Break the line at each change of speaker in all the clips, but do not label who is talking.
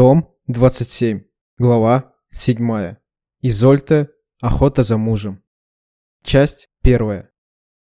Том 27. Глава 7. Изольта. Охота за мужем. Часть 1.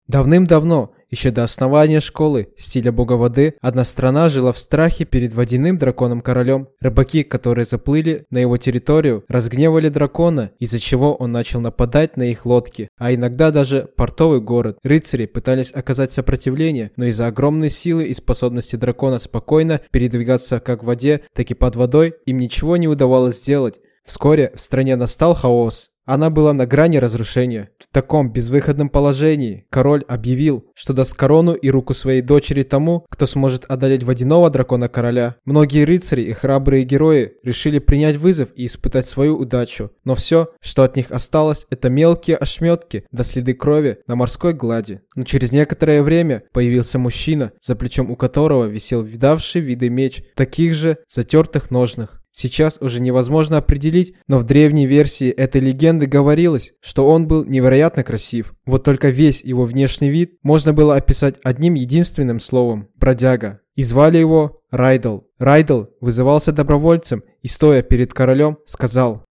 Давным-давно, еще до основания школы стиля бога воды, одна страна жила в страхе перед водяным драконом-королем. Рыбаки, которые заплыли на его территорию, разгневали дракона, из-за чего он начал нападать на их лодки, а иногда даже портовый город. Рыцари пытались оказать сопротивление, но из-за огромной силы и способности дракона спокойно передвигаться как в воде, так и под водой, им ничего не удавалось сделать. Вскоре в стране настал хаос. Она была на грани разрушения. В таком безвыходном положении король объявил, что даст корону и руку своей дочери тому, кто сможет одолеть водяного дракона-короля. Многие рыцари и храбрые герои решили принять вызов и испытать свою удачу. Но все, что от них осталось, это мелкие ошметки до следы крови на морской глади. Но через некоторое время появился мужчина, за плечом у которого висел видавший виды меч, таких же затертых ножных. Сейчас уже невозможно определить, но в древней версии этой легенды говорилось, что он был невероятно красив. Вот только весь его внешний вид можно было описать одним единственным словом – бродяга. И звали его Райдл. Райдл вызывался добровольцем и, стоя перед королем, сказал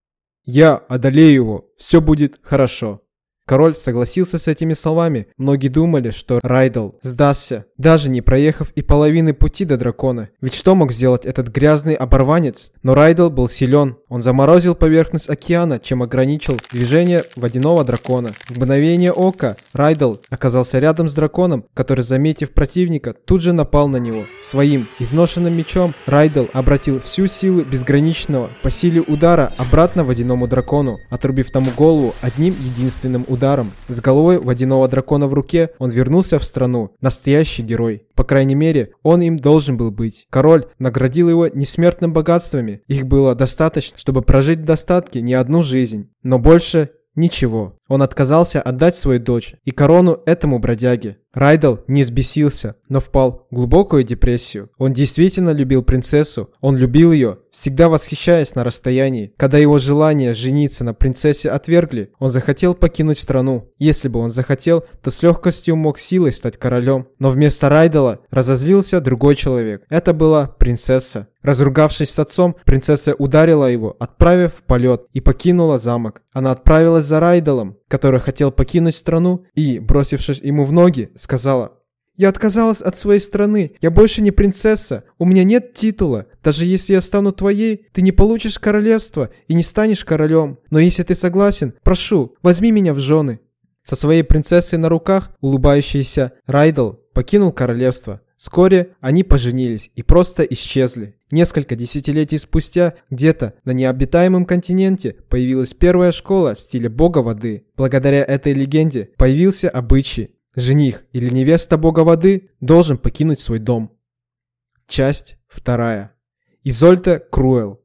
«Я одолею его, все будет хорошо». Король согласился с этими словами. Многие думали, что Райдл сдастся, даже не проехав и половины пути до дракона. Ведь что мог сделать этот грязный оборванец? Но Райдл был силен. Он заморозил поверхность океана, чем ограничил движение водяного дракона. В мгновение ока Райдл оказался рядом с драконом, который, заметив противника, тут же напал на него. Своим изношенным мечом Райдл обратил всю силу безграничного по силе удара обратно водяному дракону, отрубив тому голову одним единственным ударом ударом. С головой водяного дракона в руке он вернулся в страну. Настоящий герой. По крайней мере, он им должен был быть. Король наградил его несмертным богатствами. Их было достаточно, чтобы прожить в достатке не одну жизнь. Но больше ничего. Он отказался отдать свою дочь и корону этому бродяге. Райдл не сбесился, но впал в глубокую депрессию. Он действительно любил принцессу, он любил ее, всегда восхищаясь на расстоянии. Когда его желание жениться на принцессе отвергли, он захотел покинуть страну. Если бы он захотел, то с легкостью мог силой стать королем. Но вместо Райдела разозлился другой человек. Это была принцесса. Разругавшись с отцом, принцесса ударила его, отправив в полет, и покинула замок. Она отправилась за Райделом, который хотел покинуть страну, и, бросившись ему в ноги, сказала «Я отказалась от своей страны, я больше не принцесса, у меня нет титула. Даже если я стану твоей, ты не получишь королевство и не станешь королем. Но если ты согласен, прошу, возьми меня в жены». Со своей принцессой на руках улыбающийся Райдл покинул королевство. Вскоре они поженились и просто исчезли. Несколько десятилетий спустя где-то на необитаемом континенте появилась первая школа стиля бога воды. Благодаря этой легенде появился обычай. Жених или невеста бога воды должен покинуть свой дом. Часть вторая. Изольта Круэл.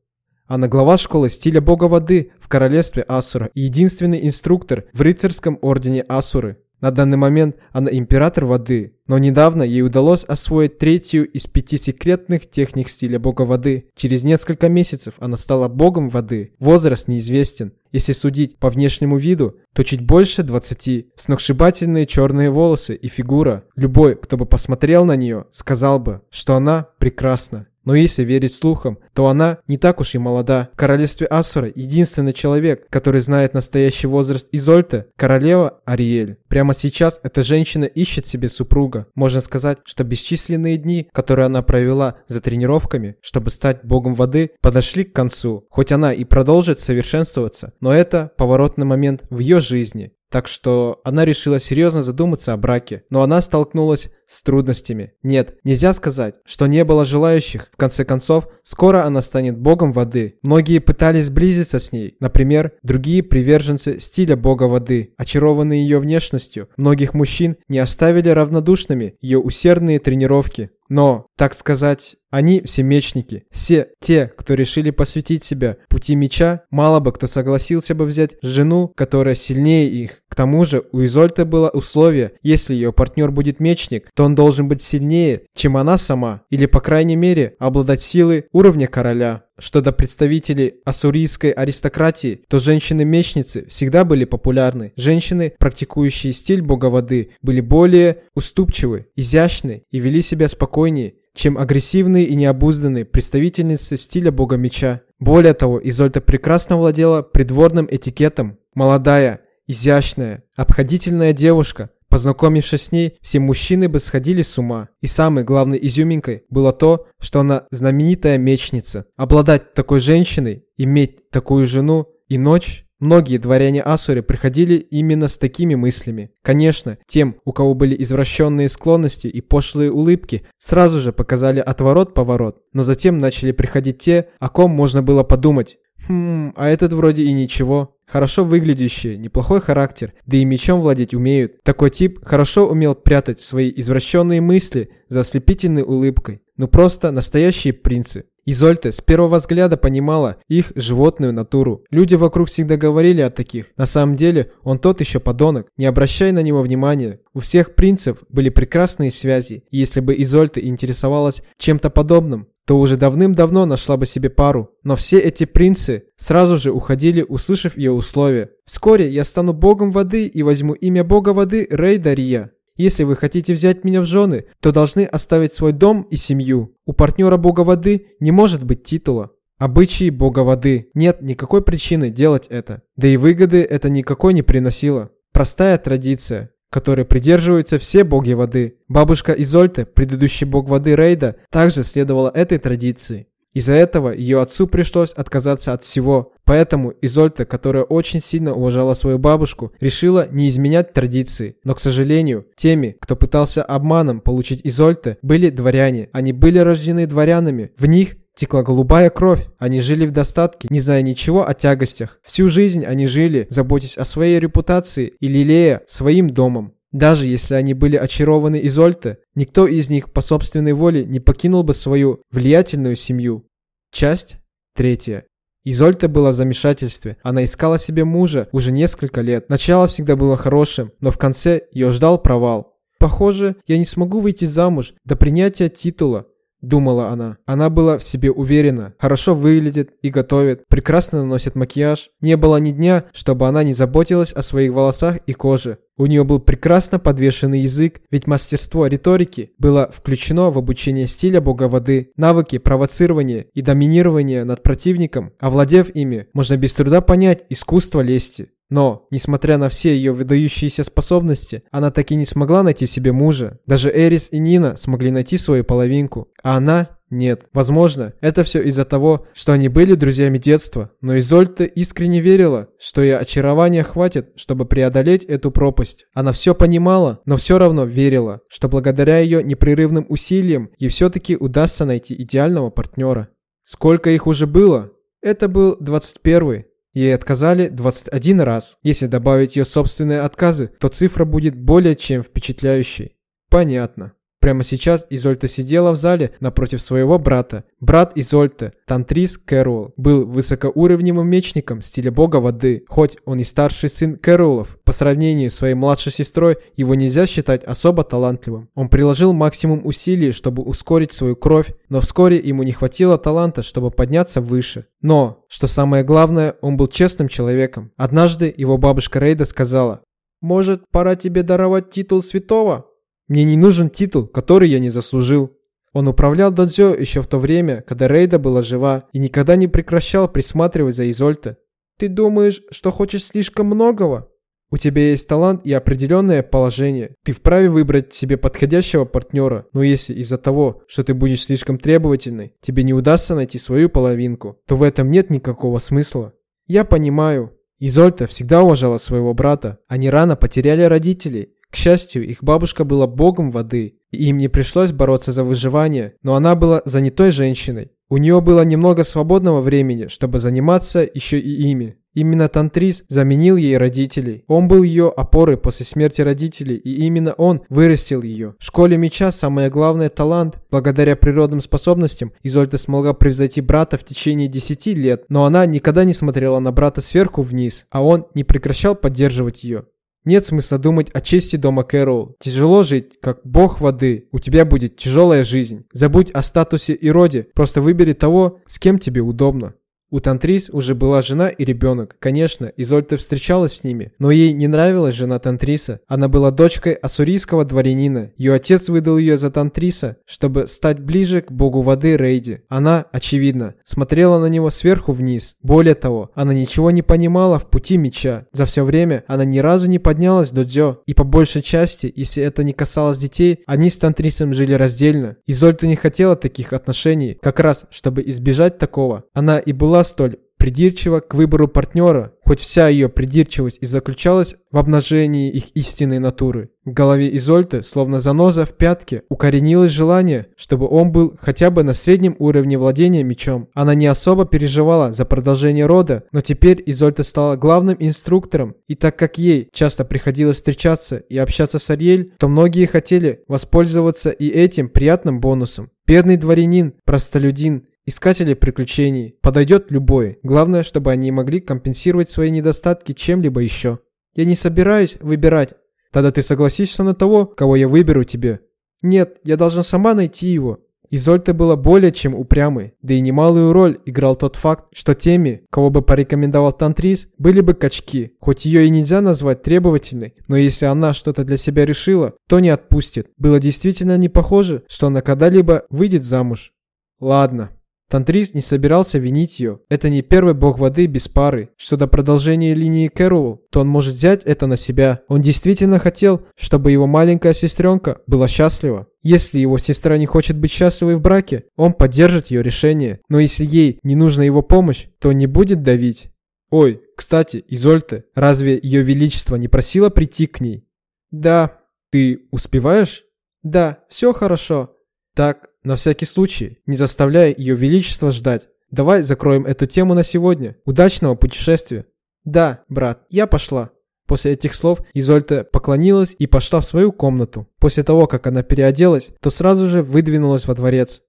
Она глава школы стиля бога воды в королевстве Асура и единственный инструктор в рыцарском ордене Асуры. На данный момент она император воды, но недавно ей удалось освоить третью из пяти секретных техник стиля бога воды. Через несколько месяцев она стала богом воды. Возраст неизвестен. Если судить по внешнему виду, то чуть больше 20. Сногсшибательные черные волосы и фигура. Любой, кто бы посмотрел на нее, сказал бы, что она прекрасна. Но если верить слухам, то она не так уж и молода. В королевстве Асура единственный человек, который знает настоящий возраст Изольты – королева Ариэль. Прямо сейчас эта женщина ищет себе супруга. Можно сказать, что бесчисленные дни, которые она провела за тренировками, чтобы стать богом воды, подошли к концу. Хоть она и продолжит совершенствоваться, но это поворотный момент в ее жизни. Так что она решила серьезно задуматься о браке, но она столкнулась с трудностями. Нет, нельзя сказать, что не было желающих. В конце концов, скоро она станет богом воды. Многие пытались сблизиться с ней. Например, другие приверженцы стиля бога воды, очарованные ее внешностью. Многих мужчин не оставили равнодушными ее усердные тренировки. Но, так сказать, они все мечники. Все те, кто решили посвятить себя пути меча, мало бы кто согласился бы взять жену, которая сильнее их. К тому же у Изольты было условие, если ее партнер будет мечник, то он должен быть сильнее, чем она сама, или по крайней мере обладать силой уровня короля. Что до представителей ассурийской аристократии, то женщины-мечницы всегда были популярны. Женщины, практикующие стиль бога воды, были более уступчивы, изящны и вели себя спокойнее. чем агрессивные и необузданные представительницы стиля бога меча. Более того, Изольда прекрасно владела придворным этикетом. Молодая, изящная, обходительная девушка, Познакомившись с ней, все мужчины бы сходили с ума. И самой главной изюминкой было то, что она знаменитая мечница. Обладать такой женщиной, иметь такую жену и ночь Многие дворяне Асуры приходили именно с такими мыслями. Конечно, тем, у кого были извращенные склонности и пошлые улыбки, сразу же показали отворот-поворот, но затем начали приходить те, о ком можно было подумать. Хм, а этот вроде и ничего. Хорошо выглядящие, неплохой характер, да и мечом владеть умеют. Такой тип хорошо умел прятать свои извращенные мысли за ослепительной улыбкой. Ну просто настоящие принцы. Изольта с первого взгляда понимала их животную натуру. Люди вокруг всегда говорили о таких. На самом деле, он тот еще подонок. Не обращай на него внимания. У всех принцев были прекрасные связи. И если бы Изольта интересовалась чем-то подобным, то уже давным-давно нашла бы себе пару. Но все эти принцы сразу же уходили, услышав ее условия. «Вскоре я стану богом воды и возьму имя бога воды Рейдария. Если вы хотите взять меня в жены, то должны оставить свой дом и семью. У партнера бога воды не может быть титула. Обычаи бога воды. Нет никакой причины делать это. Да и выгоды это никакой не приносило. Простая традиция которой придерживаются все боги воды. Бабушка Изольте, предыдущий бог воды Рейда, также следовала этой традиции. Из-за этого ее отцу пришлось отказаться от всего. Поэтому Изольта, которая очень сильно уважала свою бабушку, решила не изменять традиции. Но, к сожалению, теми, кто пытался обманом получить Изольте, были дворяне. Они были рождены дворянами. В них Текла голубая кровь. Они жили в достатке, не зная ничего о тягостях. Всю жизнь они жили, заботясь о своей репутации и лелея своим домом. Даже если они были очарованы Изольте, никто из них по собственной воле не покинул бы свою влиятельную семью. Часть третья. Изольта была в замешательстве. Она искала себе мужа уже несколько лет. Начало всегда было хорошим, но в конце ее ждал провал. Похоже, я не смогу выйти замуж до принятия титула, думала она. Она была в себе уверена, хорошо выглядит и готовит, прекрасно наносит макияж. Не было ни дня, чтобы она не заботилась о своих волосах и коже. У нее был прекрасно подвешенный язык, ведь мастерство риторики было включено в обучение стиля бога воды, навыки провоцирования и доминирования над противником. Овладев ими, можно без труда понять искусство лести. Но, несмотря на все ее выдающиеся способности, она так и не смогла найти себе мужа. Даже Эрис и Нина смогли найти свою половинку, а она нет. Возможно, это все из-за того, что они были друзьями детства, но Изольта искренне верила, что ее очарования хватит, чтобы преодолеть эту пропасть. Она все понимала, но все равно верила, что благодаря ее непрерывным усилиям ей все-таки удастся найти идеального партнера. Сколько их уже было? Это был 21-й. Ей отказали 21 раз. Если добавить ее собственные отказы, то цифра будет более чем впечатляющей. Понятно. Прямо сейчас Изольта сидела в зале напротив своего брата. Брат Изольты, Тантрис Кэрол, был высокоуровневым мечником в стиле бога воды. Хоть он и старший сын Кэролов, по сравнению с своей младшей сестрой, его нельзя считать особо талантливым. Он приложил максимум усилий, чтобы ускорить свою кровь, но вскоре ему не хватило таланта, чтобы подняться выше. Но, что самое главное, он был честным человеком. Однажды его бабушка Рейда сказала, «Может, пора тебе даровать титул святого?» Мне не нужен титул, который я не заслужил. Он управлял додзё еще в то время, когда Рейда была жива, и никогда не прекращал присматривать за Изольте. Ты думаешь, что хочешь слишком многого? У тебя есть талант и определенное положение. Ты вправе выбрать себе подходящего партнера, но если из-за того, что ты будешь слишком требовательной, тебе не удастся найти свою половинку, то в этом нет никакого смысла. Я понимаю. Изольта всегда уважала своего брата. Они рано потеряли родителей, к счастью, их бабушка была богом воды, и им не пришлось бороться за выживание, но она была занятой женщиной. У нее было немного свободного времени, чтобы заниматься еще и ими. Именно Тантрис заменил ей родителей. Он был ее опорой после смерти родителей, и именно он вырастил ее. В школе меча самое главное талант. Благодаря природным способностям Изольда смогла превзойти брата в течение 10 лет, но она никогда не смотрела на брата сверху вниз, а он не прекращал поддерживать ее. Нет смысла думать о чести дома Кэрол. Тяжело жить, как бог воды. У тебя будет тяжелая жизнь. Забудь о статусе и роде. Просто выбери того, с кем тебе удобно. У Тантрис уже была жена и ребенок. Конечно, Изольта встречалась с ними, но ей не нравилась жена Тантриса. Она была дочкой ассурийского дворянина. Ее отец выдал ее за Тантриса, чтобы стать ближе к богу воды Рейди. Она, очевидно, смотрела на него сверху вниз. Более того, она ничего не понимала в пути меча. За все время она ни разу не поднялась до дзё. И по большей части, если это не касалось детей, они с Тантрисом жили раздельно. Изольта не хотела таких отношений, как раз чтобы избежать такого. Она и была столь придирчива к выбору партнера, хоть вся ее придирчивость и заключалась в обнажении их истинной натуры. В голове Изольты, словно заноза в пятке, укоренилось желание, чтобы он был хотя бы на среднем уровне владения мечом. Она не особо переживала за продолжение рода, но теперь Изольта стала главным инструктором, и так как ей часто приходилось встречаться и общаться с Ариэль, то многие хотели воспользоваться и этим приятным бонусом. Бедный дворянин, простолюдин, Искатели приключений. Подойдет любой. Главное, чтобы они могли компенсировать свои недостатки чем-либо еще. Я не собираюсь выбирать. Тогда ты согласишься на того, кого я выберу тебе. Нет, я должна сама найти его. Изольта была более чем упрямой, да и немалую роль играл тот факт, что теми, кого бы порекомендовал Тантрис, были бы качки. Хоть ее и нельзя назвать требовательной, но если она что-то для себя решила, то не отпустит. Было действительно не похоже, что она когда-либо выйдет замуж. Ладно, Тантрис не собирался винить ее. Это не первый бог воды без пары. Что до продолжения линии Кэрол, то он может взять это на себя. Он действительно хотел, чтобы его маленькая сестренка была счастлива. Если его сестра не хочет быть счастливой в браке, он поддержит ее решение. Но если ей не нужна его помощь, то не будет давить. Ой, кстати, Изольте, разве ее величество не просила прийти к ней? Да. Ты успеваешь? Да, все хорошо. Так, на всякий случай, не заставляя ее величество ждать, давай закроем эту тему на сегодня. Удачного путешествия. Да, брат, я пошла. После этих слов Изольта поклонилась и пошла в свою комнату. После того, как она переоделась, то сразу же выдвинулась во дворец.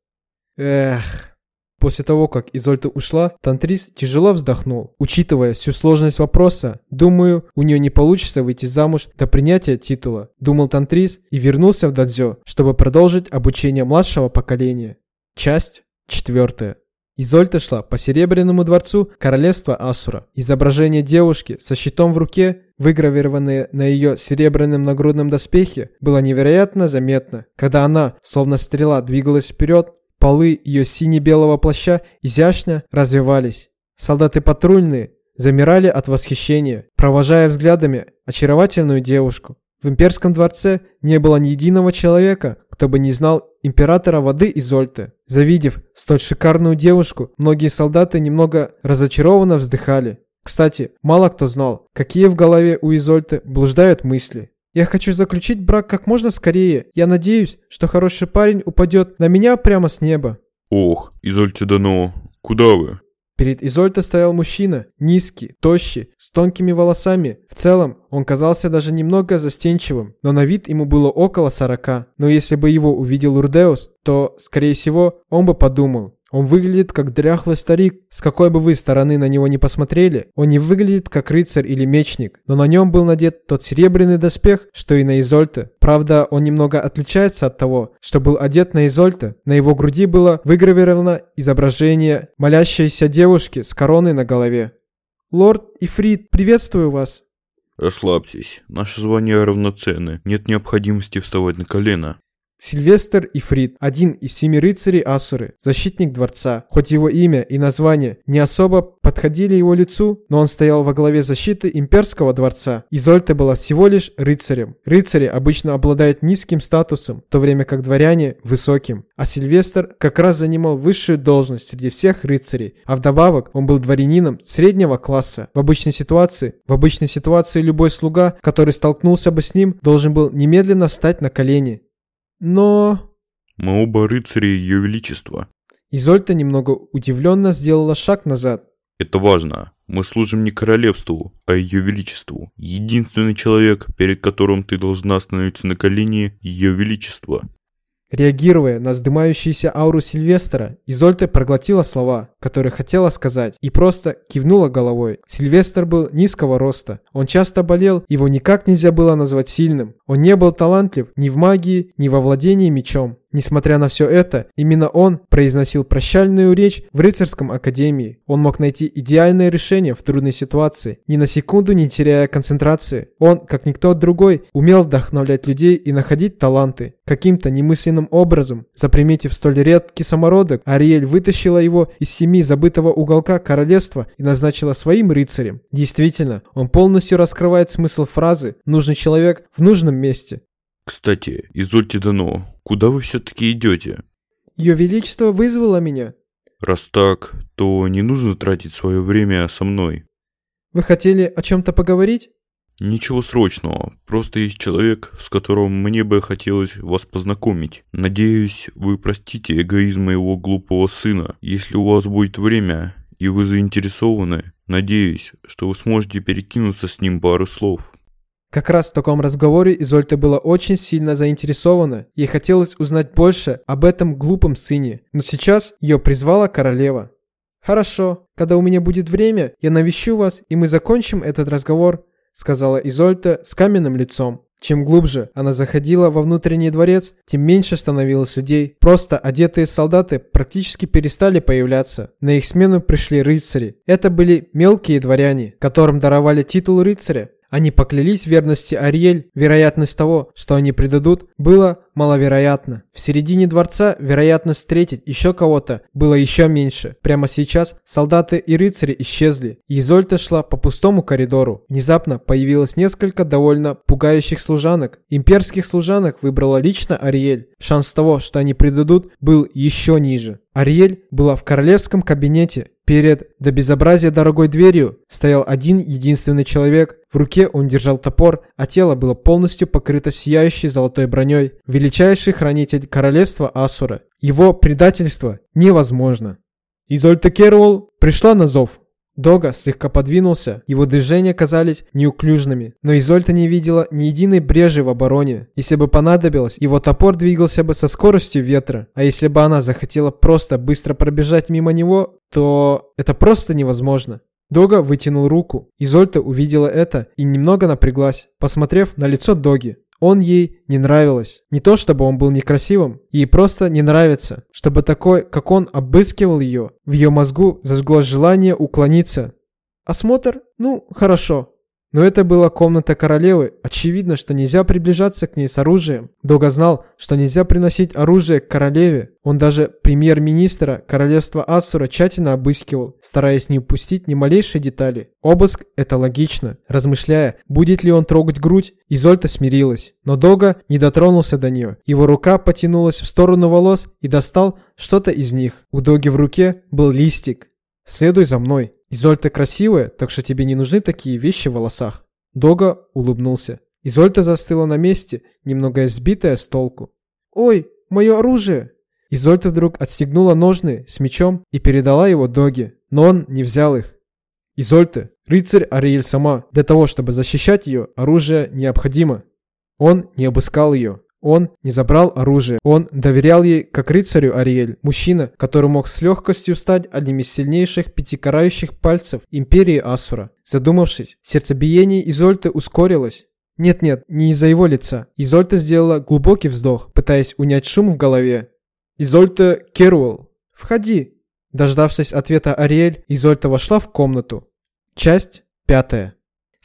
Эх... После того, как Изольта ушла, Тантрис тяжело вздохнул. Учитывая всю сложность вопроса, думаю, у нее не получится выйти замуж до принятия титула, думал Тантрис и вернулся в дадзё, чтобы продолжить обучение младшего поколения. Часть четвертая. Изольта шла по Серебряному дворцу королевства Асура. Изображение девушки со щитом в руке, выгравированное на ее серебряном нагрудном доспехе, было невероятно заметно. Когда она, словно стрела, двигалась вперед, Полы ее сине-белого плаща изящно развивались. Солдаты патрульные замирали от восхищения, провожая взглядами очаровательную девушку. В имперском дворце не было ни единого человека, кто бы не знал императора воды Изольты. Завидев столь шикарную девушку, многие солдаты немного разочарованно вздыхали. Кстати, мало кто знал, какие в голове у Изольты блуждают мысли. Я хочу заключить брак как можно скорее. Я надеюсь, что хороший парень упадет на меня прямо с неба.
Ох, Изольте Дано, куда вы?
Перед Изольто стоял мужчина, низкий, тощий, с тонкими волосами. В целом, он казался даже немного застенчивым, но на вид ему было около сорока. Но если бы его увидел Урдеус, то, скорее всего, он бы подумал, он выглядит как дряхлый старик. С какой бы вы стороны на него не посмотрели, он не выглядит как рыцарь или мечник, но на нем был надет тот серебряный доспех, что и на Изольте. Правда, он немного отличается от того, что был одет на Изольте. На его груди было выгравировано изображение молящейся девушки с короной на голове. «Лорд Ифрит, приветствую вас!»
Расслабьтесь, наши звания равноценны, нет необходимости вставать на колено.
Сильвестр Ифрит, один из семи рыцарей Асуры, защитник дворца. Хоть его имя и название не особо подходили его лицу, но он стоял во главе защиты имперского дворца. Изольта была всего лишь рыцарем. Рыцари обычно обладают низким статусом, в то время как дворяне – высоким. А Сильвестр как раз занимал высшую должность среди всех рыцарей, а вдобавок он был дворянином среднего класса. В обычной ситуации, в обычной ситуации любой слуга, который столкнулся бы с ним, должен был немедленно встать на колени. Но...
Мы оба рыцари Ее Величества.
Изольта немного удивленно сделала шаг назад.
Это важно. Мы служим не королевству, а Ее Величеству. Единственный человек, перед которым ты должна остановиться на колени, Ее Величество.
Реагируя на вздымающуюся ауру Сильвестра, Изольта проглотила слова, которые хотела сказать, и просто кивнула головой. Сильвестр был низкого роста. Он часто болел, его никак нельзя было назвать сильным. Он не был талантлив ни в магии, ни во владении мечом. Несмотря на все это, именно он произносил прощальную речь в рыцарском академии. Он мог найти идеальное решение в трудной ситуации, ни на секунду не теряя концентрации. Он, как никто другой, умел вдохновлять людей и находить таланты. Каким-то немысленным образом, заприметив столь редкий самородок, Ариэль вытащила его из семи забытого уголка королевства и назначила своим рыцарем. Действительно, он полностью раскрывает смысл фразы «нужный человек в нужном месте».
Кстати, извольте дано, куда вы все-таки идете?
Ее Величество вызвало меня.
Раз так, то не нужно тратить свое время со мной.
Вы хотели о чем-то поговорить?
Ничего срочного, просто есть человек, с которым мне бы хотелось вас познакомить. Надеюсь, вы простите эгоизм моего глупого сына. Если у вас будет время и вы заинтересованы, надеюсь, что вы сможете перекинуться с ним пару слов.
Как раз в таком разговоре Изольта была очень сильно заинтересована. Ей хотелось узнать больше об этом глупом сыне. Но сейчас ее призвала королева. «Хорошо, когда у меня будет время, я навещу вас, и мы закончим этот разговор», сказала Изольта с каменным лицом. Чем глубже она заходила во внутренний дворец, тем меньше становилось людей. Просто одетые солдаты практически перестали появляться. На их смену пришли рыцари. Это были мелкие дворяне, которым даровали титул рыцаря. Они поклялись верности Ариэль. Вероятность того, что они предадут, было маловероятно. В середине дворца вероятность встретить еще кого-то было еще меньше. Прямо сейчас солдаты и рыцари исчезли. Изольта шла по пустому коридору. Внезапно появилось несколько довольно пугающих служанок. Имперских служанок выбрала лично Ариэль. Шанс того, что они предадут, был еще ниже. Ариэль была в королевском кабинете. Перед до безобразия дорогой дверью стоял один единственный человек. В руке он держал топор, а тело было полностью покрыто сияющей золотой броней. Величайший хранитель королевства Асура. Его предательство невозможно. Изольта Керуэлл пришла на зов. Дога слегка подвинулся, его движения казались неуклюжными, но Изольта не видела ни единой брежи в обороне. Если бы понадобилось, его топор двигался бы со скоростью ветра, а если бы она захотела просто быстро пробежать мимо него, то это просто невозможно. Дога вытянул руку. Изольта увидела это и немного напряглась, посмотрев на лицо Доги. Он ей не нравилось. Не то, чтобы он был некрасивым, ей просто не нравится, чтобы такой, как он, обыскивал ее. В ее мозгу зажглось желание уклониться. Осмотр? Ну, хорошо. Но это была комната королевы. Очевидно, что нельзя приближаться к ней с оружием. Дога знал, что нельзя приносить оружие к королеве. Он даже премьер-министра королевства Ассура тщательно обыскивал, стараясь не упустить ни малейшей детали. Обыск – это логично. Размышляя, будет ли он трогать грудь, Изольта смирилась. Но Дога не дотронулся до нее. Его рука потянулась в сторону волос и достал что-то из них. У Доги в руке был листик. «Следуй за мной», Изольта красивая, так что тебе не нужны такие вещи в волосах. Дога улыбнулся. Изольта застыла на месте, немного сбитая с толку. «Ой, мое оружие!» Изольта вдруг отстегнула ножны с мечом и передала его Доге, но он не взял их. Изольта, рыцарь Ариэль сама, для того, чтобы защищать ее, оружие необходимо. Он не обыскал ее. Он не забрал оружие. Он доверял ей, как рыцарю Ариэль, мужчина, который мог с легкостью стать одним из сильнейших пятикарающих пальцев империи Асура. Задумавшись, сердцебиение Изольты ускорилось. Нет-нет, не из-за его лица. Изольта сделала глубокий вздох, пытаясь унять шум в голове. Изольта Керуэлл. «Входи!» Дождавшись ответа Ариэль, Изольта вошла в комнату. Часть пятая.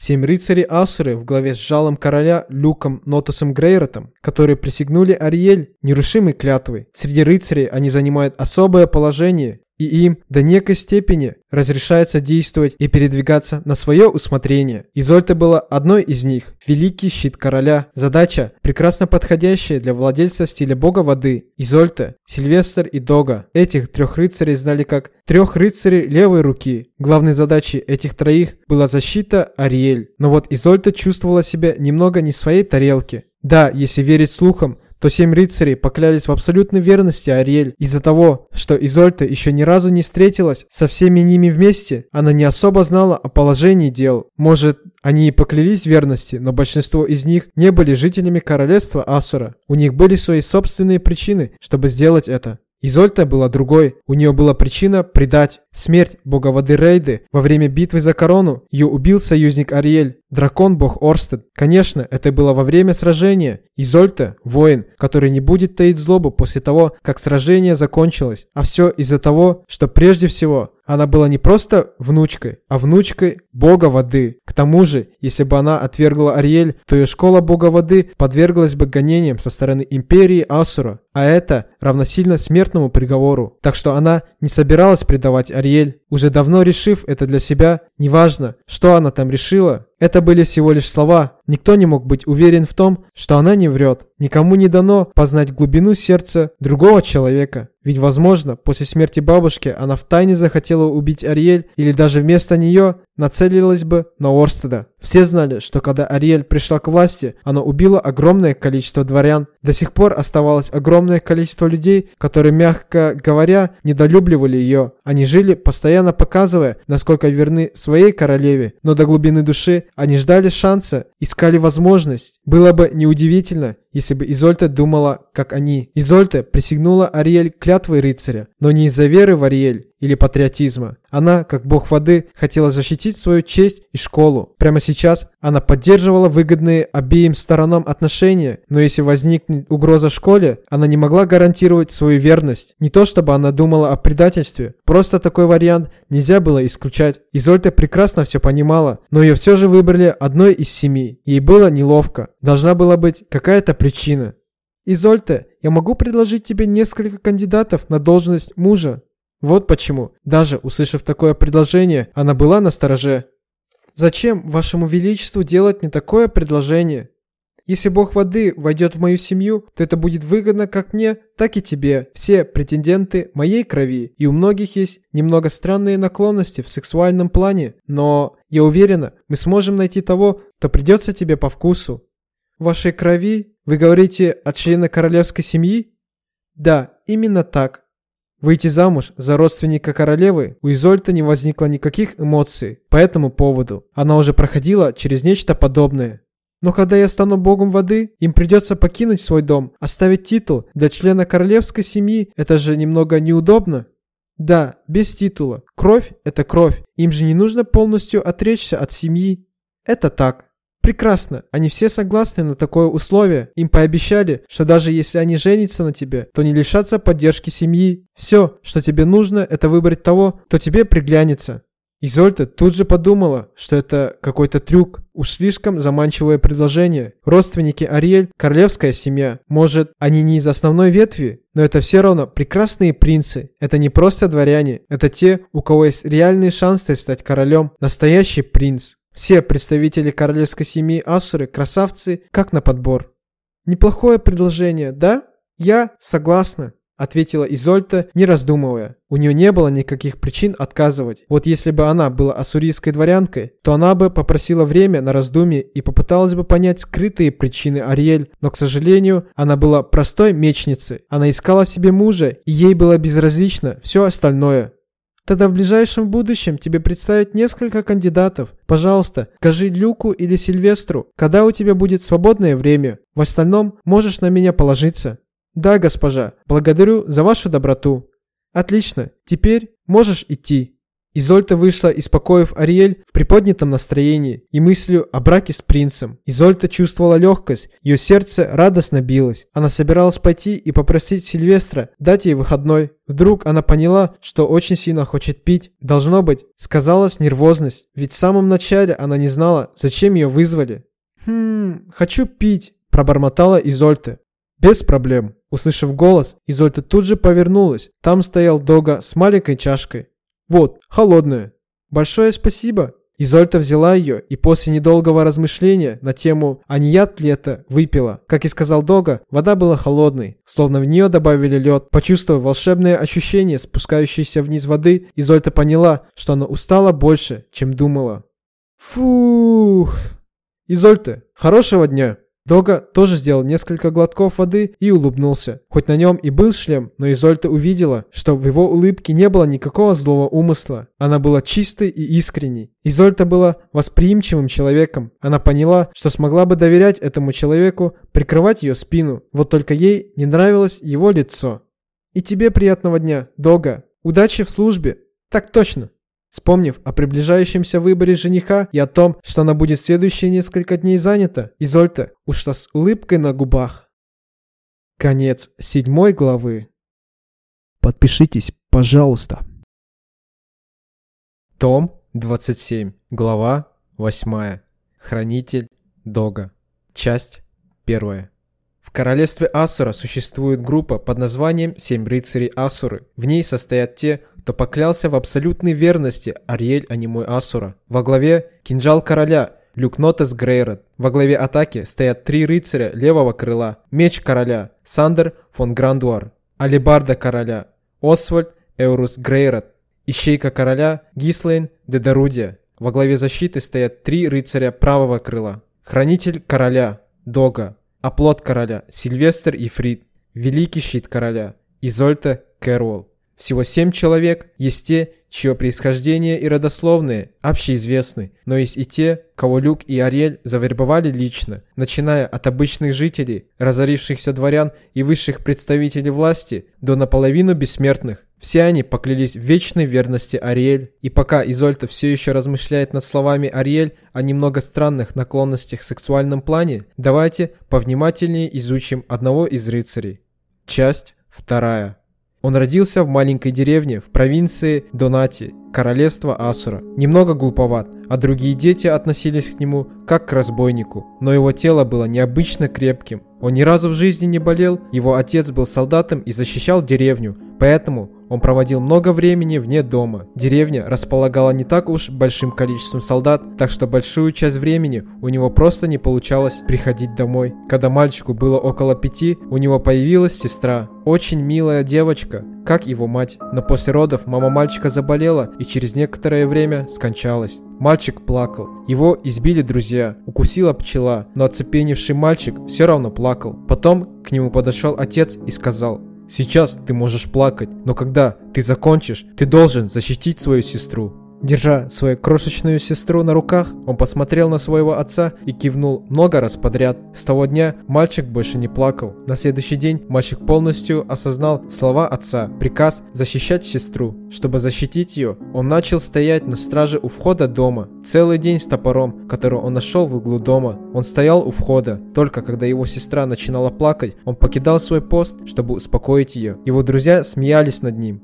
Семь рыцарей Асуры в главе с жалом короля Люком Нотусом Грейротом, которые присягнули Ариэль нерушимой клятвой. Среди рыцарей они занимают особое положение и им до некой степени разрешается действовать и передвигаться на свое усмотрение. Изольта была одной из них. Великий щит короля. Задача, прекрасно подходящая для владельца стиля бога воды. Изольта, Сильвестр и Дога. Этих трех рыцарей знали как трех рыцарей левой руки. Главной задачей этих троих была защита Ариэль. Но вот Изольта чувствовала себя немного не в своей тарелке. Да, если верить слухам, то семь рыцарей поклялись в абсолютной верности Ариэль из-за того, что Изольта еще ни разу не встретилась со всеми ними вместе, она не особо знала о положении дел. Может, они и поклялись верности, но большинство из них не были жителями королевства Асура. У них были свои собственные причины, чтобы сделать это. Изольта была другой. У нее была причина предать. Смерть бога воды Рейды во время битвы за корону. Ее убил союзник Ариэль. Дракон-бог Орстед. Конечно, это было во время сражения. Изольта – воин, который не будет таить злобу после того, как сражение закончилось. А все из-за того, что прежде всего она была не просто внучкой, а внучкой бога воды. К тому же, если бы она отвергла Ариэль, то ее школа бога воды подверглась бы гонениям со стороны империи Асура, а это равносильно смертному приговору. Так что она не собиралась предавать Ариэль, уже давно решив это для себя. Неважно, что она там решила, это были всего лишь слова. Никто не мог быть уверен в том, что она не врет. Никому не дано познать глубину сердца другого человека. Ведь, возможно, после смерти бабушки она втайне захотела убить Ариэль или даже вместо нее нацелилась бы на Орстеда. Все знали, что когда Ариэль пришла к власти, она убила огромное количество дворян. До сих пор оставалось огромное количество людей, которые, мягко говоря, недолюбливали ее. Они жили, постоянно показывая, насколько верны своей королеве, но до глубины души они ждали шанса, искали возможность. Было бы неудивительно, если бы Изольта думала, как они. Изольта присягнула Ариэль клятвой рыцаря, но не из-за веры в Ариэль или патриотизма. Она, как бог воды, хотела защитить свою честь и школу. Прямо сейчас она поддерживала выгодные обеим сторонам отношения, но если возникнет угроза школе, она не могла гарантировать свою верность. Не то чтобы она думала о предательстве, просто такой вариант нельзя было исключать. Изольта прекрасно все понимала, но ее все же выбрали одной из семи. Ей было неловко. Должна была быть какая-то причина. «Изольта, я могу предложить тебе несколько кандидатов на должность мужа». Вот почему, даже услышав такое предложение, она была на стороже. «Зачем вашему величеству делать мне такое предложение? Если бог воды войдет в мою семью, то это будет выгодно как мне, так и тебе. Все претенденты моей крови, и у многих есть немного странные наклонности в сексуальном плане, но я уверена, мы сможем найти того, кто придется тебе по вкусу. Вашей крови? Вы говорите от члена королевской семьи? Да, именно так. Выйти замуж за родственника королевы у Изольта не возникло никаких эмоций по этому поводу. Она уже проходила через нечто подобное. Но когда я стану богом воды, им придется покинуть свой дом, оставить титул. Для члена королевской семьи это же немного неудобно. Да, без титула. Кровь – это кровь. Им же не нужно полностью отречься от семьи. Это так. Прекрасно, они все согласны на такое условие. Им пообещали, что даже если они женятся на тебе, то не лишатся поддержки семьи. Все, что тебе нужно, это выбрать того, кто тебе приглянется. Изольта тут же подумала, что это какой-то трюк. Уж слишком заманчивое предложение. Родственники Ариэль – королевская семья. Может, они не из основной ветви, но это все равно прекрасные принцы. Это не просто дворяне. Это те, у кого есть реальные шансы стать королем. Настоящий принц. Все представители королевской семьи Асуры красавцы, как на подбор. Неплохое предложение, да? Я согласна, ответила Изольта, не раздумывая. У нее не было никаких причин отказывать. Вот если бы она была ассурийской дворянкой, то она бы попросила время на раздумье и попыталась бы понять скрытые причины Ариэль, но, к сожалению, она была простой мечницей. Она искала себе мужа, и ей было безразлично все остальное. Тогда в ближайшем будущем тебе представят несколько кандидатов. Пожалуйста, скажи Люку или Сильвестру, когда у тебя будет свободное время. В остальном можешь на меня положиться. Да, госпожа, благодарю за вашу доброту. Отлично, теперь можешь идти. Изольта вышла из покоев Ариэль в приподнятом настроении и мыслью о браке с принцем. Изольта чувствовала легкость, ее сердце радостно билось. Она собиралась пойти и попросить Сильвестра дать ей выходной. Вдруг она поняла, что очень сильно хочет пить. Должно быть, сказалась нервозность, ведь в самом начале она не знала, зачем ее вызвали. «Хм, хочу пить», – пробормотала Изольта. «Без проблем». Услышав голос, Изольта тут же повернулась. Там стоял Дога с маленькой чашкой. Вот, холодная. Большое спасибо. Изольта взяла ее и после недолгого размышления на тему «А не яд ли это?» выпила. Как и сказал Дога, вода была холодной, словно в нее добавили лед. Почувствовав волшебное ощущение спускающейся вниз воды, Изольта поняла, что она устала больше, чем думала. Фух. Изольта, хорошего дня. Дога тоже сделал несколько глотков воды и улыбнулся. Хоть на нем и был шлем, но Изольта увидела, что в его улыбке не было никакого злого умысла. Она была чистой и искренней. Изольта была восприимчивым человеком. Она поняла, что смогла бы доверять этому человеку, прикрывать ее спину. Вот только ей не нравилось его лицо. «И тебе приятного дня, Дога. Удачи в службе». «Так точно». Вспомнив о приближающемся выборе жениха и о том, что она будет следующие несколько дней занята, Изольта ушла с улыбкой на губах. Конец седьмой главы.
Подпишитесь, пожалуйста.
Том 27. Глава 8. Хранитель Дога. Часть 1. В королевстве Асура существует группа под названием «Семь рыцарей Асуры». В ней состоят те, кто поклялся в абсолютной верности Ариэль Анимой Асура. Во главе кинжал короля Люкнотес Грейрот. Во главе атаки стоят три рыцаря левого крыла. Меч короля Сандер фон Грандуар. Алибарда короля Освальд Эурус Грейрот. Ищейка короля Гислейн Дедарудия. Во главе защиты стоят три рыцаря правого крыла. Хранитель короля Дога. Оплот короля Сильвестр Фрид. Великий щит короля Изольта Кэрол. Всего семь человек, есть те, чье происхождение и родословные общеизвестны, но есть и те, кого Люк и Ариэль завербовали лично, начиная от обычных жителей, разорившихся дворян и высших представителей власти, до наполовину бессмертных. Все они поклялись в вечной верности Ариэль, и пока Изольта все еще размышляет над словами Ариэль о немного странных наклонностях в сексуальном плане, давайте повнимательнее изучим одного из рыцарей. Часть вторая. Он родился в маленькой деревне в провинции Донати, королевство Асура. Немного глуповат, а другие дети относились к нему как к разбойнику. Но его тело было необычно крепким. Он ни разу в жизни не болел, его отец был солдатом и защищал деревню, поэтому он проводил много времени вне дома. Деревня располагала не так уж большим количеством солдат, так что большую часть времени у него просто не получалось приходить домой. Когда мальчику было около пяти, у него появилась сестра. Очень милая девочка, как его мать. Но после родов мама мальчика заболела и через некоторое время скончалась. Мальчик плакал. Его избили друзья, укусила пчела, но оцепеневший мальчик все равно плакал. Потом к нему подошел отец и сказал, Сейчас ты можешь плакать, но когда ты закончишь, ты должен защитить свою сестру. Держа свою крошечную сестру на руках, он посмотрел на своего отца и кивнул много раз подряд. С того дня мальчик больше не плакал. На следующий день мальчик полностью осознал слова отца, приказ защищать сестру. Чтобы защитить ее, он начал стоять на страже у входа дома. Целый день с топором, который он нашел в углу дома. Он стоял у входа. Только когда его сестра начинала плакать, он покидал свой пост, чтобы успокоить ее. Его друзья смеялись над ним.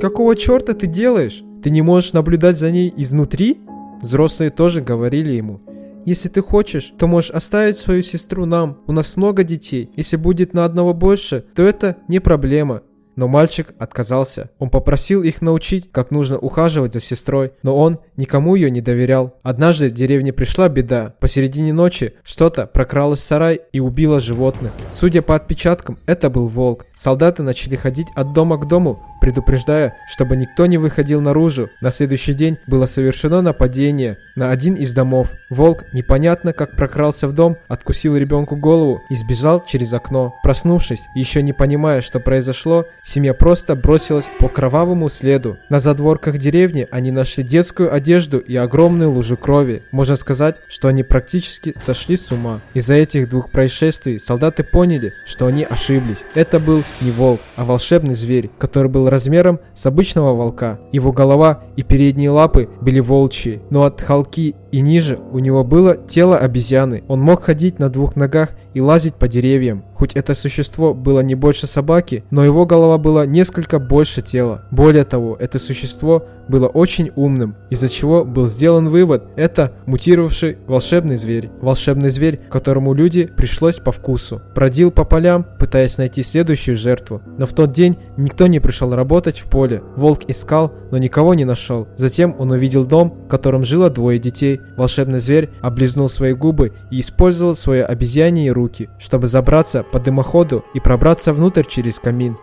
«Какого черта ты делаешь?» Ты не можешь наблюдать за ней изнутри? Взрослые тоже говорили ему. Если ты хочешь, то можешь оставить свою сестру нам. У нас много детей. Если будет на одного больше, то это не проблема. Но мальчик отказался. Он попросил их научить, как нужно ухаживать за сестрой, но он никому ее не доверял. Однажды в деревне пришла беда. Посередине ночи что-то прокралось в сарай и убило животных. Судя по отпечаткам, это был волк. Солдаты начали ходить от дома к дому, предупреждая, чтобы никто не выходил наружу. На следующий день было совершено нападение на один из домов. Волк непонятно как прокрался в дом, откусил ребенку голову и сбежал через окно. Проснувшись, еще не понимая, что произошло, семья просто бросилась по кровавому следу. На задворках деревни они нашли детскую одежду и огромную лужу крови. Можно сказать, что они практически сошли с ума. Из-за этих двух происшествий солдаты поняли, что они ошиблись. Это был не волк, а волшебный зверь, который был размером с обычного волка. Его голова и передние лапы были волчьи, но от холки и ниже у него было тело обезьяны. Он мог ходить на двух ногах и лазить по деревьям. Хоть это существо было не больше собаки, но его голова была несколько больше тела. Более того, это существо было очень умным, из-за чего был сделан вывод – это мутировавший волшебный зверь. Волшебный зверь, которому люди пришлось по вкусу. Бродил по полям, пытаясь найти следующую жертву. Но в тот день никто не пришел работать в поле. Волк искал, но никого не нашел. Затем он увидел дом, в котором жило двое детей. Волшебный зверь облизнул свои губы и использовал свои обезьяньи руки, чтобы забраться по дымоходу и пробраться внутрь через камин.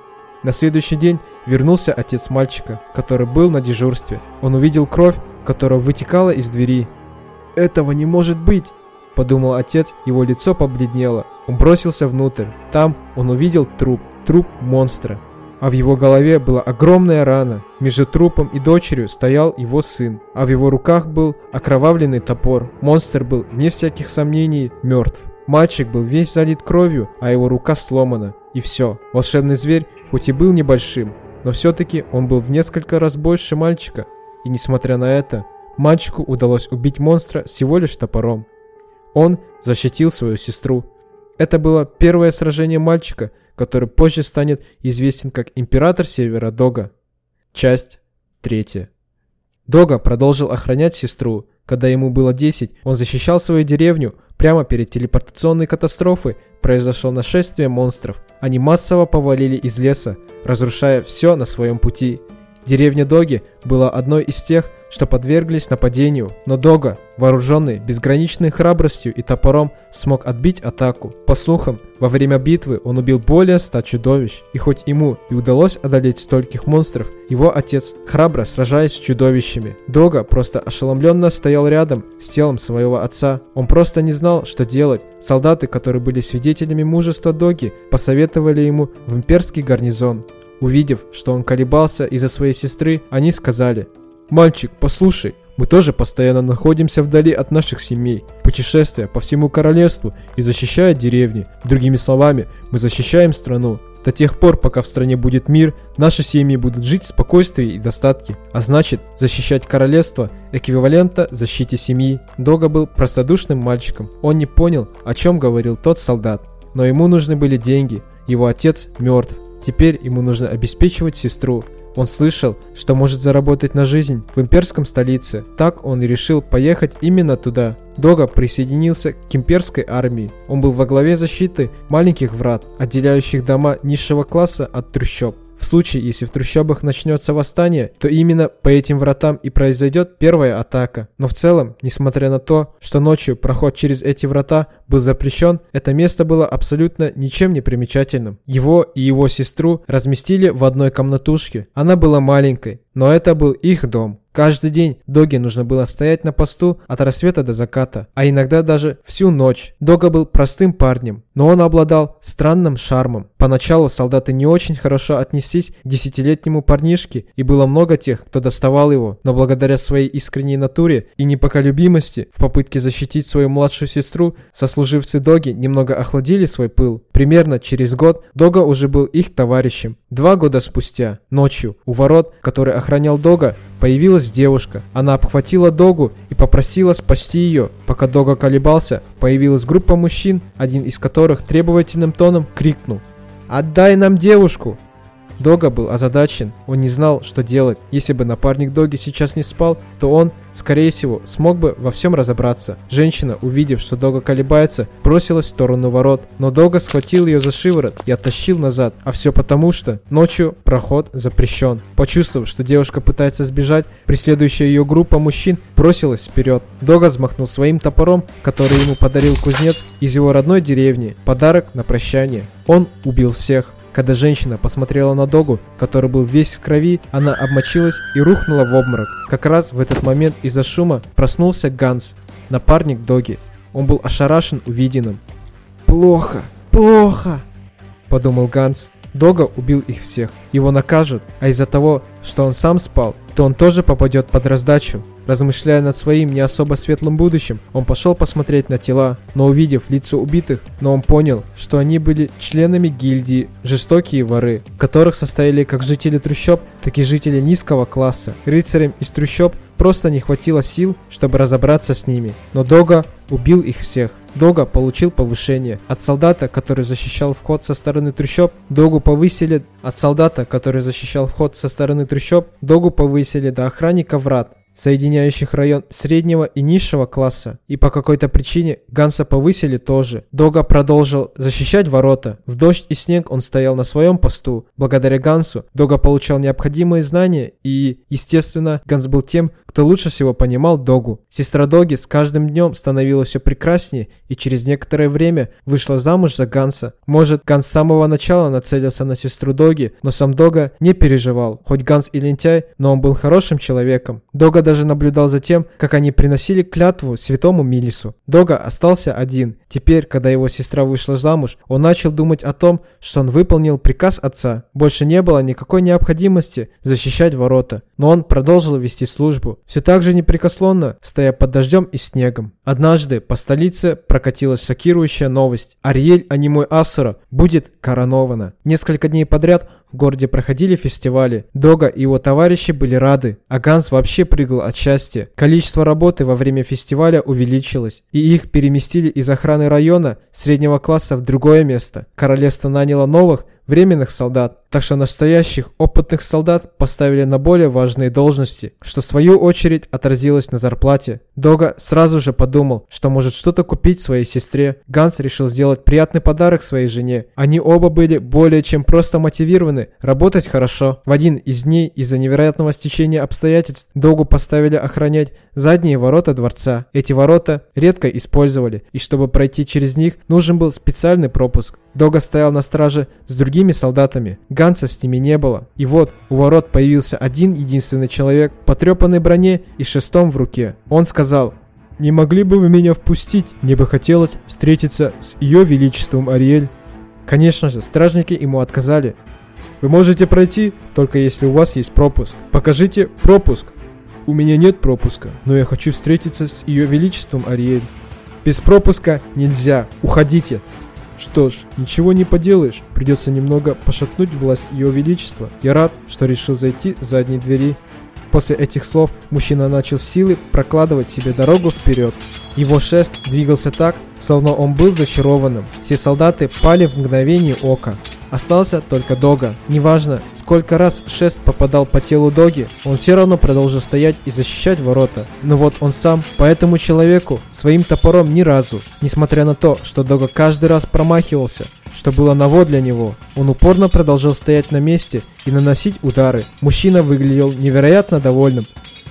На следующий день вернулся отец мальчика, который был на дежурстве. Он увидел кровь, которая вытекала из двери. «Этого не может быть!» – подумал отец, его лицо побледнело. Он бросился внутрь. Там он увидел труп, труп монстра. А в его голове была огромная рана. Между трупом и дочерью стоял его сын, а в его руках был окровавленный топор. Монстр был, вне всяких сомнений, мертв. Мальчик был весь залит кровью, а его рука сломана. И все. Волшебный зверь, хоть и был небольшим, но все-таки он был в несколько раз больше мальчика. И несмотря на это, мальчику удалось убить монстра всего лишь топором. Он защитил свою сестру. Это было первое сражение мальчика, который позже станет известен как Император Севера Дога. Часть третья. Дога продолжил охранять сестру. Когда ему было 10, он защищал свою деревню. Прямо перед телепортационной катастрофой произошло нашествие монстров. Они массово повалили из леса, разрушая все на своем пути. Деревня Доги была одной из тех, что подверглись нападению, но Дога, вооруженный безграничной храбростью и топором, смог отбить атаку. По слухам, во время битвы он убил более ста чудовищ, и хоть ему и удалось одолеть стольких монстров, его отец храбро сражаясь с чудовищами. Дога просто ошеломленно стоял рядом с телом своего отца. Он просто не знал, что делать. Солдаты, которые были свидетелями мужества Доги, посоветовали ему в имперский гарнизон. Увидев, что он колебался из-за своей сестры, они сказали, «Мальчик, послушай, мы тоже постоянно находимся вдали от наших семей, путешествуя по всему королевству и защищая деревни. Другими словами, мы защищаем страну. До тех пор, пока в стране будет мир, наши семьи будут жить в спокойствии и достатке. А значит, защищать королевство эквивалента защите семьи. Дога был простодушным мальчиком. Он не понял, о чем говорил тот солдат. Но ему нужны были деньги. Его отец мертв. Теперь ему нужно обеспечивать сестру. Он слышал, что может заработать на жизнь в имперском столице. Так он и решил поехать именно туда. Дога присоединился к имперской армии. Он был во главе защиты маленьких врат, отделяющих дома низшего класса от трущоб. В случае, если в трущобах начнется восстание, то именно по этим вратам и произойдет первая атака. Но в целом, несмотря на то, что ночью проход через эти врата был запрещен, это место было абсолютно ничем не примечательным. Его и его сестру разместили в одной комнатушке. Она была маленькой, но это был их дом. Каждый день Доге нужно было стоять на посту от рассвета до заката, а иногда даже всю ночь. Дога был простым парнем, но он обладал странным шармом. Поначалу солдаты не очень хорошо отнеслись к десятилетнему парнишке, и было много тех, кто доставал его, но благодаря своей искренней натуре и непоколюбимости в попытке защитить свою младшую сестру, сослуживцы Доги немного охладили свой пыл. Примерно через год Дога уже был их товарищем. Два года спустя, ночью, у ворот, который охранял Дога, появилась девушка. Она обхватила Догу и попросила спасти ее. Пока Дога колебался, появилась группа мужчин, один из которых требовательным тоном крикнул «Отдай нам девушку!» Дога был озадачен, он не знал, что делать. Если бы напарник Доги сейчас не спал, то он, скорее всего, смог бы во всем разобраться. Женщина, увидев, что Дога колебается, бросилась в сторону ворот, но Дога схватил ее за шиворот и оттащил назад. А все потому, что ночью проход запрещен. Почувствовав, что девушка пытается сбежать, преследующая ее группа мужчин бросилась вперед. Дога взмахнул своим топором, который ему подарил кузнец из его родной деревни. Подарок на прощание. Он убил всех. Когда женщина посмотрела на Догу, который был весь в крови, она обмочилась и рухнула в обморок. Как раз в этот момент из-за шума проснулся Ганс, напарник Доги. Он был ошарашен увиденным.
Плохо, плохо,
подумал Ганс. Дога убил их всех. Его накажут, а из-за того, что он сам спал, то он тоже попадет под раздачу. Размышляя над своим не особо светлым будущим, он пошел посмотреть на тела, но увидев лица убитых, но он понял, что они были членами гильдии «Жестокие воры», которых состояли как жители трущоб, так и жители низкого класса. Рыцарям из трущоб просто не хватило сил, чтобы разобраться с ними, но Дога убил их всех. Дога получил повышение. От солдата, который защищал вход со стороны трущоб, Догу повысили. От солдата, который защищал вход со стороны трущоб, Догу повысили до охранника врат соединяющих район среднего и низшего класса, и по какой-то причине Ганса повысили тоже. Дога продолжил защищать ворота. В дождь и снег он стоял на своем посту. Благодаря Гансу Дога получал необходимые знания и, естественно, Ганс был тем, кто лучше всего понимал Догу. Сестра Доги с каждым днем становилась все прекраснее и через некоторое время вышла замуж за Ганса. Может, Ганс с самого начала нацелился на сестру Доги, но сам Дога не переживал. Хоть Ганс и лентяй, но он был хорошим человеком. Дога даже наблюдал за тем, как они приносили клятву святому Милису. Дога остался один. Теперь, когда его сестра вышла замуж, он начал думать о том, что он выполнил приказ отца. Больше не было никакой необходимости защищать ворота. Но он продолжил вести службу. Все так же непрекословно, стоя под дождем и снегом. Однажды по столице прокатилась шокирующая новость. Ариэль Анимой Асура будет коронована. Несколько дней подряд в городе проходили фестивали. Дога и его товарищи были рады, а Ганс вообще прыгал от счастья. Количество работы во время фестиваля увеличилось, и их переместили из охраны района среднего класса в другое место. Королевство наняло новых, временных солдат, так что настоящих опытных солдат поставили на более важные должности, что в свою очередь отразилось на зарплате. Дога сразу же подумал, что может что-то купить своей сестре. Ганс решил сделать приятный подарок своей жене. Они оба были более чем просто мотивированы работать хорошо. В один из дней из-за невероятного стечения обстоятельств Догу поставили охранять задние ворота дворца. Эти ворота редко использовали, и чтобы пройти через них, нужен был специальный пропуск. Дога стоял на страже с другими солдатами. Ганса с ними не было. И вот у ворот появился один единственный человек потрепанной броне и шестом в руке. Он сказал, «Не могли бы вы меня впустить? Мне бы хотелось встретиться с ее величеством Ариэль». Конечно же, стражники ему отказали. «Вы можете пройти, только если у вас есть пропуск. Покажите пропуск». «У меня нет пропуска, но я хочу встретиться с ее величеством Ариэль». «Без пропуска нельзя. Уходите». Что ж, ничего не поделаешь, придется немного пошатнуть власть Ее Величества. Я рад, что решил зайти с задней двери. После этих слов мужчина начал силой прокладывать себе дорогу вперед. Его шест двигался так, словно он был зачарованным. Все солдаты пали в мгновение ока. Остался только Дога. Неважно, сколько раз шест попадал по телу Доги, он все равно продолжил стоять и защищать ворота. Но вот он сам по этому человеку своим топором ни разу. Несмотря на то, что Дога каждый раз промахивался, что было ново для него, он упорно продолжал стоять на месте и наносить удары. Мужчина выглядел невероятно довольным.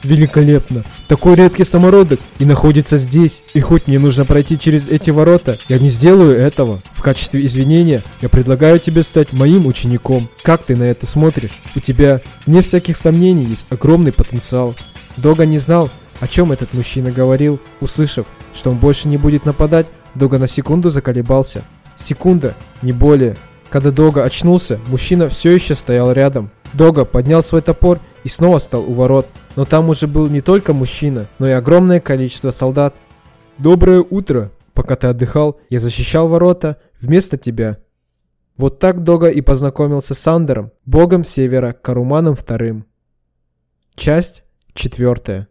Великолепно. Такой редкий самородок и находится здесь. И хоть мне нужно пройти через эти ворота, я не сделаю этого. В качестве извинения я предлагаю тебе стать моим учеником. Как ты на это смотришь? У тебя, вне всяких сомнений, есть огромный потенциал. Дога не знал, о чем этот мужчина говорил. Услышав, что он больше не будет нападать, Дога на секунду заколебался. Секунда, не более. Когда Дога очнулся, мужчина все еще стоял рядом. Дога поднял свой топор и снова стал у ворот. Но там уже был не только мужчина, но и огромное количество солдат. «Доброе утро! Пока ты отдыхал, я защищал ворота вместо тебя». Вот так Дога и познакомился с Андером, богом севера, Каруманом II. Часть четвертая.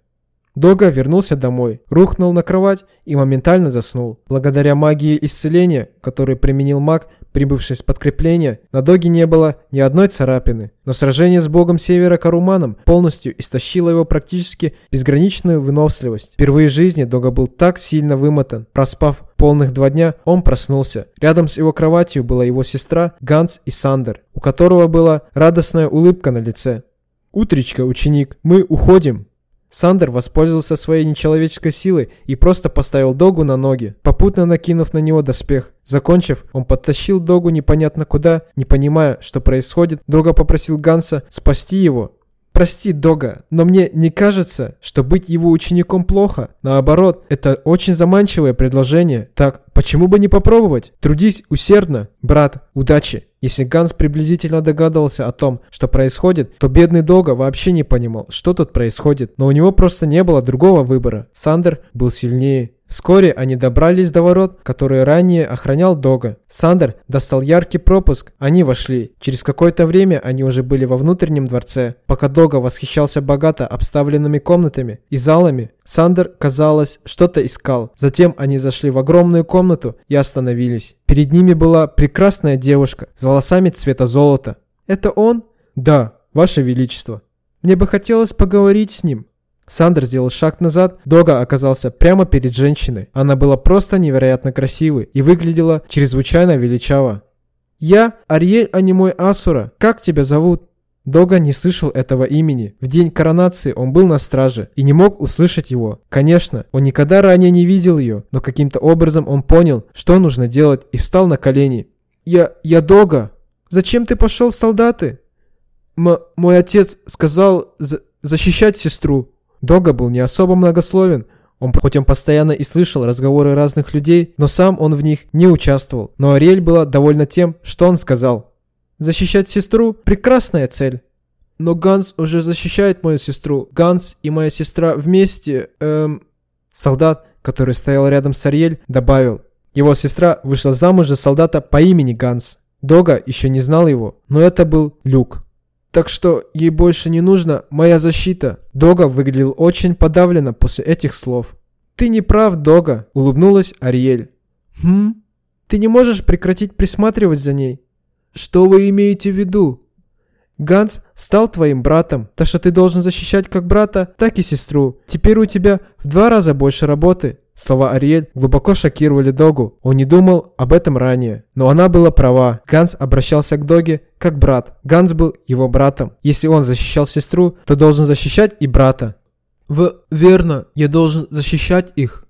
Дога вернулся домой, рухнул на кровать и моментально заснул. Благодаря магии исцеления, которую применил маг, прибывший с подкрепления, на Доге не было ни одной царапины. Но сражение с богом севера Каруманом полностью истощило его практически безграничную выносливость. Впервые в жизни Дога был так сильно вымотан. Проспав полных два дня, он проснулся. Рядом с его кроватью была его сестра Ганс и Сандер, у которого была радостная улыбка на лице. «Утречка, ученик, мы уходим!» Сандер воспользовался своей нечеловеческой силой и просто поставил Догу на ноги, попутно накинув на него доспех. Закончив, он подтащил Догу непонятно куда, не понимая, что происходит. Дога попросил Ганса спасти его. Прости, Дога, но мне не кажется, что быть его учеником плохо. Наоборот, это очень заманчивое предложение. Так, почему бы не попробовать? Трудись усердно. Брат, удачи. Если Ганс приблизительно догадывался о том, что происходит, то бедный Дога вообще не понимал, что тут происходит. Но у него просто не было другого выбора. Сандер был сильнее. Вскоре они добрались до ворот, которые ранее охранял Дога. Сандер достал яркий пропуск, они вошли. Через какое-то время они уже были во внутреннем дворце. Пока Дога восхищался богато обставленными комнатами и залами, Сандер, казалось, что-то искал. Затем они зашли в огромную комнату и остановились. Перед ними была прекрасная девушка с волосами цвета золота. «Это он?» «Да, ваше величество». «Мне бы хотелось поговорить с ним», Сандер сделал шаг назад, Дога оказался прямо перед женщиной. Она была просто невероятно красивой и выглядела чрезвычайно величаво. «Я Ариэль Анимой Асура. Как тебя зовут?» Дога не слышал этого имени. В день коронации он был на страже и не мог услышать его. Конечно, он никогда ранее не видел ее, но каким-то образом он понял, что нужно делать и встал на колени. «Я... я Дога. Зачем ты пошел в солдаты?» М «Мой отец сказал за защищать сестру», Дога был не особо многословен, он, хоть он постоянно и слышал разговоры разных людей, но сам он в них не участвовал. Но Ариэль была довольна тем, что он сказал. «Защищать сестру – прекрасная цель». «Но Ганс уже защищает мою сестру. Ганс и моя сестра вместе, эм...» Солдат, который стоял рядом с Ариэль, добавил. Его сестра вышла замуж за солдата по имени Ганс. Дога еще не знал его, но это был Люк. Так что ей больше не нужна моя защита. Дога выглядел очень подавленно после этих слов. Ты не прав, Дога, улыбнулась Ариэль. Хм? Ты не можешь прекратить присматривать за ней? Что вы имеете в виду? Ганс стал твоим братом, так что ты должен защищать как брата, так и сестру. Теперь у тебя в два раза больше работы. Слова Ариэль глубоко шокировали Догу. Он не думал об этом ранее. Но она была права. Ганс обращался к Доге как брат. Ганс был его братом. Если он защищал сестру, то должен защищать и брата. В верно, я должен защищать их.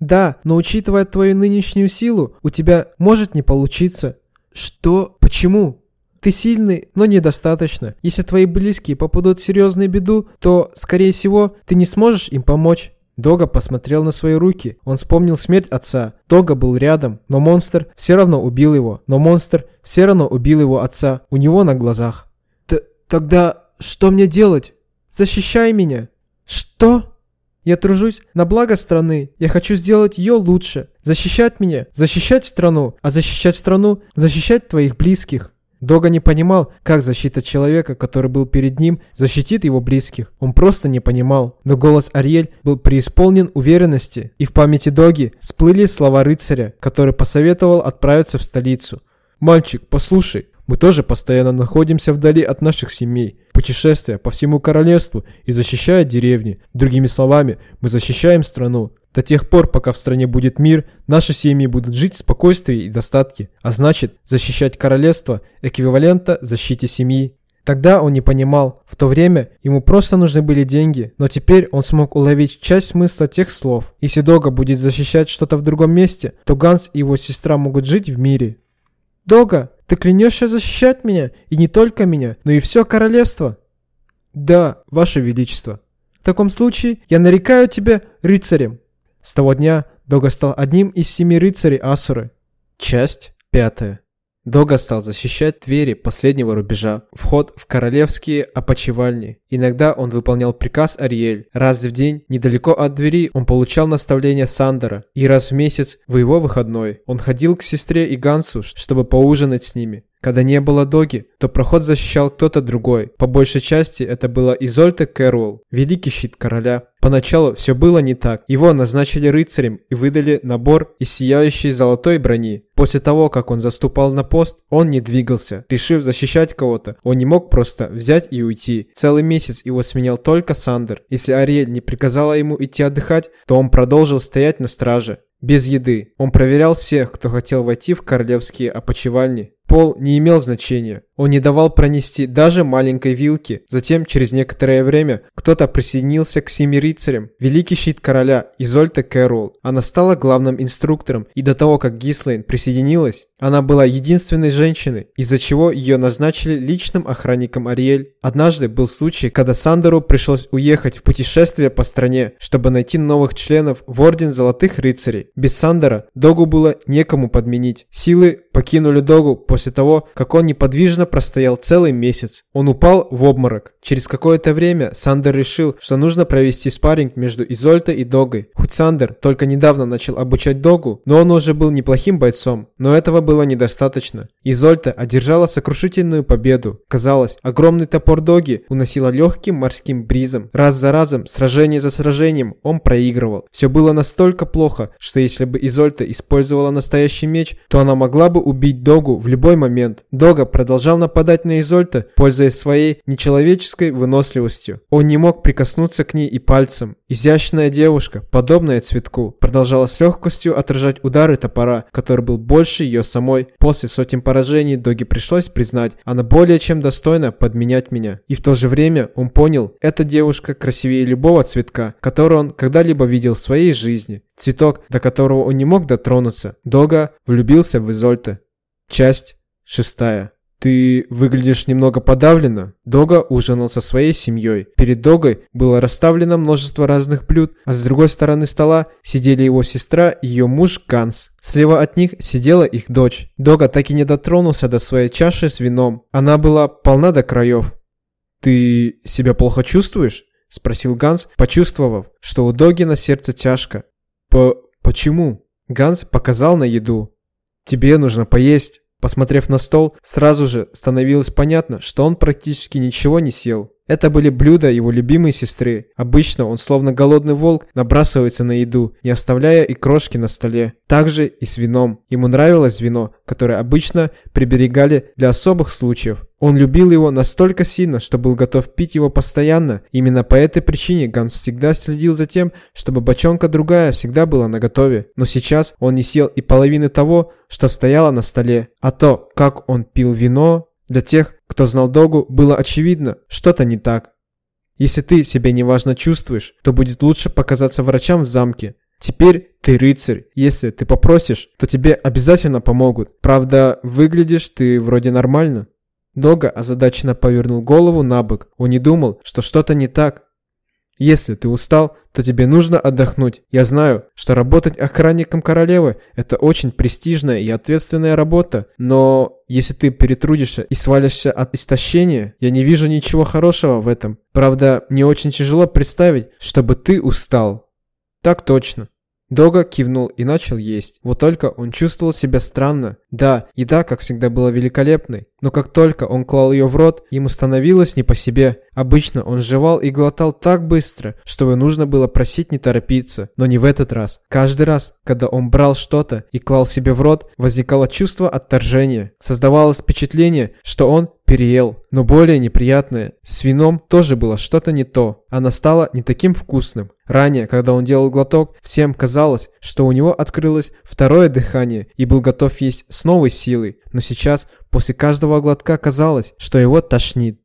Да, но учитывая твою нынешнюю силу, у тебя может не получиться. Что? Почему? Ты сильный, но недостаточно. Если твои близкие попадут в серьезную беду, то, скорее всего, ты не сможешь им помочь. Дога посмотрел на свои руки. Он вспомнил смерть отца. Дога был рядом, но монстр все равно убил его. Но монстр все равно убил его отца у него на глазах. Т тогда что мне делать? Защищай меня. Что? Я тружусь на благо страны. Я хочу сделать ее лучше. Защищать меня, защищать страну, а защищать страну, защищать твоих близких. Дога не понимал, как защита человека, который был перед ним, защитит его близких. Он просто не понимал. Но голос Ариэль был преисполнен уверенности, и в памяти Доги всплыли слова рыцаря, который посоветовал отправиться в столицу. «Мальчик, послушай, мы тоже постоянно находимся вдали от наших семей, путешествуя по всему королевству и защищая деревни. Другими словами, мы защищаем страну. До тех пор, пока в стране будет мир, наши семьи будут жить в спокойствии и достатке, а значит, защищать королевство эквивалента защите семьи. Тогда он не понимал, в то время ему просто нужны были деньги, но теперь он смог уловить часть смысла тех слов. Если Дога будет защищать что-то в другом месте, то Ганс и его сестра могут жить в мире. «Дога, ты клянешься защищать меня, и не только меня, но и все королевство?» «Да, ваше величество. В таком случае я нарекаю тебя рыцарем». С того дня Дога стал одним из семи рыцарей Асуры. Часть пятая. Дога стал защищать двери последнего рубежа, вход в королевские опочивальни. Иногда он выполнял приказ Ариэль. Раз в день, недалеко от двери, он получал наставление Сандера. И раз в месяц, в его выходной, он ходил к сестре и Гансу, чтобы поужинать с ними. Когда не было Доги, то проход защищал кто-то другой. По большей части это была Изольта Кэрол, великий щит короля. Поначалу все было не так. Его назначили рыцарем и выдали набор из сияющей золотой брони. После того, как он заступал на пост, он не двигался. Решив защищать кого-то, он не мог просто взять и уйти. Целый месяц его сменял только Сандер. Если Ариэль не приказала ему идти отдыхать, то он продолжил стоять на страже. Без еды. Он проверял всех, кто хотел войти в королевские опочивальни. Пол не имел значения. Он не давал пронести даже маленькой вилки. Затем, через некоторое время, кто-то присоединился к семи рыцарям. Великий щит короля Изольта Кэрол. Она стала главным инструктором, и до того, как Гислейн присоединилась, она была единственной женщиной, из-за чего ее назначили личным охранником Ариэль. Однажды был случай, когда Сандеру пришлось уехать в путешествие по стране, чтобы найти новых членов в Орден Золотых Рыцарей. Без Сандера Догу было некому подменить. Силы покинули Догу после того, как он неподвижно простоял целый месяц. Он упал в обморок. Через какое-то время Сандер решил, что нужно провести спарринг между Изольтой и Догой. Хоть Сандер только недавно начал обучать Догу, но он уже был неплохим бойцом. Но этого было недостаточно. Изольта одержала сокрушительную победу. Казалось, огромный топор Доги уносило легким морским бризом. Раз за разом, сражение за сражением, он проигрывал. Все было настолько плохо, что если бы Изольта использовала настоящий меч, то она могла бы убить Догу в любой момент. Дога продолжал нападать на Изольта, пользуясь своей нечеловеческой выносливостью. Он не мог прикоснуться к ней и пальцем. Изящная девушка, подобная цветку, продолжала с легкостью отражать удары топора, который был больше ее самой. После сотен поражений Доги пришлось признать, она более чем достойна подменять меня. И в то же время он понял, эта девушка красивее любого цветка, который он когда-либо видел в своей жизни. Цветок, до которого он не мог дотронуться. Дога влюбился в Изольте. Часть шестая. «Ты выглядишь немного подавленно». Дога ужинал со своей семьей. Перед Догой было расставлено множество разных блюд, а с другой стороны стола сидели его сестра и ее муж Ганс. Слева от них сидела их дочь. Дога так и не дотронулся до своей чаши с вином. Она была полна до краев. «Ты себя плохо чувствуешь?» – спросил Ганс, почувствовав, что у Доги на сердце тяжко. «По... почему?» Ганс показал на еду. «Тебе нужно поесть». Посмотрев на стол, сразу же становилось понятно, что он практически ничего не съел. Это были блюда его любимой сестры. Обычно он, словно голодный волк, набрасывается на еду, не оставляя и крошки на столе. Также и с вином. Ему нравилось вино, которое обычно приберегали для особых случаев. Он любил его настолько сильно, что был готов пить его постоянно. Именно по этой причине Ганс всегда следил за тем, чтобы бочонка другая всегда была наготове. Но сейчас он не съел и половины того, что стояло на столе. А то, как он пил вино, для тех, кто знал Догу, было очевидно, что-то не так. Если ты себя неважно чувствуешь, то будет лучше показаться врачам в замке. Теперь ты рыцарь. Если ты попросишь, то тебе обязательно помогут. Правда, выглядишь ты вроде нормально. Дога озадаченно повернул голову на бок. Он не думал, что что-то не так. Если ты устал, то тебе нужно отдохнуть. Я знаю, что работать охранником королевы – это очень престижная и ответственная работа, но если ты перетрудишься и свалишься от истощения, я не вижу ничего хорошего в этом. Правда, мне очень тяжело представить, чтобы ты устал. Так точно. Дога кивнул и начал есть. Вот только он чувствовал себя странно. Да, еда, как всегда, была великолепной. Но как только он клал ее в рот, ему становилось не по себе. Обычно он жевал и глотал так быстро, что его нужно было просить не торопиться. Но не в этот раз. Каждый раз, когда он брал что-то и клал себе в рот, возникало чувство отторжения. Создавалось впечатление, что он переел. Но более неприятное, с вином тоже было что-то не то. Оно стало не таким вкусным. Ранее, когда он делал глоток, всем казалось, что у него открылось второе дыхание и был готов есть с новой силой. Но сейчас, после каждого глотка, казалось, что его тошнит.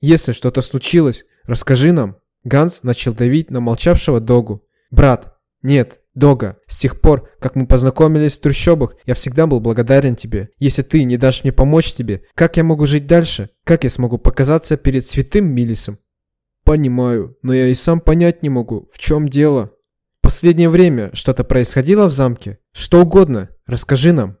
«Если что-то случилось, расскажи нам». Ганс начал давить на молчавшего Догу. «Брат, нет, Дога, с тех пор, как мы познакомились в трущобах, я всегда был благодарен тебе. Если ты не дашь мне помочь тебе, как я могу жить дальше? Как я смогу показаться перед святым Милисом? Понимаю, но я и сам понять не могу, в чем дело. Последнее время что-то происходило в замке? Что угодно, расскажи нам.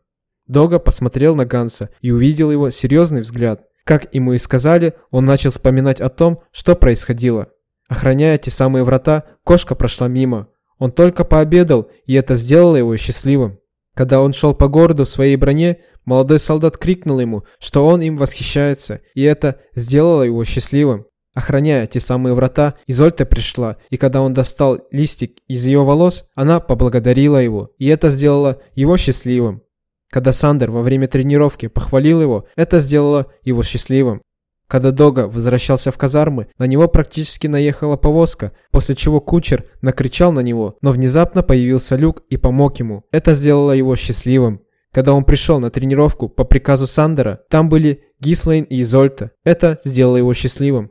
Дога посмотрел на Ганса и увидел его серьезный взгляд. Как ему и сказали, он начал вспоминать о том, что происходило. Охраняя те самые врата, кошка прошла мимо. Он только пообедал, и это сделало его счастливым. Когда он шел по городу в своей броне, молодой солдат крикнул ему, что он им восхищается, и это сделало его счастливым. Охраняя те самые врата, Изольта пришла, и когда он достал листик из ее волос, она поблагодарила его, и это сделало его счастливым. Когда Сандер во время тренировки похвалил его, это сделало его счастливым. Когда Дога возвращался в казармы, на него практически наехала повозка, после чего кучер накричал на него, но внезапно появился Люк и помог ему. Это сделало его счастливым. Когда он пришел на тренировку по приказу Сандера, там были Гислейн и Изольта. Это сделало его счастливым.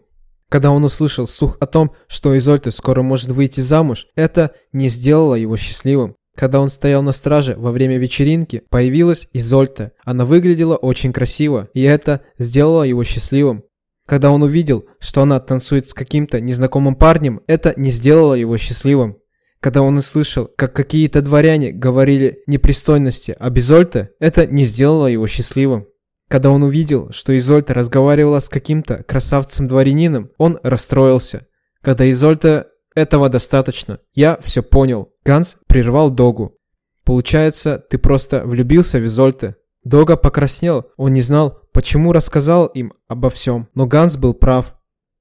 Когда он услышал слух о том, что Изольта скоро может выйти замуж, это не сделало его счастливым. Когда он стоял на страже во время вечеринки, появилась Изольта. Она выглядела очень красиво, и это сделало его счастливым. Когда он увидел, что она танцует с каким-то незнакомым парнем, это не сделало его счастливым. Когда он услышал, как какие-то дворяне говорили непристойности об Изольте, это не сделало его счастливым. Когда он увидел, что Изольта разговаривала с каким-то красавцем-дворянином, он расстроился. Когда Изольта этого достаточно. Я все понял. Ганс прервал Догу. Получается, ты просто влюбился в Изольте. Дога покраснел. Он не знал, почему рассказал им обо всем. Но Ганс был прав.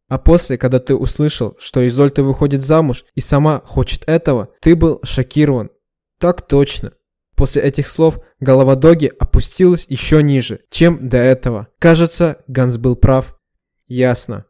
А после, когда ты услышал, что Изольта выходит замуж и сама хочет этого, ты был шокирован. Так точно. После этих слов голова Доги опустилась еще ниже, чем до этого. Кажется, Ганс был прав. Ясно.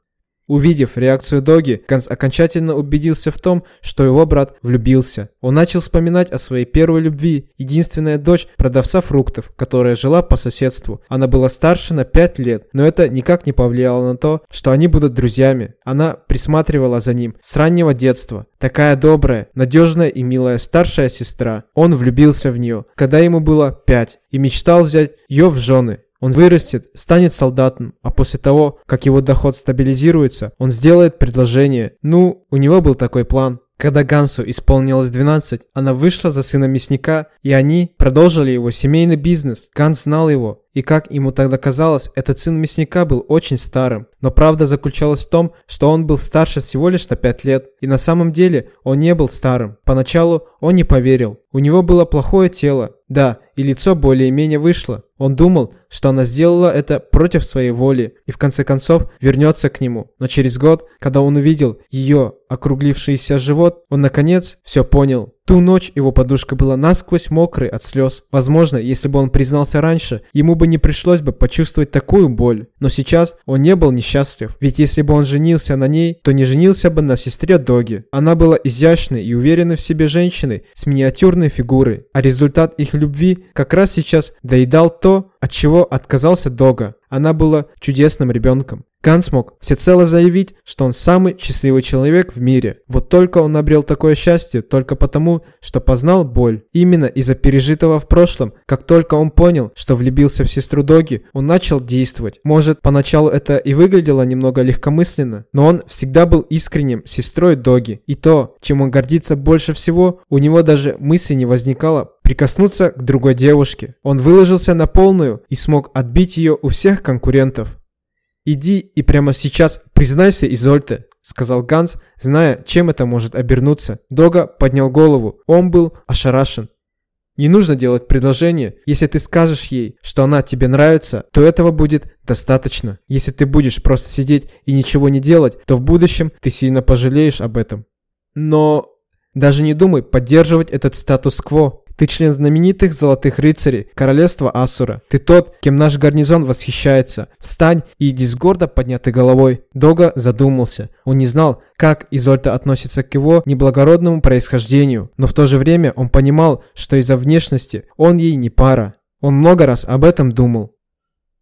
Увидев реакцию Доги, Ганс окончательно убедился в том, что его брат влюбился. Он начал вспоминать о своей первой любви, единственная дочь продавца фруктов, которая жила по соседству. Она была старше на 5 лет, но это никак не повлияло на то, что они будут друзьями. Она присматривала за ним с раннего детства. Такая добрая, надежная и милая старшая сестра. Он влюбился в нее, когда ему было 5, и мечтал взять ее в жены. Он вырастет, станет солдатом, а после того, как его доход стабилизируется, он сделает предложение. Ну, у него был такой план. Когда Гансу исполнилось 12, она вышла за сына мясника, и они продолжили его семейный бизнес. Ганс знал его, И как ему тогда казалось, этот сын мясника был очень старым. Но правда заключалась в том, что он был старше всего лишь на 5 лет. И на самом деле он не был старым. Поначалу он не поверил. У него было плохое тело. Да, и лицо более-менее вышло. Он думал, что она сделала это против своей воли и в конце концов вернется к нему. Но через год, когда он увидел ее округлившийся живот, он наконец все понял. Ту ночь его подушка была насквозь мокрой от слез. Возможно, если бы он признался раньше, ему бы не пришлось бы почувствовать такую боль. Но сейчас он не был несчастлив. Ведь если бы он женился на ней, то не женился бы на сестре Доги. Она была изящной и уверенной в себе женщиной с миниатюрной фигурой. А результат их любви как раз сейчас доедал то, от чего отказался Дога. Она была чудесным ребенком. Ганс мог всецело заявить, что он самый счастливый человек в мире. Вот только он обрел такое счастье только потому, что познал боль. Именно из-за пережитого в прошлом, как только он понял, что влюбился в сестру Доги, он начал действовать. Может, поначалу это и выглядело немного легкомысленно, но он всегда был искренним сестрой Доги. И то, чем он гордится больше всего, у него даже мысли не возникало прикоснуться к другой девушке. Он выложился на полную и смог отбить ее у всех конкурентов. «Иди и прямо сейчас признайся, Изольте», — сказал Ганс, зная, чем это может обернуться. Дога поднял голову. Он был ошарашен. Не нужно делать предложение. Если ты скажешь ей, что она тебе нравится, то этого будет достаточно. Если ты будешь просто сидеть и ничего не делать, то в будущем ты сильно пожалеешь об этом. Но даже не думай поддерживать этот статус-кво. Ты член знаменитых золотых рыцарей, королевства Асура. Ты тот, кем наш гарнизон восхищается. Встань и иди с гордо поднятой головой. Дога задумался. Он не знал, как Изольта относится к его неблагородному происхождению, но в то же время он понимал, что из-за внешности он ей не пара. Он много раз об этом думал.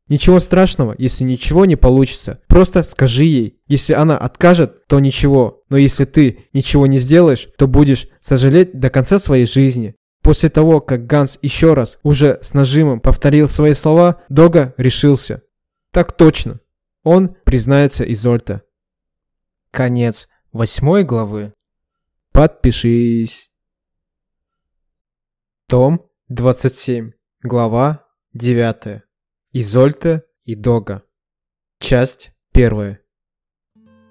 Ничего страшного, если ничего не получится. Просто скажи ей. Если она откажет, то ничего. Но если ты ничего не сделаешь, то будешь сожалеть до конца своей жизни. После того, как Ганс еще раз, уже с нажимом, повторил свои слова, Дога решился. Так точно. Он признается Изольта. Конец восьмой главы. Подпишись. Том 27. Глава 9. Изольта и Дога. Часть первая.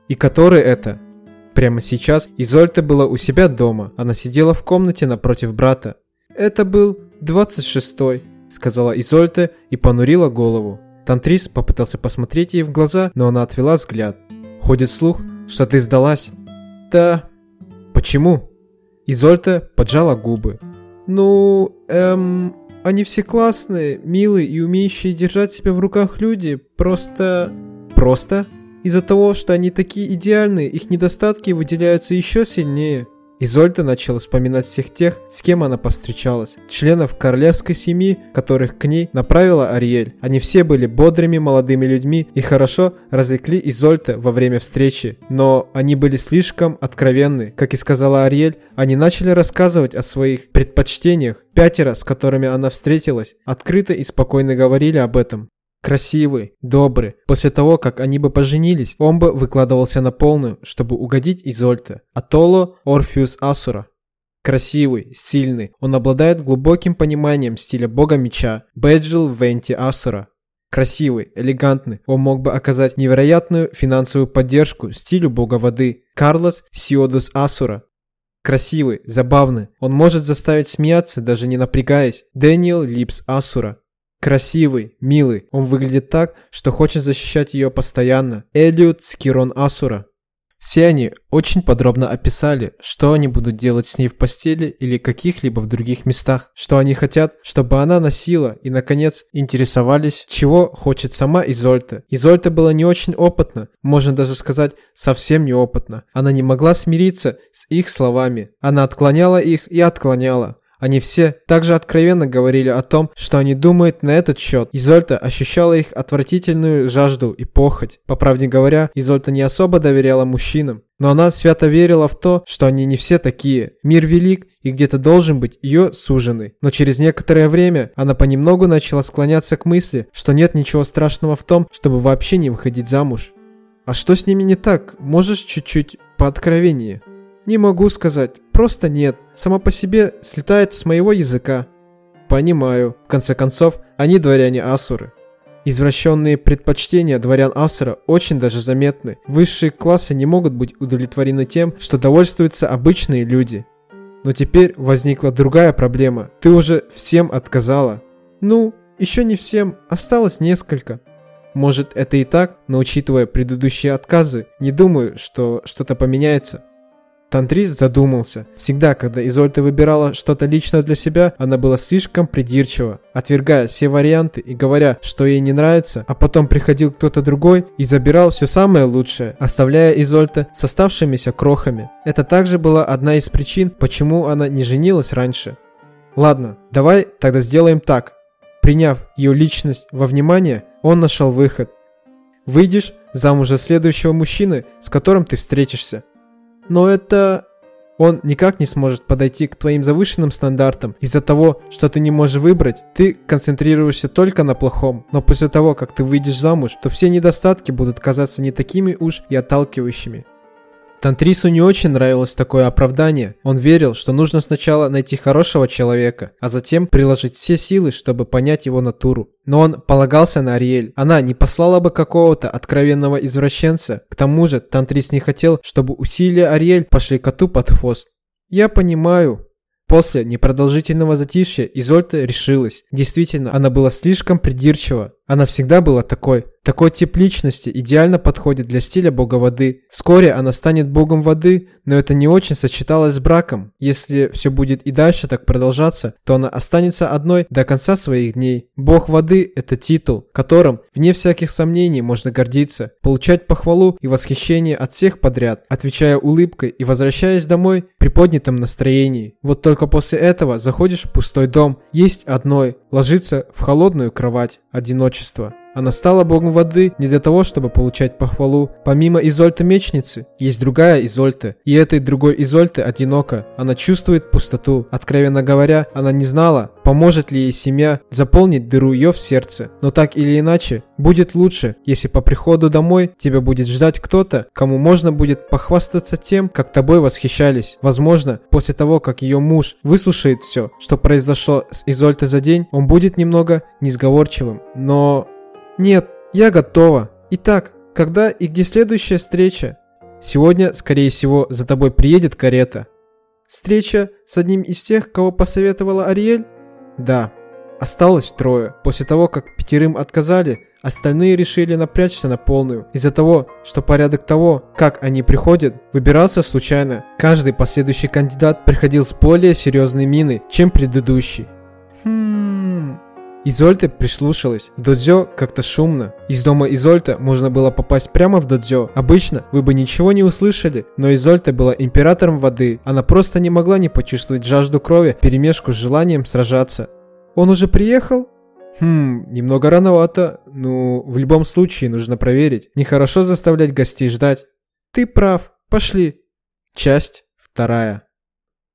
И который это? Прямо сейчас Изольта была у себя дома. Она сидела в комнате напротив брата. «Это был двадцать шестой», — сказала Изольта и понурила голову. Тантрис попытался посмотреть ей в глаза, но она отвела взгляд. «Ходит слух, что ты сдалась?» «Да». «Почему?» Изольта поджала губы. «Ну, эм... Они все классные, милые и умеющие держать себя в руках люди. Просто...» «Просто?» Из-за того, что они такие идеальные, их недостатки выделяются еще сильнее. Изольда начала вспоминать всех тех, с кем она повстречалась. Членов королевской семьи, которых к ней направила Ариэль. Они все были бодрыми молодыми людьми и хорошо развлекли Изольда во время встречи. Но они были слишком откровенны. Как и сказала Ариэль, они начали рассказывать о своих предпочтениях. Пятеро, с которыми она встретилась, открыто и спокойно говорили об этом красивый, добрый. После того, как они бы поженились, он бы выкладывался на полную, чтобы угодить Изольте. Атоло Орфеус Асура. Красивый, сильный, он обладает глубоким пониманием стиля бога меча Бэджил Венти Асура. Красивый, элегантный, он мог бы оказать невероятную финансовую поддержку стилю бога воды Карлос Сиодус Асура. Красивый, забавный, он может заставить смеяться, даже не напрягаясь. Дэниел Липс Асура. Красивый, милый, он выглядит так, что хочет защищать ее постоянно. Элиот Скирон Асура. Все они очень подробно описали, что они будут делать с ней в постели или каких-либо в других местах, что они хотят, чтобы она носила, и, наконец, интересовались, чего хочет сама Изольта. Изольта была не очень опытна, можно даже сказать, совсем неопытна. Она не могла смириться с их словами. Она отклоняла их и отклоняла. Они все также откровенно говорили о том, что они думают на этот счет. Изольта ощущала их отвратительную жажду и похоть. По правде говоря, Изольта не особо доверяла мужчинам. Но она свято верила в то, что они не все такие. Мир велик, и где-то должен быть ее суженый. Но через некоторое время она понемногу начала склоняться к мысли, что нет ничего страшного в том, чтобы вообще не выходить замуж. А что с ними не так? Можешь чуть-чуть пооткровеннее? Не могу сказать, просто нет. Сама по себе слетает с моего языка. Понимаю. В конце концов, Они дворяне Асуры. Извращенные предпочтения дворян Асура очень даже заметны. Высшие классы не могут быть удовлетворены тем, что довольствуются обычные люди. Но теперь возникла другая проблема. Ты уже всем отказала. Ну, еще не всем, осталось несколько. Может, это и так, но учитывая предыдущие отказы, не думаю, что что-то поменяется. Тантрис задумался. Всегда, когда Изольта выбирала что-то лично для себя, она была слишком придирчива, отвергая все варианты и говоря, что ей не нравится, а потом приходил кто-то другой и забирал все самое лучшее, оставляя Изольта с оставшимися крохами. Это также была одна из причин, почему она не женилась раньше. Ладно, давай тогда сделаем так. Приняв ее личность во внимание, он нашел выход. Выйдешь замуж за следующего мужчины, с которым ты встретишься. Но это... Он никак не сможет подойти к твоим завышенным стандартам из-за того, что ты не можешь выбрать. Ты концентрируешься только на плохом. Но после того, как ты выйдешь замуж, то все недостатки будут казаться не такими уж и отталкивающими. Тантрису не очень нравилось такое оправдание. Он верил, что нужно сначала найти хорошего человека, а затем приложить все силы, чтобы понять его натуру. Но он полагался на Ариэль. Она не послала бы какого-то откровенного извращенца. К тому же Тантрис не хотел, чтобы усилия Ариэль пошли коту под хвост. «Я понимаю», После непродолжительного затишья Изольта решилась. Действительно, она была слишком придирчива. Она всегда была такой. Такой тип личности идеально подходит для стиля бога воды. Вскоре она станет богом воды, но это не очень сочеталось с браком. Если все будет и дальше так продолжаться, то она останется одной до конца своих дней. Бог воды – это титул, которым, вне всяких сомнений, можно гордиться, получать похвалу и восхищение от всех подряд, отвечая улыбкой и возвращаясь домой при поднятом настроении. Вот только после этого заходишь в пустой дом, есть одной, ложиться в холодную кровать, одиночество. Она стала богом воды не для того, чтобы получать похвалу. Помимо Изольты Мечницы, есть другая Изольта, и этой другой Изольты одинока. Она чувствует пустоту. Откровенно говоря, она не знала, поможет ли ей семья заполнить дыру ее в сердце. Но так или иначе, будет лучше, если по приходу домой тебя будет ждать кто-то, кому можно будет похвастаться тем, как тобой восхищались. Возможно, после того, как ее муж выслушает все, что произошло с Изольтой за день, он будет немного несговорчивым. Но нет, я готова. Итак, когда и где следующая встреча? Сегодня, скорее всего, за тобой приедет карета. Встреча с одним из тех, кого посоветовала Ариэль? Да. Осталось трое. После того, как пятерым отказали, остальные решили напрячься на полную. Из-за того, что порядок того, как они приходят, выбирался случайно. Каждый последующий кандидат приходил с более серьезной миной, чем предыдущий. Хм... Изольта прислушалась. В додзё как-то шумно. Из дома Изольта можно было попасть прямо в додзё. Обычно вы бы ничего не услышали, но Изольта была императором воды. Она просто не могла не почувствовать жажду крови, перемешку с желанием сражаться. Он уже приехал? Хм, немного рановато. Ну, в любом случае нужно проверить. Нехорошо заставлять гостей ждать. Ты прав. Пошли. Часть вторая.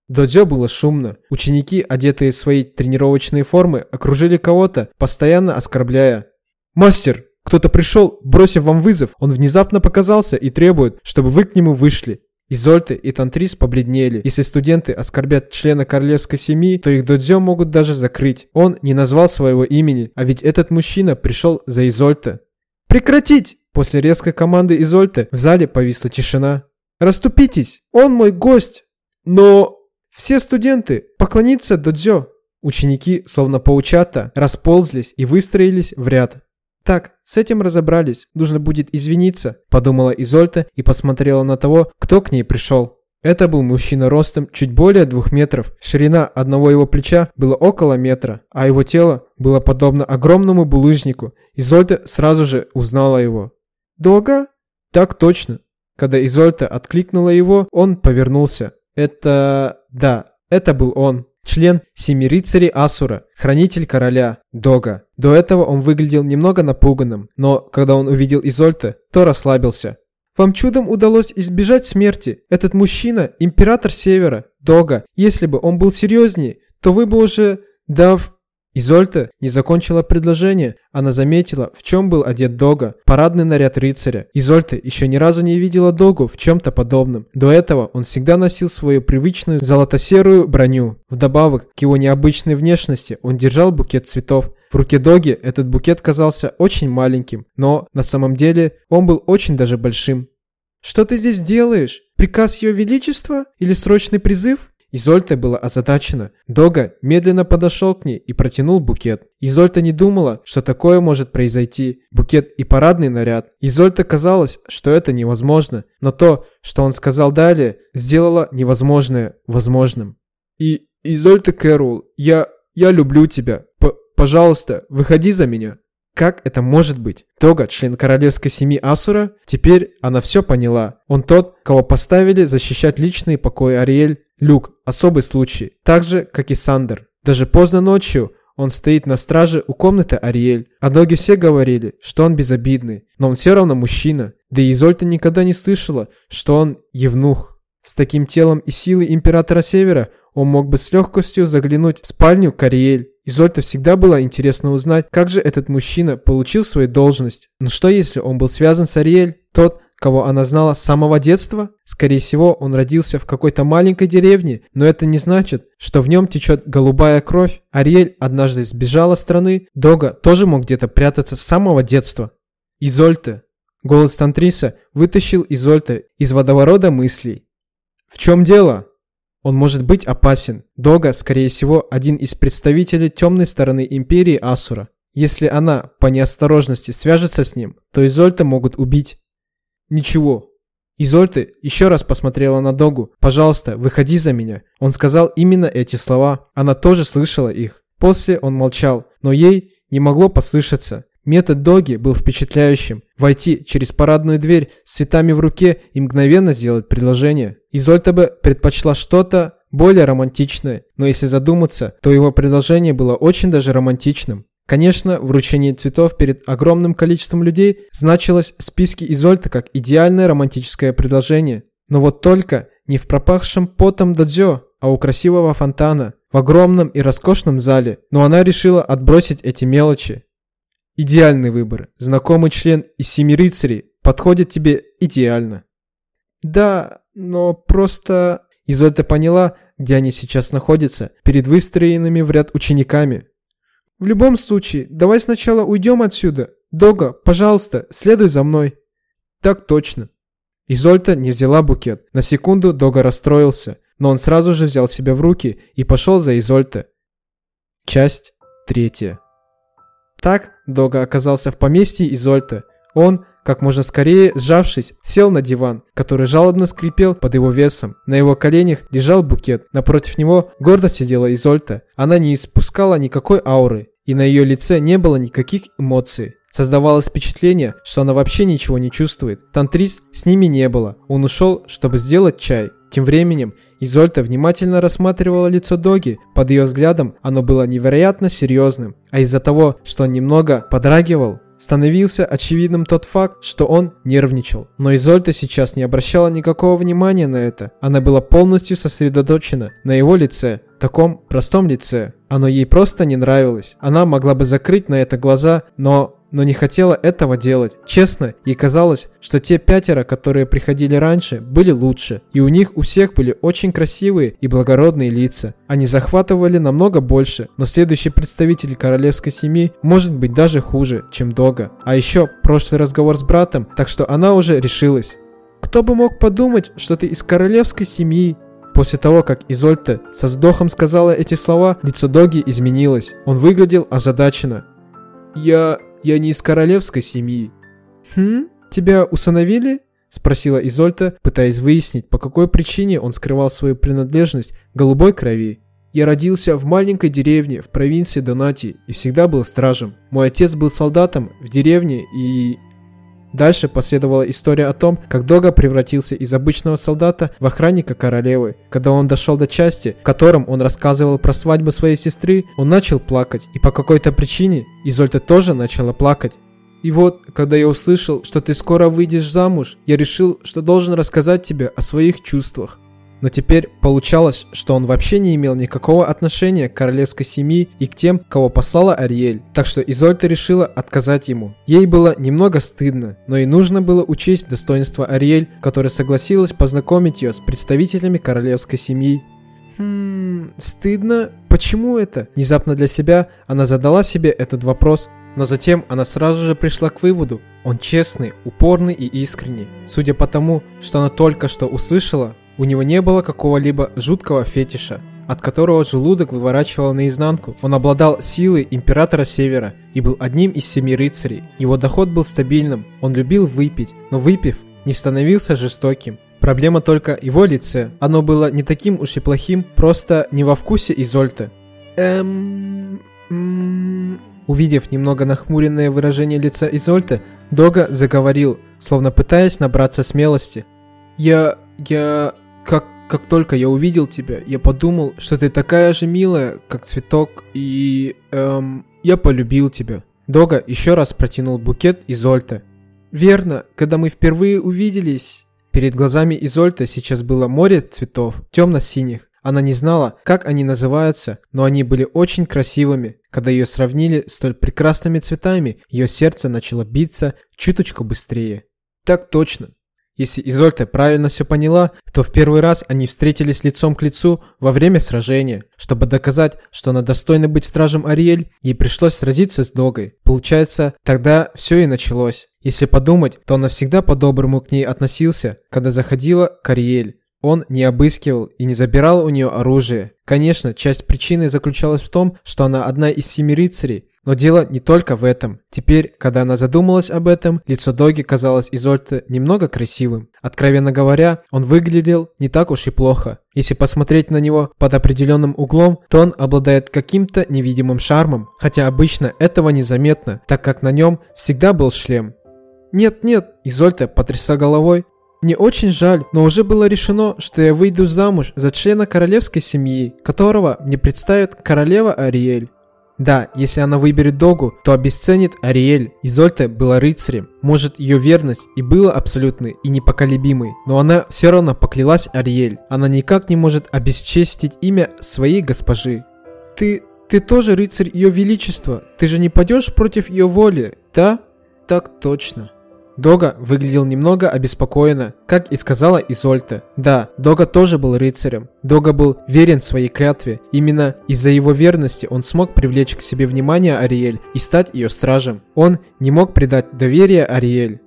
Додзё было шумно. Ученики, одетые в свои тренировочные формы, окружили кого-то, постоянно оскорбляя. «Мастер, кто-то пришел, бросив вам вызов. Он внезапно показался и требует, чтобы вы к нему вышли». Изольты и Тантрис побледнели. Если студенты оскорбят члена королевской семьи, то их додзё могут даже закрыть. Он не назвал своего имени, а ведь этот мужчина пришел за Изольта. «Прекратить!» После резкой команды Изольта в зале повисла тишина. «Раступитесь! Он мой гость!» «Но...» Все студенты поклониться додзё. Ученики, словно паучата, расползлись и выстроились в ряд. Так, с этим разобрались. Нужно будет извиниться, подумала Изольта и посмотрела на того, кто к ней пришел. Это был мужчина ростом чуть более двух метров. Ширина одного его плеча была около метра, а его тело было подобно огромному булыжнику. Изольта сразу же узнала его. «Дога?» «Так точно». Когда Изольта откликнула его, он повернулся. Это... да, это был он. Член Семи Рыцарей Асура, хранитель короля, Дога. До этого он выглядел немного напуганным, но когда он увидел Изольта, то расслабился. Вам чудом удалось избежать смерти. Этот мужчина – император Севера, Дога. Если бы он был серьезнее, то вы бы уже, дав Изольта не закончила предложение. Она заметила, в чем был одет Дога, парадный наряд рыцаря. Изольта еще ни разу не видела Догу в чем-то подобном. До этого он всегда носил свою привычную золотосерую броню. Вдобавок к его необычной внешности он держал букет цветов. В руке Доги этот букет казался очень маленьким, но на самом деле он был очень даже большим. «Что ты здесь делаешь? Приказ Ее Величества? Или срочный призыв?» Изольта была озадачена. Дога медленно подошел к ней и протянул букет. Изольта не думала, что такое может произойти. Букет и парадный наряд. Изольта казалось, что это невозможно. Но то, что он сказал далее, сделало невозможное возможным. И Изольта Кэрол, я... я люблю тебя. П пожалуйста, выходи за меня. Как это может быть? Дога, член королевской семьи Асура? Теперь она все поняла. Он тот, кого поставили защищать личные покои Ариэль. Люк – особый случай. Так же, как и Сандер. Даже поздно ночью он стоит на страже у комнаты Ариэль. А Доги все говорили, что он безобидный. Но он все равно мужчина. Да и Изольта никогда не слышала, что он евнух. С таким телом и силой Императора Севера он мог бы с легкостью заглянуть в спальню к Ариэль. Изольта всегда было интересно узнать, как же этот мужчина получил свою должность. Но что если он был связан с Ариэль, тот, кого она знала с самого детства? Скорее всего, он родился в какой-то маленькой деревне, но это не значит, что в нем течет голубая кровь. Ариэль однажды сбежала с страны, Дога тоже мог где-то прятаться с самого детства. Изольта. Голос Тантриса вытащил Изольта из водоворота мыслей. «В чем дело?» Он может быть опасен. Дога, скорее всего, один из представителей темной стороны империи Асура. Если она по неосторожности свяжется с ним, то Изольта могут убить. Ничего. Изольта еще раз посмотрела на Догу. «Пожалуйста, выходи за меня». Он сказал именно эти слова. Она тоже слышала их. После он молчал, но ей не могло послышаться. Метод Доги был впечатляющим. Войти через парадную дверь с цветами в руке и мгновенно сделать предложение. Изольта бы предпочла что-то более романтичное, но если задуматься, то его предложение было очень даже романтичным. Конечно, вручение цветов перед огромным количеством людей значилось в списке Изольта как идеальное романтическое предложение. Но вот только не в пропахшем потом дадзё, а у красивого фонтана, в огромном и роскошном зале. Но она решила отбросить эти мелочи Идеальный выбор. Знакомый член из семи рыцарей подходит тебе идеально. Да, но просто... Изольда поняла, где они сейчас находятся, перед выстроенными в ряд учениками. В любом случае, давай сначала уйдем отсюда. Дога, пожалуйста, следуй за мной. Так точно. Изольта не взяла букет. На секунду Дога расстроился, но он сразу же взял себя в руки и пошел за Изольта. Часть третья. Так Дога оказался в поместье Изольта. Он, как можно скорее сжавшись, сел на диван, который жалобно скрипел под его весом. На его коленях лежал букет. Напротив него гордо сидела Изольта. Она не испускала никакой ауры, и на ее лице не было никаких эмоций. Создавалось впечатление, что она вообще ничего не чувствует. Тантрис с ними не было. Он ушел, чтобы сделать чай. Тем временем Изольта внимательно рассматривала лицо Доги. Под ее взглядом оно было невероятно серьезным. А из-за того, что он немного подрагивал, становился очевидным тот факт, что он нервничал. Но Изольта сейчас не обращала никакого внимания на это. Она была полностью сосредоточена на его лице, таком простом лице. Оно ей просто не нравилось. Она могла бы закрыть на это глаза, но но не хотела этого делать. Честно, ей казалось, что те пятеро, которые приходили раньше, были лучше, и у них у всех были очень красивые и благородные лица. Они захватывали намного больше, но следующий представитель королевской семьи может быть даже хуже, чем Дога. А еще прошлый разговор с братом, так что она уже решилась. Кто бы мог подумать, что ты из королевской семьи, После того, как Изольта со вздохом сказала эти слова, лицо Доги изменилось. Он выглядел озадаченно. «Я... Я не из королевской семьи». «Хм? Тебя усыновили?» — спросила Изольта, пытаясь выяснить, по какой причине он скрывал свою принадлежность голубой крови. «Я родился в маленькой деревне в провинции Донати и всегда был стражем. Мой отец был солдатом в деревне и Дальше последовала история о том, как Дога превратился из обычного солдата в охранника королевы. Когда он дошел до части, в котором он рассказывал про свадьбу своей сестры, он начал плакать, и по какой-то причине Изольта тоже начала плакать. И вот, когда я услышал, что ты скоро выйдешь замуж, я решил, что должен рассказать тебе о своих чувствах. Но теперь получалось, что он вообще не имел никакого отношения к королевской семье и к тем, кого послала Ариэль. Так что Изольта решила отказать ему. Ей было немного стыдно, но и нужно было учесть достоинство Ариэль, которая согласилась познакомить ее с представителями королевской семьи. Хм, стыдно? Почему это? Внезапно для себя она задала себе этот вопрос, но затем она сразу же пришла к выводу. Он честный, упорный и искренний. Судя по тому, что она только что услышала, у него не было какого-либо жуткого фетиша, от которого желудок выворачивал наизнанку. Он обладал силой императора Севера и был одним из семи рыцарей. Его доход был стабильным, он любил выпить, но выпив, не становился жестоким. Проблема только его лице. Оно было не таким уж и плохим, просто не во вкусе Изольты. Эм... Увидев немного нахмуренное выражение лица Изольты, Дога заговорил, словно пытаясь набраться смелости. «Я... я... как... только я увидел тебя, я подумал, что ты такая же милая, как цветок, и... эм... я полюбил тебя». Дога еще раз протянул букет Изольты. «Верно, когда мы впервые увиделись...» Перед глазами Изольты сейчас было море цветов, темно-синих. Она не знала, как они называются, но они были очень красивыми. Когда ее сравнили с столь прекрасными цветами, ее сердце начало биться чуточку быстрее. Так точно. Если Изольта правильно все поняла, то в первый раз они встретились лицом к лицу во время сражения. Чтобы доказать, что она достойна быть стражем Ариэль, ей пришлось сразиться с Догой. Получается, тогда все и началось. Если подумать, то он навсегда по-доброму к ней относился, когда заходила к Ариэль. Он не обыскивал и не забирал у нее оружие. Конечно, часть причины заключалась в том, что она одна из семи рыцарей, но дело не только в этом. Теперь, когда она задумалась об этом, лицо Доги казалось Изольте немного красивым. Откровенно говоря, он выглядел не так уж и плохо. Если посмотреть на него под определенным углом, то он обладает каким-то невидимым шармом, хотя обычно этого незаметно, так как на нем всегда был шлем. «Нет-нет», Изольта потрясла головой, мне очень жаль, но уже было решено, что я выйду замуж за члена королевской семьи, которого мне представит королева Ариэль. Да, если она выберет Догу, то обесценит Ариэль. Изольта была рыцарем. Может, ее верность и была абсолютной и непоколебимой, но она все равно поклялась Ариэль. Она никак не может обесчестить имя своей госпожи. Ты... ты тоже рыцарь ее величества. Ты же не пойдешь против ее воли, да? Так точно. Дога выглядел немного обеспокоенно, как и сказала Изольта. Да, Дога тоже был рыцарем. Дога был верен своей клятве. Именно из-за его верности он смог привлечь к себе внимание Ариэль и стать ее стражем. Он не мог предать доверие Ариэль.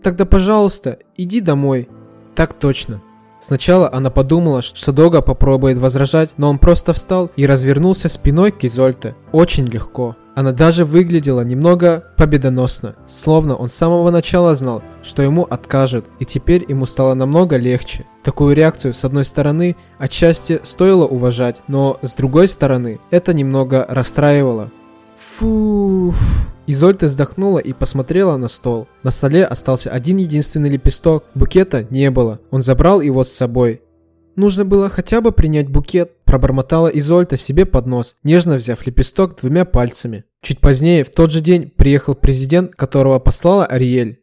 «Тогда, пожалуйста, иди домой». «Так точно». Сначала она подумала, что Дога попробует возражать, но он просто встал и развернулся спиной к Изольте. Очень легко. Она даже выглядела немного победоносно, словно он с самого начала знал, что ему откажут, и теперь ему стало намного легче. Такую реакцию, с одной стороны, отчасти стоило уважать, но с другой стороны, это немного расстраивало. Фуф. Изольда вздохнула и посмотрела на стол. На столе остался один единственный лепесток, букета не было. Он забрал его с собой. Нужно было хотя бы принять букет, пробормотала Изольта себе под нос, нежно взяв лепесток двумя пальцами. Чуть позднее, в тот же день, приехал президент, которого послала Ариэль.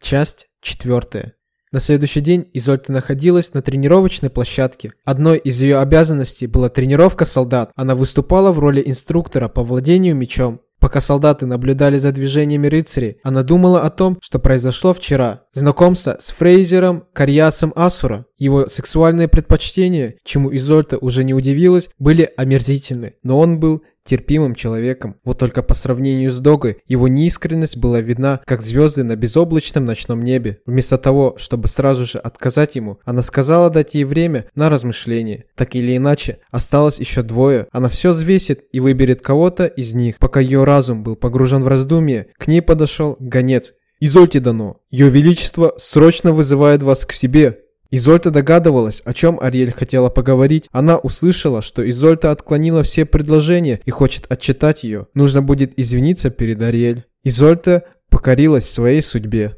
Часть четвертая. На следующий день Изольта находилась на тренировочной площадке. Одной из ее обязанностей была тренировка солдат. Она выступала в роли инструктора по владению мечом. Пока солдаты наблюдали за движениями рыцарей, она думала о том, что произошло вчера. Знакомство с Фрейзером Карьясом Асура, его сексуальные предпочтения, чему Изольта уже не удивилась, были омерзительны, но он был терпимым человеком. Вот только по сравнению с Догой, его неискренность была видна, как звезды на безоблачном ночном небе. Вместо того, чтобы сразу же отказать ему, она сказала дать ей время на размышление. Так или иначе, осталось еще двое. Она все взвесит и выберет кого-то из них. Пока ее разум был погружен в раздумье, к ней подошел гонец. «Изольте дано. Ее Величество срочно вызывает вас к себе. Изольта догадывалась, о чем Ариэль хотела поговорить. Она услышала, что Изольта отклонила все предложения и хочет отчитать ее. Нужно будет извиниться перед Ариэль. Изольта покорилась своей судьбе.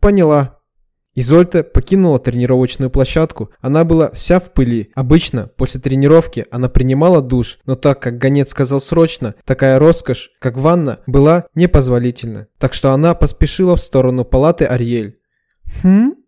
Поняла. Изольта покинула тренировочную площадку. Она была вся в пыли. Обычно, после тренировки, она принимала душ, но так как гонец сказал срочно, такая роскошь, как ванна, была непозволительна. Так что она поспешила в сторону палаты Ариэль. «Хм?»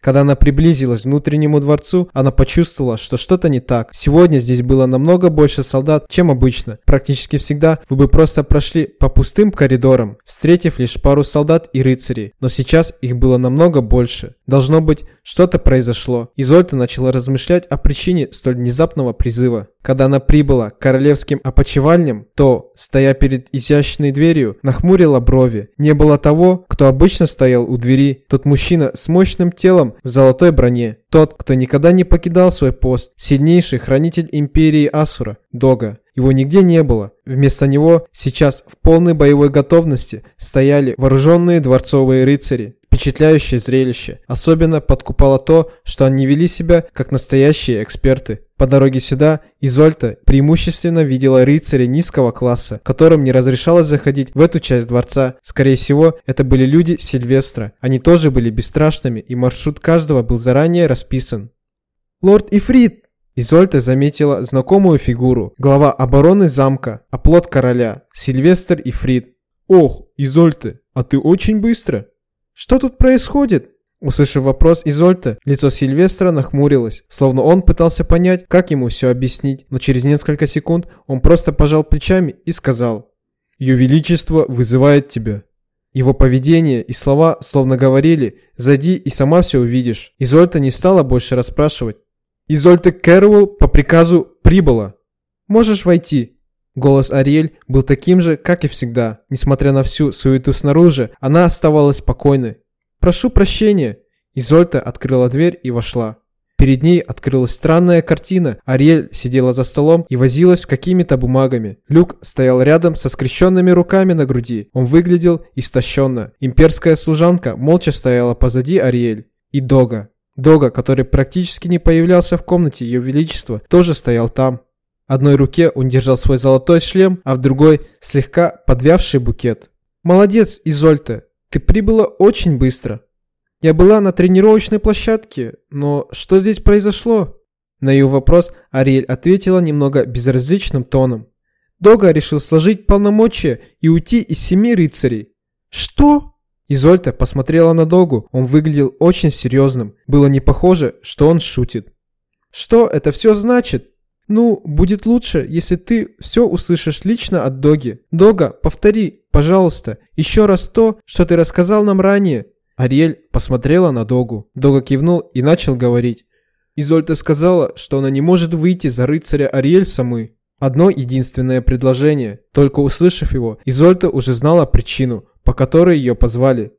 Когда она приблизилась к внутреннему дворцу, она почувствовала, что что-то не так. Сегодня здесь было намного больше солдат, чем обычно. Практически всегда вы бы просто прошли по пустым коридорам, встретив лишь пару солдат и рыцарей. Но сейчас их было намного больше. Должно быть, что-то произошло. Изольта начала размышлять о причине столь внезапного призыва. Когда она прибыла к королевским опочивальням, то, стоя перед изящной дверью, нахмурила брови. Не было того, кто обычно стоял у двери. Тот мужчина с мощным телом в золотой броне. Тот, кто никогда не покидал свой пост. Сильнейший хранитель империи Асура, Дога. Его нигде не было. Вместо него сейчас в полной боевой готовности стояли вооруженные дворцовые рыцари. Впечатляющее зрелище. Особенно подкупало то, что они вели себя как настоящие эксперты. По дороге сюда Изольта преимущественно видела рыцарей низкого класса, которым не разрешалось заходить в эту часть дворца. Скорее всего, это были люди Сильвестра. Они тоже были бесстрашными, и маршрут каждого был заранее расписан. «Лорд Ифрит!» Изольта заметила знакомую фигуру. Глава обороны замка, оплот короля, Сильвестр Ифрит. «Ох, Изольта, а ты очень быстро!» «Что тут происходит?» Услышав вопрос Изольта, лицо Сильвестра нахмурилось, словно он пытался понять, как ему все объяснить, но через несколько секунд он просто пожал плечами и сказал «Ее Величество вызывает тебя». Его поведение и слова словно говорили «Зайди и сама все увидишь». Изольта не стала больше расспрашивать. Изольта Кэрролл по приказу прибыла. Можешь войти. Голос Ариэль был таким же, как и всегда. Несмотря на всю суету снаружи, она оставалась спокойной. «Прошу прощения». Изольта открыла дверь и вошла. Перед ней открылась странная картина. Ариэль сидела за столом и возилась с какими-то бумагами. Люк стоял рядом со скрещенными руками на груди. Он выглядел истощенно. Имперская служанка молча стояла позади Ариэль. И Дога. Дога, который практически не появлялся в комнате Ее Величества, тоже стоял там. Одной руке он держал свой золотой шлем, а в другой слегка подвявший букет. «Молодец, Изольта, ты прибыла очень быстро. Я была на тренировочной площадке, но что здесь произошло?» На ее вопрос Ариэль ответила немного безразличным тоном. Дога решил сложить полномочия и уйти из семи рыцарей. «Что?» Изольта посмотрела на Догу, он выглядел очень серьезным. Было не похоже, что он шутит. «Что это все значит?» Ну, будет лучше, если ты все услышишь лично от Доги. Дога, повтори, пожалуйста, еще раз то, что ты рассказал нам ранее. Ариэль посмотрела на Догу. Дога кивнул и начал говорить. Изольта сказала, что она не может выйти за рыцаря Ариэль самы. Одно единственное предложение. Только услышав его, Изольта уже знала причину, по которой ее позвали.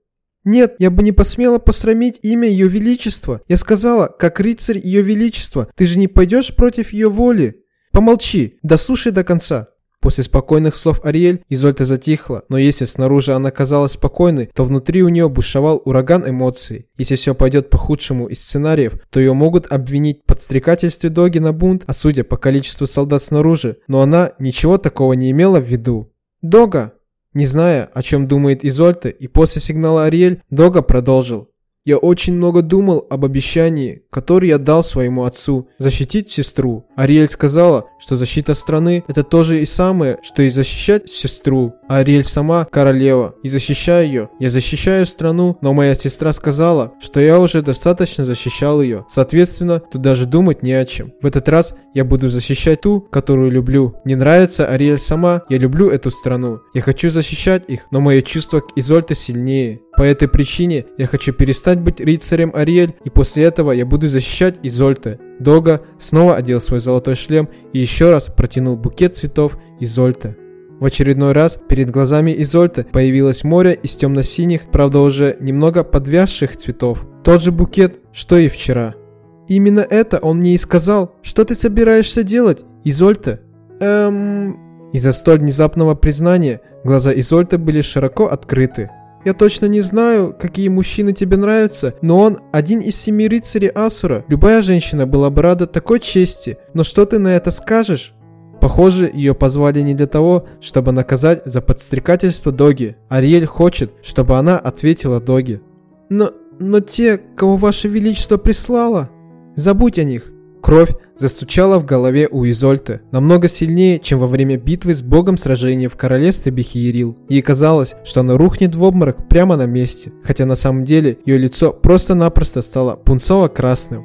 «Нет, я бы не посмела посрамить имя Ее Величества. Я сказала, как рыцарь Ее Величества, ты же не пойдешь против ее воли. Помолчи, дослушай до конца». После спокойных слов Ариэль Изольта затихла, но если снаружи она казалась спокойной, то внутри у нее бушевал ураган эмоций. Если все пойдет по худшему из сценариев, то ее могут обвинить в подстрекательстве Доги на бунт, а судя по количеству солдат снаружи, но она ничего такого не имела в виду. «Дога!» Не зная, о чем думает Изольта, и после сигнала Ариэль, Дога продолжил. Я очень много думал об обещании, которое я дал своему отцу, защитить сестру. Ариэль сказала, что защита страны – это то же и самое, что и защищать сестру. А Ариэль сама королева, и защищаю ее. Я защищаю страну, но моя сестра сказала, что я уже достаточно защищал ее. Соответственно, тут даже думать не о чем. В этот раз я буду защищать ту, которую люблю. Мне нравится Ариэль сама, я люблю эту страну. Я хочу защищать их, но мое чувство к Изольте сильнее. По этой причине я хочу перестать быть рыцарем Ариэль, и после этого я буду защищать Изольте. Дога снова одел свой золотой шлем и еще раз протянул букет цветов Изольте. В очередной раз перед глазами Изольты появилось море из темно-синих, правда уже немного подвязших цветов. Тот же букет, что и вчера. Именно это он мне и сказал. Что ты собираешься делать, Изольта? Эм... Из-за столь внезапного признания глаза Изольты были широко открыты. Я точно не знаю, какие мужчины тебе нравятся, но он один из семи рыцарей Асура. Любая женщина была бы рада такой чести. Но что ты на это скажешь? Похоже, ее позвали не для того, чтобы наказать за подстрекательство Доги. Ариэль хочет, чтобы она ответила Доги. Но, но те, кого ваше величество прислало, забудь о них. Кровь застучала в голове у Изольты намного сильнее, чем во время битвы с богом сражения в королевстве Бехиерил. Ей казалось, что она рухнет в обморок прямо на месте, хотя на самом деле ее лицо просто-напросто стало пунцово-красным.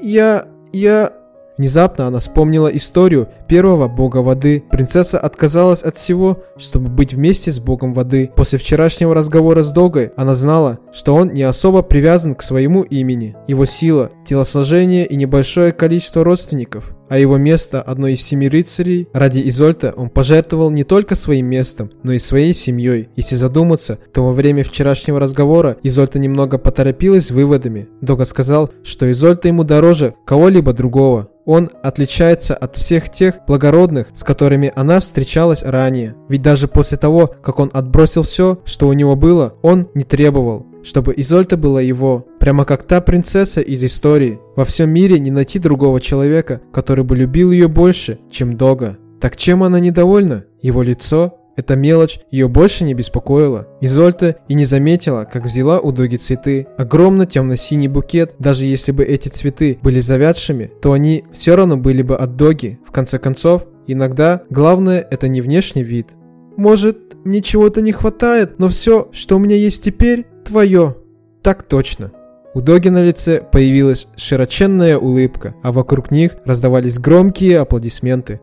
«Я... я...» Внезапно она вспомнила историю первого бога воды. Принцесса отказалась от всего, чтобы быть вместе с богом воды. После вчерашнего разговора с Догой она знала, что он не особо привязан к своему имени. Его сила, телосложение и небольшое количество родственников а его место одной из семи рыцарей, ради Изольта он пожертвовал не только своим местом, но и своей семьей. Если задуматься, то во время вчерашнего разговора Изольта немного поторопилась с выводами. Дога сказал, что Изольта ему дороже кого-либо другого. Он отличается от всех тех благородных, с которыми она встречалась ранее. Ведь даже после того, как он отбросил все, что у него было, он не требовал чтобы Изольта была его, прямо как та принцесса из истории. Во всем мире не найти другого человека, который бы любил ее больше, чем Дога. Так чем она недовольна? Его лицо? Эта мелочь ее больше не беспокоила. Изольта и не заметила, как взяла у Доги цветы. Огромный темно-синий букет, даже если бы эти цветы были завядшими, то они все равно были бы от Доги. В конце концов, иногда главное это не внешний вид. Может, мне чего-то не хватает, но все, что у меня есть теперь, твое. Так точно. У Доги на лице появилась широченная улыбка, а вокруг них раздавались громкие аплодисменты.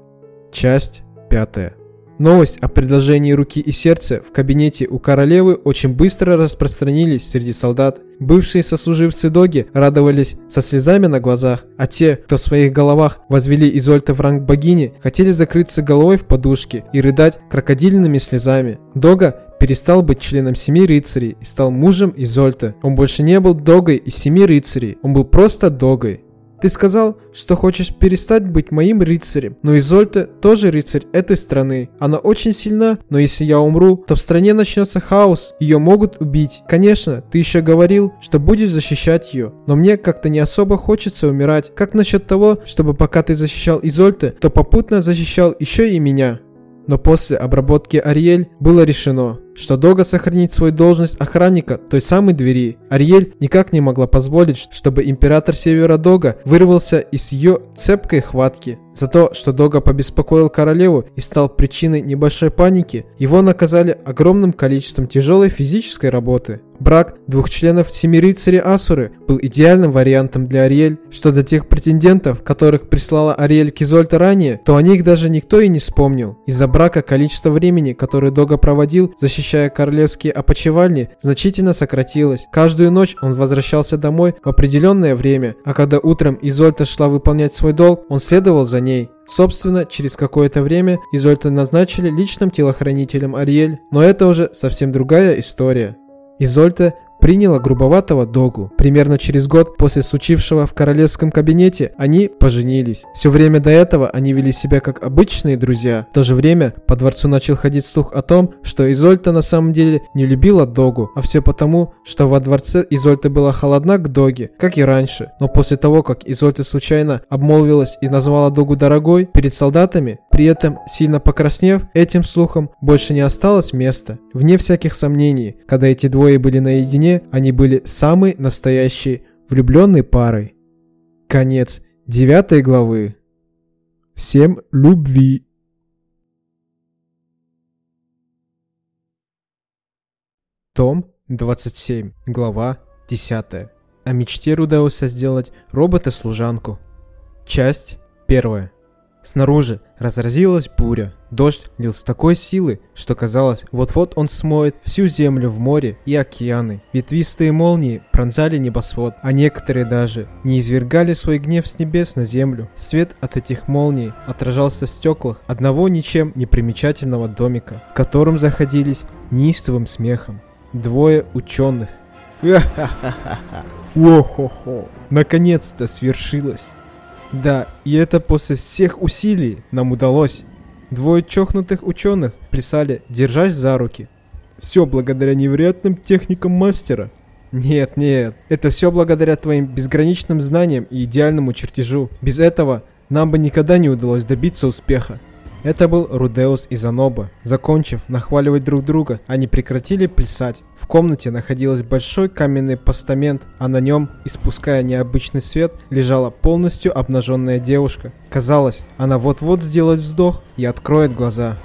Часть пятая. Новость о предложении руки и сердца в кабинете у королевы очень быстро распространились среди солдат. Бывшие сослуживцы Доги радовались со слезами на глазах, а те, кто в своих головах возвели Изольта в ранг богини, хотели закрыться головой в подушке и рыдать крокодильными слезами. Дога перестал быть членом семи рыцарей и стал мужем Изольта. Он больше не был Догой из семи рыцарей, он был просто Догой. Ты сказал, что хочешь перестать быть моим рыцарем, но Изольта тоже рыцарь этой страны. Она очень сильна, но если я умру, то в стране начнется хаос, ее могут убить. Конечно, ты еще говорил, что будешь защищать ее, но мне как-то не особо хочется умирать. Как насчет того, чтобы пока ты защищал Изольта, то попутно защищал еще и меня? Но после обработки Ариэль было решено, что Дога сохранит свою должность охранника той самой двери. Ариэль никак не могла позволить, чтобы император Севера Дога вырвался из ее цепкой хватки. За то, что Дога побеспокоил королеву и стал причиной небольшой паники, его наказали огромным количеством тяжелой физической работы. Брак двух членов семи рыцарей Асуры был идеальным вариантом для Ариэль, что до тех претендентов, которых прислала Ариэль Кизольта ранее, то о них даже никто и не вспомнил. Из-за брака количество времени, которое Дога проводил, защищая королевские опочивальни, значительно сократилось. Каждую ночь он возвращался домой в определенное время, а когда утром Изольта шла выполнять свой долг, он следовал за ней. Собственно, через какое-то время Изольта назначили личным телохранителем Ариэль, но это уже совсем другая история. Изольта приняла грубоватого Догу. Примерно через год после случившего в королевском кабинете они поженились. Все время до этого они вели себя как обычные друзья. В то же время по дворцу начал ходить слух о том, что Изольта на самом деле не любила Догу, а все потому, что во дворце Изольта была холодна к Доге, как и раньше. Но после того, как Изольта случайно обмолвилась и назвала Догу дорогой перед солдатами, при этом сильно покраснев, этим слухом больше не осталось места. Вне всяких сомнений, когда эти двое были наедине, они были самой настоящей влюбленной парой. Конец девятой главы. Всем любви. Том 27, глава 10. О мечте Рудеуса сделать робота-служанку. Часть первая. Снаружи разразилась буря. Дождь лил с такой силы, что казалось, вот-вот он смоет всю землю в море и океаны. Ветвистые молнии пронзали небосвод, а некоторые даже не извергали свой гнев с небес на землю. Свет от этих молний отражался в стеклах одного ничем не примечательного домика, в котором заходились неистовым смехом. Двое ученых. О-хо-хо! Наконец-то свершилось! Да, и это после всех усилий нам удалось. Двое чохнутых ученых писали, держась за руки. Все благодаря невероятным техникам мастера. Нет, нет, это все благодаря твоим безграничным знаниям и идеальному чертежу. Без этого нам бы никогда не удалось добиться успеха. Это был Рудеус и Заноба. Закончив нахваливать друг друга, они прекратили плясать. В комнате находился большой каменный постамент, а на нем, испуская необычный свет, лежала полностью обнаженная девушка. Казалось, она вот-вот сделает вздох и откроет глаза.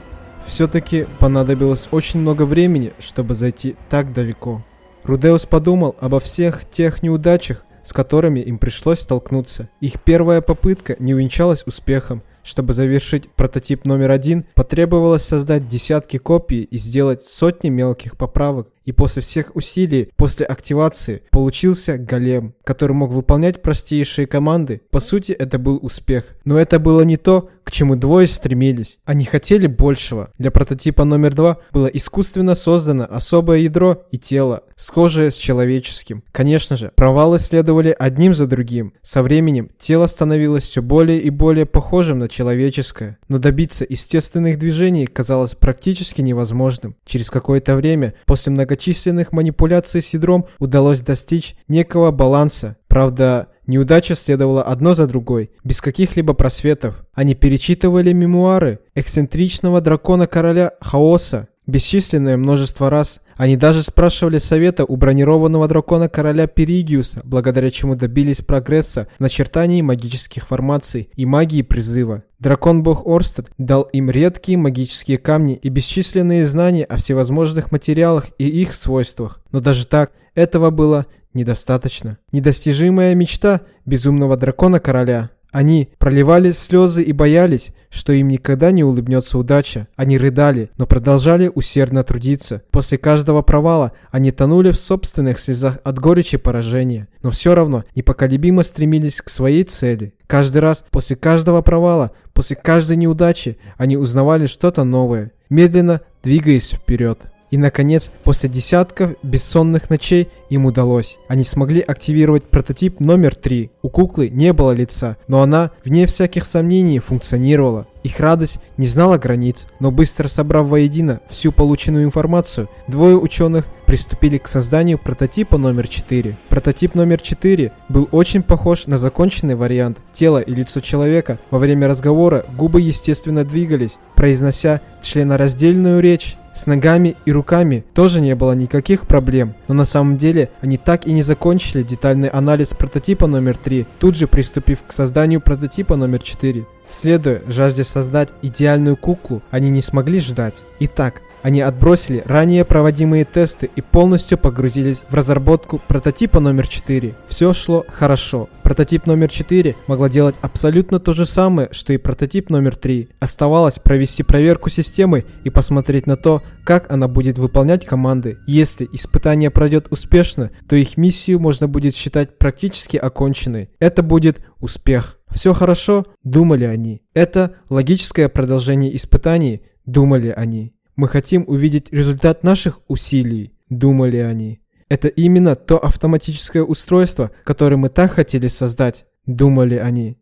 Все-таки понадобилось очень много времени, чтобы зайти так далеко. Рудеус подумал обо всех тех неудачах, с которыми им пришлось столкнуться. Их первая попытка не увенчалась успехом. Чтобы завершить прототип номер один, потребовалось создать десятки копий и сделать сотни мелких поправок. И после всех усилий, после активации, получился голем, который мог выполнять простейшие команды. По сути, это был успех. Но это было не то, к чему двое стремились. Они хотели большего. Для прототипа номер два было искусственно создано особое ядро и тело, схожее с человеческим. Конечно же, провалы следовали одним за другим. Со временем тело становилось все более и более похожим на человеческое. Но добиться естественных движений казалось практически невозможным. Через какое-то время, после многочисленных многочисленных манипуляций с ядром удалось достичь некого баланса. Правда, неудача следовала одно за другой, без каких-либо просветов. Они перечитывали мемуары эксцентричного дракона-короля Хаоса, бесчисленное множество раз. Они даже спрашивали совета у бронированного дракона короля Перигиуса, благодаря чему добились прогресса в начертании магических формаций и магии призыва. Дракон-бог Орстед дал им редкие магические камни и бесчисленные знания о всевозможных материалах и их свойствах. Но даже так, этого было недостаточно. Недостижимая мечта безумного дракона-короля они проливали слезы и боялись, что им никогда не улыбнется удача. Они рыдали, но продолжали усердно трудиться. После каждого провала они тонули в собственных слезах от горечи поражения, но все равно непоколебимо стремились к своей цели. Каждый раз, после каждого провала, после каждой неудачи, они узнавали что-то новое, медленно двигаясь вперед. И, наконец, после десятков бессонных ночей им удалось. Они смогли активировать прототип номер 3. У куклы не было лица, но она, вне всяких сомнений, функционировала. Их радость не знала границ, но быстро собрав воедино всю полученную информацию, двое ученых приступили к созданию прототипа номер 4. Прототип номер 4 был очень похож на законченный вариант. Тело и лицо человека во время разговора губы естественно двигались, произнося членораздельную речь. С ногами и руками тоже не было никаких проблем, но на самом деле они так и не закончили детальный анализ прототипа номер 3, тут же приступив к созданию прототипа номер 4. Следуя жажде создать идеальную куклу, они не смогли ждать. Итак, они отбросили ранее проводимые тесты и полностью погрузились в разработку прототипа номер 4. Все шло хорошо. Прототип номер 4 могла делать абсолютно то же самое, что и прототип номер 3. Оставалось провести проверку системы и посмотреть на то, как она будет выполнять команды. Если испытание пройдет успешно, то их миссию можно будет считать практически оконченной. Это будет успех. Все хорошо, думали они. Это логическое продолжение испытаний, думали они. Мы хотим увидеть результат наших усилий, думали они. Это именно то автоматическое устройство, которое мы так хотели создать, думали они.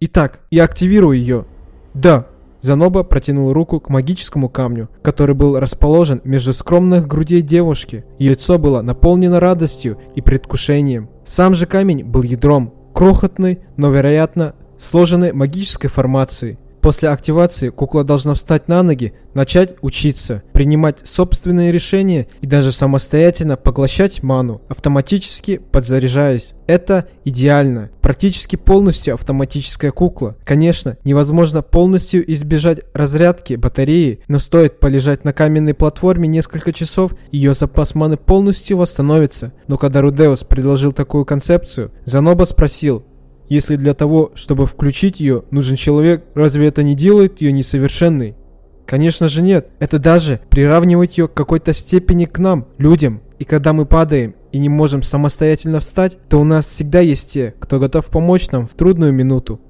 Итак, я активирую ее. Да. Заноба протянул руку к магическому камню, который был расположен между скромных грудей девушки. Ее лицо было наполнено радостью и предвкушением. Сам же камень был ядром, крохотный, но, вероятно, сложенной магической формацией. После активации кукла должна встать на ноги, начать учиться, принимать собственные решения и даже самостоятельно поглощать ману, автоматически подзаряжаясь. Это идеально. Практически полностью автоматическая кукла. Конечно, невозможно полностью избежать разрядки батареи, но стоит полежать на каменной платформе несколько часов, ее запас маны полностью восстановится. Но когда Рудеус предложил такую концепцию, Заноба спросил, если для того, чтобы включить ее, нужен человек, разве это не делает ее несовершенной? Конечно же нет. Это даже приравнивать ее к какой-то степени к нам, людям. И когда мы падаем и не можем самостоятельно встать, то у нас всегда есть те, кто готов помочь нам в трудную минуту.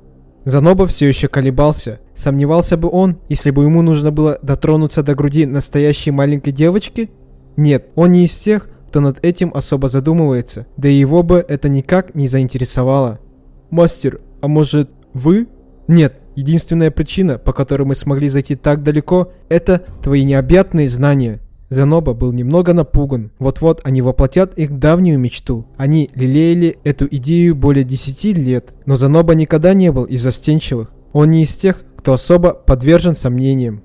Заноба все еще колебался. Сомневался бы он, если бы ему нужно было дотронуться до груди настоящей маленькой девочки? Нет, он не из тех, кто над этим особо задумывается, да и его бы это никак не заинтересовало. «Мастер, а может, вы?» «Нет, единственная причина, по которой мы смогли зайти так далеко, это твои необъятные знания». Заноба был немного напуган. Вот-вот они воплотят их давнюю мечту. Они лелеяли эту идею более десяти лет. Но Заноба никогда не был из застенчивых. Он не из тех, кто особо подвержен сомнениям.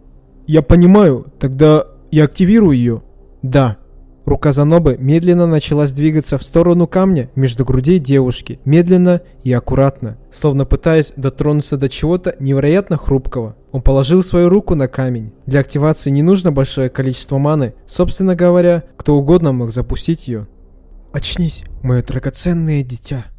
«Я понимаю, тогда я активирую ее?» «Да». Рука Занобы медленно начала двигаться в сторону камня между грудей девушки, медленно и аккуратно, словно пытаясь дотронуться до чего-то невероятно хрупкого. Он положил свою руку на камень. Для активации не нужно большое количество маны. Собственно говоря, кто угодно мог запустить ее.
«Очнись, мое драгоценное дитя!»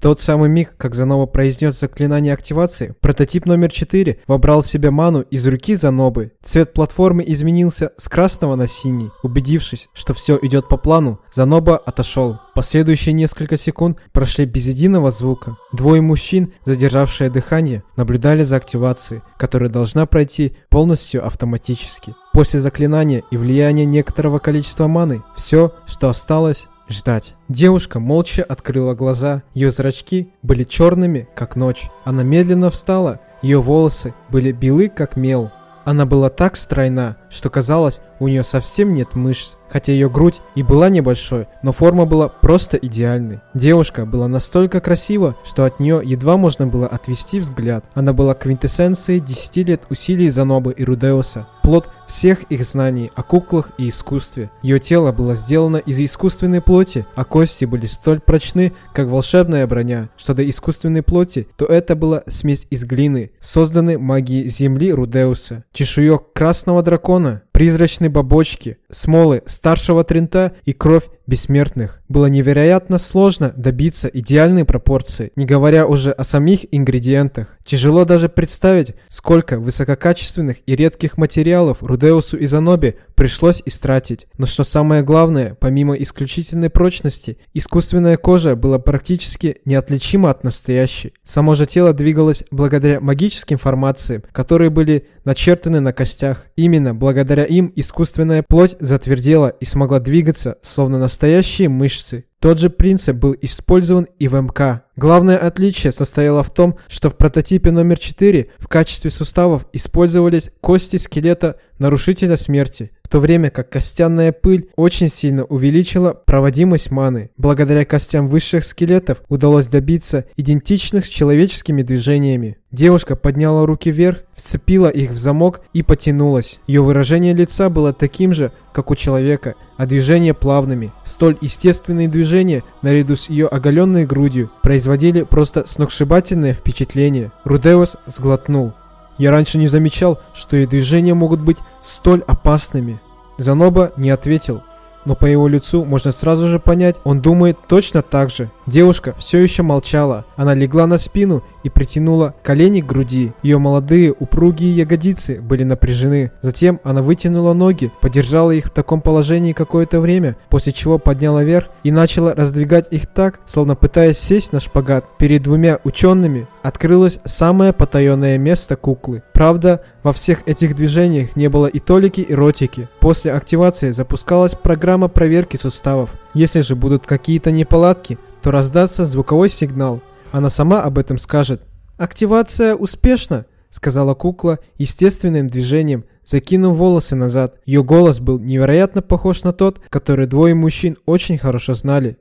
Тот самый миг, как Занова произнес заклинание активации, прототип номер 4 вобрал в себя ману из руки Занобы. Цвет платформы изменился с красного на синий. Убедившись, что все идет по плану, Заноба отошел. Последующие несколько секунд прошли без единого звука. Двое мужчин, задержавшие дыхание, наблюдали за активацией, которая должна пройти полностью автоматически. После заклинания и влияния некоторого количества маны, все, что осталось, ждать. Девушка молча открыла глаза. Ее зрачки были черными, как ночь. Она медленно встала. Ее волосы были белы, как мел. Она была так стройна, что казалось, у нее совсем нет мышц. Хотя ее грудь и была небольшой, но форма была просто идеальной. Девушка была настолько красива, что от нее едва можно было отвести взгляд. Она была квинтэссенцией 10 лет усилий Занобы и Рудеуса. Плод всех их знаний о куклах и искусстве. Ее тело было сделано из искусственной плоти, а кости были столь прочны, как волшебная броня. Что до искусственной плоти, то это была смесь из глины, созданной магией земли Рудеуса, чешуек красного дракона, призрачной бабочки, смолы старшего Трента и кровь бессмертных. Было невероятно сложно добиться идеальной пропорции, не говоря уже о самих ингредиентах. Тяжело даже представить, сколько высококачественных и редких материалов Рудеусу и Занобе пришлось истратить. Но что самое главное, помимо исключительной прочности, искусственная кожа была практически неотличима от настоящей. Само же тело двигалось благодаря магическим формациям, которые были начертаны на костях. Именно благодаря им искусственная плоть затвердела и смогла двигаться, словно на настоящие мышцы. Тот же принцип был использован и в МК. Главное отличие состояло в том, что в прототипе номер 4 в качестве суставов использовались кости скелета нарушителя смерти, в то время как костяная пыль очень сильно увеличила проводимость маны. Благодаря костям высших скелетов удалось добиться идентичных с человеческими движениями. Девушка подняла руки вверх, вцепила их в замок и потянулась. Ее выражение лица было таким же, как у человека, а движения плавными. Столь естественные движения, наряду с ее оголенной грудью, производили просто сногсшибательное впечатление. Рудеус сглотнул. Я раньше не замечал, что и движения могут быть столь опасными. Заноба не ответил, но по его лицу можно сразу же понять, он думает точно так же. Девушка все еще молчала. Она легла на спину и притянула колени к груди. Ее молодые упругие ягодицы были напряжены. Затем она вытянула ноги, подержала их в таком положении какое-то время, после чего подняла вверх и начала раздвигать их так, словно пытаясь сесть на шпагат. Перед двумя учеными открылось самое потаенное место куклы. Правда, во всех этих движениях не было и толики эротики. После активации запускалась программа проверки суставов. Если же будут какие-то неполадки, то раздастся звуковой сигнал. Она сама об этом скажет. «Активация успешна», — сказала кукла естественным движением, закинув волосы назад. Ее голос был невероятно похож на тот, который двое мужчин очень хорошо знали.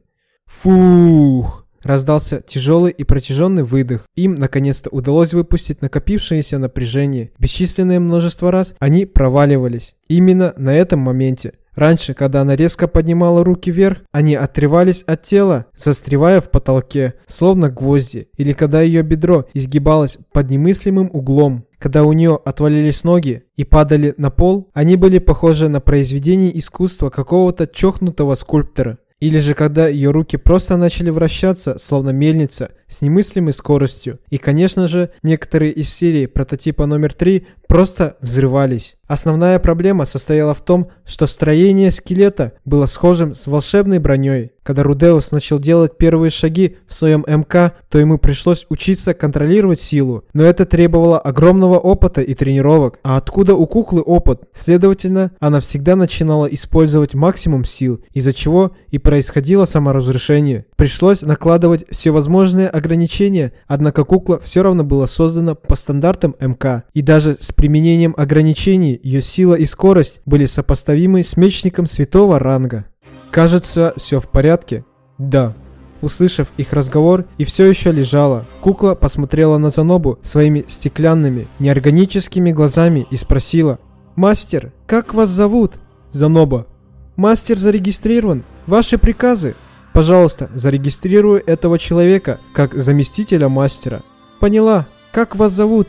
«Фух!» Раздался тяжелый и протяженный выдох. Им, наконец-то, удалось выпустить накопившееся напряжение. Бесчисленное множество раз они проваливались. Именно на этом моменте. Раньше, когда она резко поднимала руки вверх, они отрывались от тела, застревая в потолке, словно гвозди, или когда ее бедро изгибалось под немыслимым углом. Когда у нее отвалились ноги и падали на пол, они были похожи на произведение искусства какого-то чохнутого скульптора. Или же когда ее руки просто начали вращаться, словно мельница, с немыслимой скоростью. И, конечно же, некоторые из серий прототипа номер 3 просто взрывались. Основная проблема состояла в том, что строение скелета было схожим с волшебной броней. Когда Рудеус начал делать первые шаги в своем МК, то ему пришлось учиться контролировать силу. Но это требовало огромного опыта и тренировок. А откуда у куклы опыт? Следовательно, она всегда начинала использовать максимум сил, из-за чего и происходило саморазрушение. Пришлось накладывать всевозможные ограничения, однако кукла все равно была создана по стандартам МК. И даже с применением ограничений ее сила и скорость были сопоставимы с мечником святого ранга. Кажется, все в порядке? Да. услышав их разговор, и все еще лежала. Кукла посмотрела на Занобу своими стеклянными, неорганическими глазами и спросила. «Мастер, как вас зовут?» Заноба. «Мастер зарегистрирован. Ваши приказы?» «Пожалуйста, зарегистрирую этого человека как заместителя мастера». «Поняла. Как вас зовут?»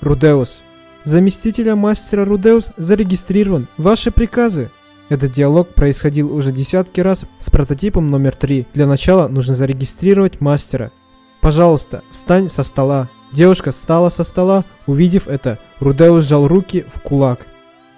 «Рудеус». «Заместителя мастера Рудеус зарегистрирован. Ваши приказы?» Этот диалог происходил уже десятки раз с прототипом номер три. Для начала нужно зарегистрировать мастера. «Пожалуйста, встань со стола». Девушка встала со стола, увидев это, Рудеус сжал руки в кулак.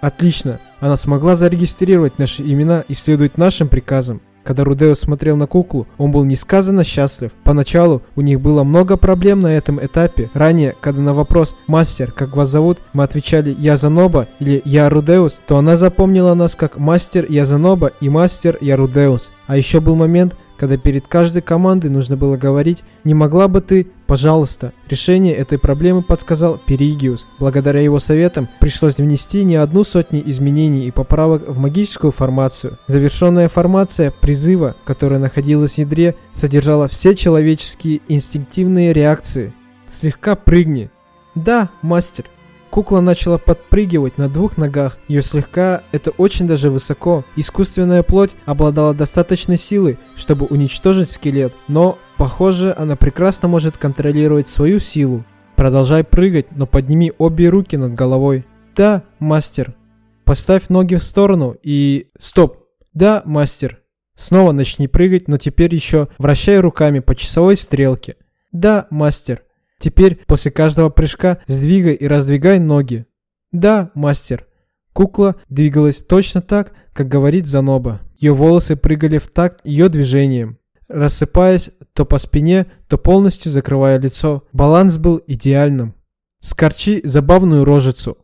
«Отлично, она смогла зарегистрировать наши имена и следует нашим приказам». Когда Рудео смотрел на куклу, он был несказанно счастлив. Поначалу у них было много проблем на этом этапе. Ранее, когда на вопрос «Мастер, как вас зовут?» мы отвечали «Я Заноба» или «Я Рудеус», то она запомнила нас как «Мастер Я Заноба» и «Мастер Я Рудеус». А еще был момент, когда перед каждой командой нужно было говорить «Не могла бы ты, пожалуйста». Решение этой проблемы подсказал Перигиус. Благодаря его советам пришлось внести не одну сотню изменений и поправок в магическую формацию. Завершенная формация призыва, которая находилась в ядре, содержала все человеческие инстинктивные реакции. «Слегка прыгни». «Да, мастер», Кукла начала подпрыгивать на двух ногах. Ее слегка, это очень даже высоко. Искусственная плоть обладала достаточной силой, чтобы уничтожить скелет, но, похоже, она прекрасно может контролировать свою силу. Продолжай прыгать, но подними обе руки над головой. Да, мастер. Поставь ноги в сторону и... Стоп. Да, мастер. Снова начни прыгать, но теперь еще вращай руками по часовой стрелке. Да, мастер. Теперь после каждого прыжка сдвигай и раздвигай ноги. Да, мастер. Кукла двигалась точно так, как говорит Заноба. Ее волосы прыгали в такт ее движением, рассыпаясь то по спине, то полностью закрывая лицо. Баланс был идеальным. Скорчи забавную рожицу.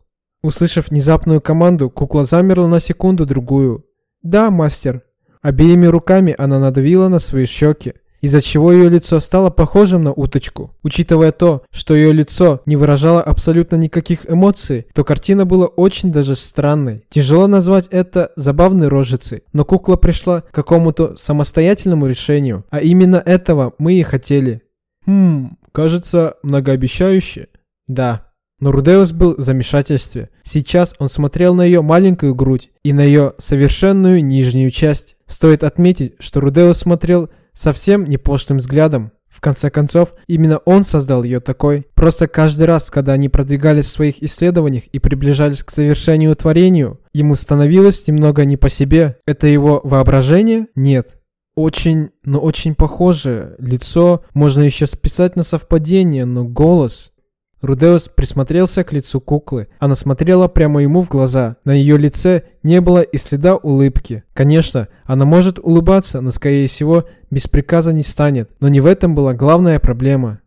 Услышав внезапную команду, кукла замерла на секунду-другую. «Да, мастер». Обеими руками она надавила на свои щеки из-за чего ее лицо стало похожим на уточку. Учитывая то, что ее лицо не выражало абсолютно никаких эмоций, то картина была очень даже странной. Тяжело назвать это забавной рожицей, но кукла пришла к какому-то самостоятельному решению, а именно этого мы и хотели. Хм, кажется, многообещающе. Да. Но Рудеус был в замешательстве. Сейчас он смотрел на ее маленькую грудь и на ее совершенную нижнюю часть. Стоит отметить, что Рудеус смотрел совсем не пошлым взглядом. В конце концов, именно он создал ее такой. Просто каждый раз, когда они продвигались в своих исследованиях и приближались к завершению творению, ему становилось немного не по себе. Это его воображение? Нет. Очень, но очень похоже. Лицо можно еще списать на совпадение, но голос... Рудеус присмотрелся к лицу куклы. Она смотрела прямо ему в глаза. На ее лице не было и следа улыбки. Конечно, она может улыбаться, но, скорее всего, без приказа не станет. Но не в этом была главная проблема.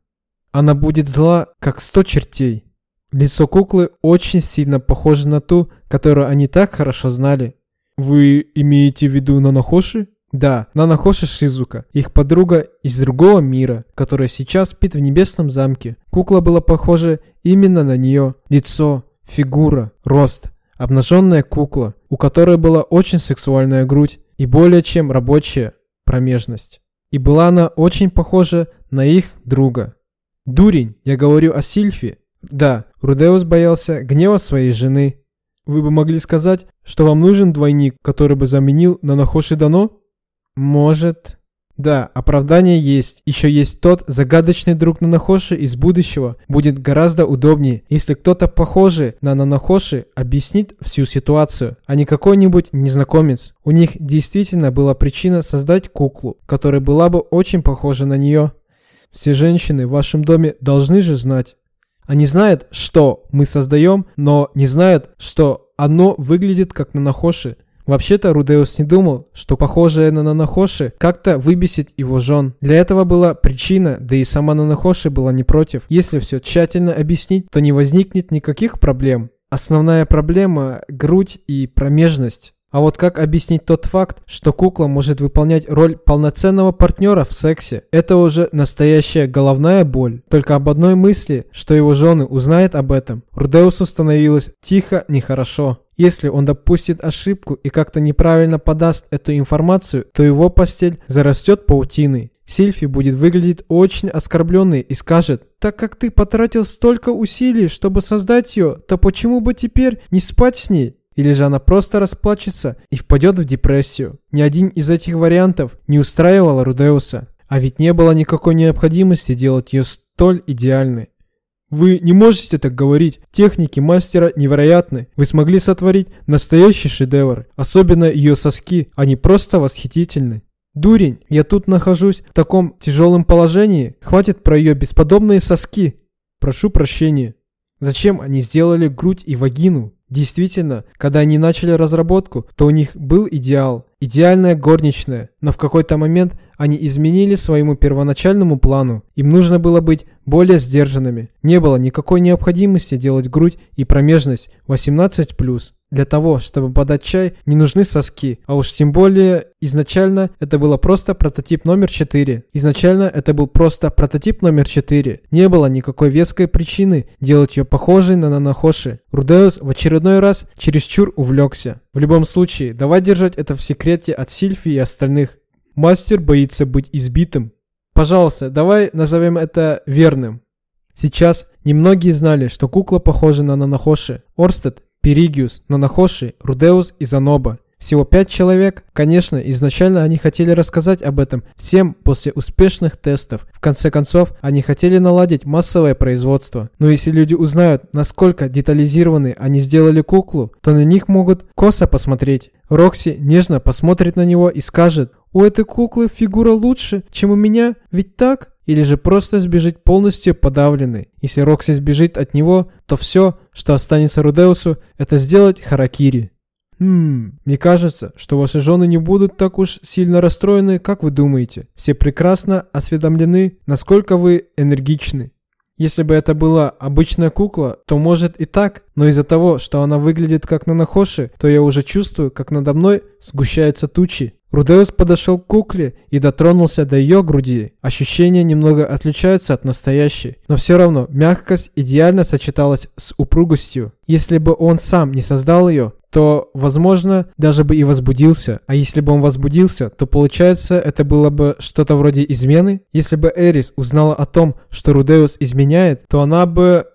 Она будет зла, как сто чертей. Лицо куклы очень сильно похоже на ту, которую они так хорошо знали. «Вы имеете в виду Нанохоши?» Да, Нанахоши Шизука, их подруга из другого мира, которая сейчас спит в небесном замке. Кукла была похожа именно на нее. Лицо, фигура, рост. Обнаженная кукла, у которой была очень сексуальная грудь и более чем рабочая промежность. И была она очень похожа на их друга. Дурень, я говорю о Сильфе. Да, Рудеус боялся гнева своей жены. Вы бы могли сказать, что вам нужен двойник, который бы заменил Нанахоши Дано? Может. Да, оправдание есть. Еще есть тот загадочный друг Нанахоши из будущего. Будет гораздо удобнее, если кто-то похожий на Нанахоши объяснит всю ситуацию, а не какой-нибудь незнакомец. У них действительно была причина создать куклу, которая была бы очень похожа на нее. Все женщины в вашем доме должны же знать. Они знают, что мы создаем, но не знают, что оно выглядит как Нанахоши. Вообще-то Рудеус не думал, что похожая на Нанахоши как-то выбесит его жен. Для этого была причина, да и сама Нанахоши была не против. Если все тщательно объяснить, то не возникнет никаких проблем. Основная проблема – грудь и промежность. А вот как объяснить тот факт, что кукла может выполнять роль полноценного партнера в сексе? Это уже настоящая головная боль. Только об одной мысли, что его жены узнают об этом, Рудеусу становилось тихо нехорошо. Если он допустит ошибку и как-то неправильно подаст эту информацию, то его постель зарастет паутиной. Сильфи будет выглядеть очень оскорбленной и скажет, «Так как ты потратил столько усилий, чтобы создать ее, то почему бы теперь не спать с ней?» Или же она просто расплачется и впадет в депрессию. Ни один из этих вариантов не устраивал Рудеуса. А ведь не было никакой необходимости делать ее столь идеальной. Вы не можете так говорить. Техники мастера невероятны. Вы смогли сотворить настоящий шедевр. Особенно ее соски. Они просто восхитительны. Дурень, я тут нахожусь в таком тяжелом положении. Хватит про ее бесподобные соски. Прошу прощения. Зачем они сделали грудь и вагину? Действительно, когда они начали разработку, то у них был идеал. Идеальная горничная. Но в какой-то момент они изменили своему первоначальному плану. Им нужно было быть более сдержанными. Не было никакой необходимости делать грудь и промежность 18+. Для того, чтобы подать чай, не нужны соски, а уж тем более изначально это было просто прототип номер 4. Изначально это был просто прототип номер 4. Не было никакой веской причины делать ее похожей на Нанахоши. Рудеус в очередной раз чересчур увлекся. В любом случае, давай держать это в секрете от Сильфи и остальных. Мастер боится быть избитым. Пожалуйста, давай назовем это верным. Сейчас немногие знали, что кукла похожа на Нанахоши. Орстед, Перигиус, Нанахоши, Рудеус и Заноба. Всего пять человек. Конечно, изначально они хотели рассказать об этом всем после успешных тестов. В конце концов, они хотели наладить массовое производство. Но если люди узнают, насколько детализированы они сделали куклу, то на них могут косо посмотреть. Рокси нежно посмотрит на него и скажет, «У этой куклы фигура лучше, чем у меня, ведь так?» Или же просто сбежит полностью подавленный. Если Рокси сбежит от него, то все, что останется Рудеусу, это сделать харакири. Хм, мне кажется, что ваши жены не будут так уж сильно расстроены, как вы думаете. Все прекрасно осведомлены, насколько вы энергичны. Если бы это была обычная кукла, то может и так, но из-за того, что она выглядит как на Нахоши, то я уже чувствую, как надо мной сгущаются тучи. Рудеус подошел к кукле и дотронулся до ее груди. Ощущения немного отличаются от настоящей, но все равно мягкость идеально сочеталась с упругостью. Если бы он сам не создал ее, то, возможно, даже бы и возбудился. А если бы он возбудился, то получается, это было бы что-то вроде измены. Если бы Эрис узнала о том, что Рудеус изменяет, то она бы...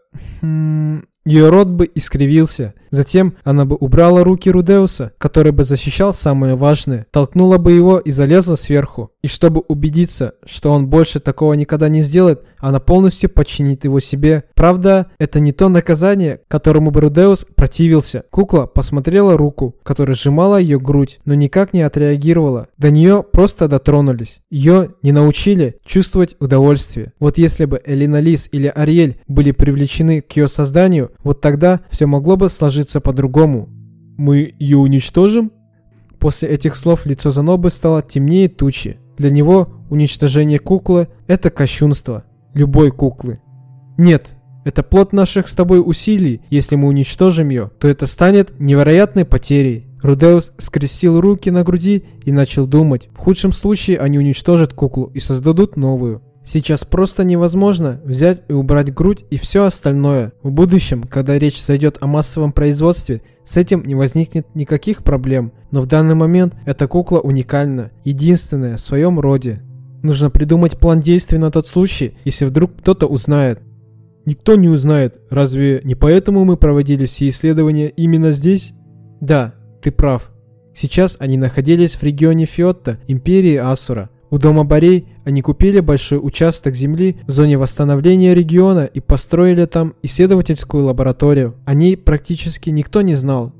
Хм, ее рот бы искривился. Затем она бы убрала руки Рудеуса, который бы защищал самое важное, толкнула бы его и залезла сверху. И чтобы убедиться, что он больше такого никогда не сделает, она полностью подчинит его себе. Правда, это не то наказание, которому бы Рудеус противился. Кукла посмотрела руку, которая сжимала ее грудь, но никак не отреагировала. До нее просто дотронулись. Ее не научили чувствовать удовольствие. Вот если бы Элина Лис или Ариэль были привлечены к ее созданию, вот тогда все могло бы сложиться по-другому. Мы ее уничтожим? После этих слов лицо Занобы стало темнее тучи. Для него уничтожение куклы – это кощунство. Любой куклы. Нет, это плод наших с тобой усилий. Если мы уничтожим ее, то это станет невероятной потерей. Рудеус скрестил руки на груди и начал думать. В худшем случае они уничтожат куклу и создадут новую. Сейчас просто невозможно взять и убрать грудь и все остальное. В будущем, когда речь зайдет о массовом производстве, с этим не возникнет никаких проблем. Но в данный момент эта кукла уникальна, единственная в своем роде. Нужно придумать план действий на тот случай, если вдруг кто-то узнает. Никто не узнает. Разве не поэтому мы проводили все исследования именно здесь? Да, ты прав. Сейчас они находились в регионе Фиотта, империи Асура. У дома Борей они купили большой участок земли в зоне восстановления региона и построили там исследовательскую лабораторию. О ней практически никто не знал.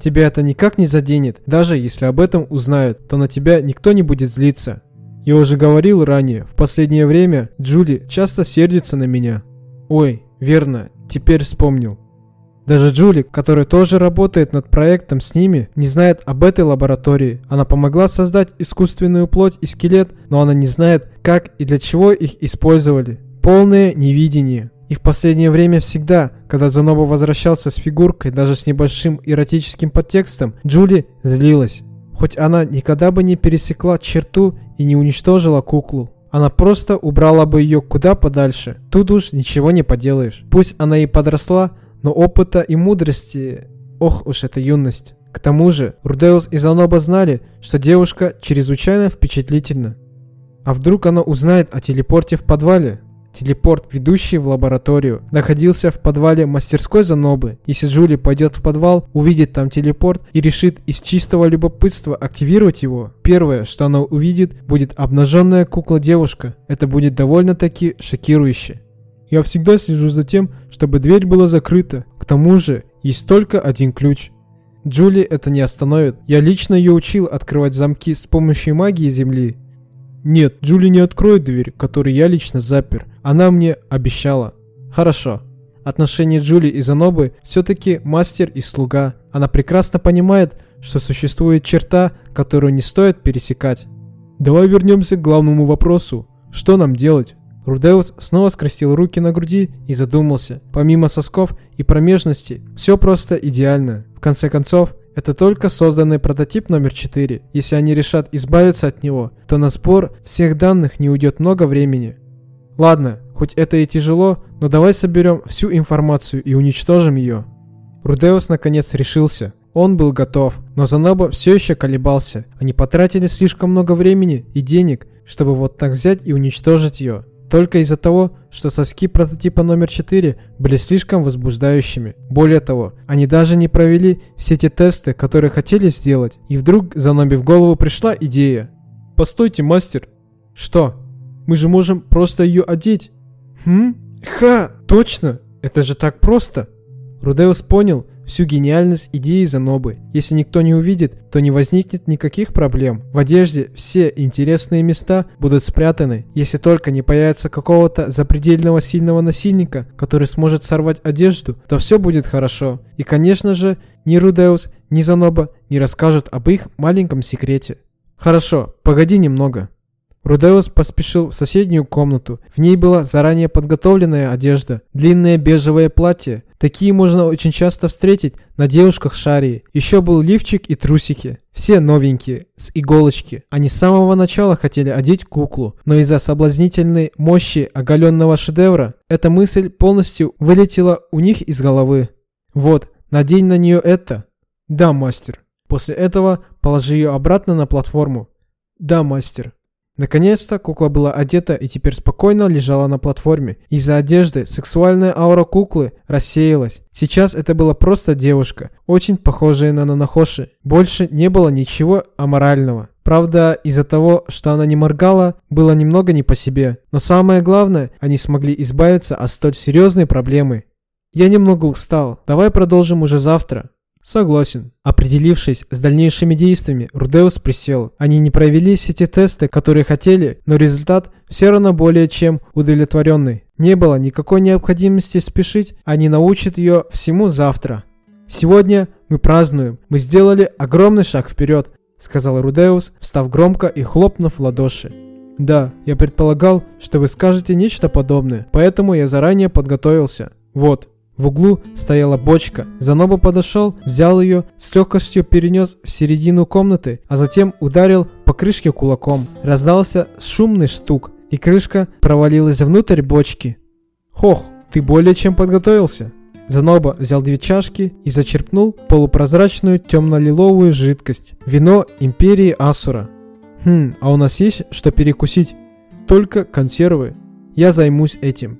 Тебя это никак не заденет. Даже если об этом узнают, то на тебя никто не будет злиться. Я уже говорил ранее, в последнее время Джули часто сердится на меня. Ой, верно, теперь вспомнил. Даже Джули, которая тоже работает над проектом с ними, не знает об этой лаборатории. Она помогла создать искусственную плоть и скелет, но она не знает, как и для чего их использовали. Полное невидение. И в последнее время всегда, когда Заноба возвращался с фигуркой, даже с небольшим эротическим подтекстом, Джули злилась. Хоть она никогда бы не пересекла черту и не уничтожила куклу. Она просто убрала бы ее куда подальше. Тут уж ничего не поделаешь. Пусть она и подросла, но опыта и мудрости... Ох уж эта юность. К тому же, Рудеус и Заноба знали, что девушка чрезвычайно впечатлительна. А вдруг она узнает о телепорте в подвале? Телепорт, ведущий в лабораторию, находился в подвале мастерской Занобы. Если Джули пойдет в подвал, увидит там телепорт и решит из чистого любопытства активировать его, первое, что она увидит, будет обнаженная кукла-девушка. Это будет довольно-таки шокирующе. Я всегда слежу за тем, чтобы дверь была закрыта. К тому же, есть только один ключ. Джули это не остановит. Я лично ее учил открывать замки с помощью магии Земли. Нет, Джули не откроет дверь, которую я лично запер. Она мне обещала. Хорошо. Отношения Джули и Занобы все-таки мастер и слуга. Она прекрасно понимает, что существует черта, которую не стоит пересекать. Давай вернемся к главному вопросу. Что нам делать? Рудеус снова скрестил руки на груди и задумался. Помимо сосков и промежности, все просто идеально. В конце концов, это только созданный прототип номер 4. Если они решат избавиться от него, то на сбор всех данных не уйдет много времени. Ладно, хоть это и тяжело, но давай соберем всю информацию и уничтожим ее. Рудеус наконец решился. Он был готов, но Заноба все еще колебался. Они потратили слишком много времени и денег, чтобы вот так взять и уничтожить ее. Только из-за того, что соски прототипа номер 4 были слишком возбуждающими. Более того, они даже не провели все те тесты, которые хотели сделать. И вдруг Заноби в голову пришла идея. «Постойте, мастер!» «Что? Мы же можем просто ее одеть!» «Хм? Ха! Точно! Это же так просто!» Рудеус понял, всю гениальность идеи Занобы. Если никто не увидит, то не возникнет никаких проблем. В одежде все интересные места будут спрятаны, если только не появится какого-то запредельного сильного насильника, который сможет сорвать одежду, то все будет хорошо. И конечно же, ни Рудеус, ни Заноба не расскажут об их маленьком секрете. Хорошо, погоди немного. Рудеус поспешил в соседнюю комнату. В ней была заранее подготовленная одежда, длинное бежевое платье. Такие можно очень часто встретить на девушках Шарии. Еще был лифчик и трусики. Все новенькие, с иголочки. Они с самого начала хотели одеть куклу, но из-за соблазнительной мощи оголенного шедевра эта мысль полностью вылетела у них из головы. Вот, надень на нее это. Да, мастер. После этого положи ее обратно на платформу. Да, мастер. Наконец-то кукла была одета и теперь спокойно лежала на платформе. Из-за одежды сексуальная аура куклы рассеялась. Сейчас это была просто девушка, очень похожая на Нанахоши. Больше не было ничего аморального. Правда, из-за того, что она не моргала, было немного не по себе. Но самое главное, они смогли избавиться от столь серьезной проблемы. Я немного устал. Давай продолжим уже завтра. Согласен. Определившись с дальнейшими действиями, Рудеус присел. Они не провели все те тесты, которые хотели, но результат все равно более чем удовлетворенный. Не было никакой необходимости спешить, они научат ее всему завтра. Сегодня мы празднуем, мы сделали огромный шаг вперед, сказал Рудеус, встав громко и хлопнув в ладоши. Да, я предполагал, что вы скажете нечто подобное, поэтому я заранее подготовился. Вот, в углу стояла бочка. Заноба подошел, взял ее, с легкостью перенес в середину комнаты, а затем ударил по крышке кулаком. Раздался шумный стук, и крышка провалилась внутрь бочки. «Хох, ты более чем подготовился!» Заноба взял две чашки и зачерпнул полупрозрачную темно-лиловую жидкость. Вино Империи Асура. Хм, а у нас есть что перекусить? Только консервы. Я займусь этим.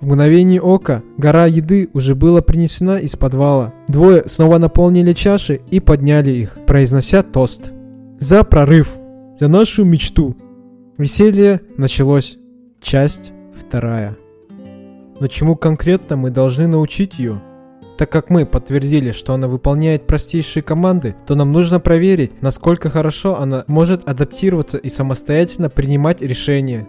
В мгновение ока гора еды уже была принесена из подвала. Двое снова наполнили чаши и подняли их, произнося тост. «За прорыв! За нашу мечту!» Веселье началось. Часть вторая. Но чему конкретно мы должны научить ее? Так как мы подтвердили, что она выполняет простейшие команды, то нам нужно проверить, насколько хорошо она может адаптироваться и самостоятельно принимать решения.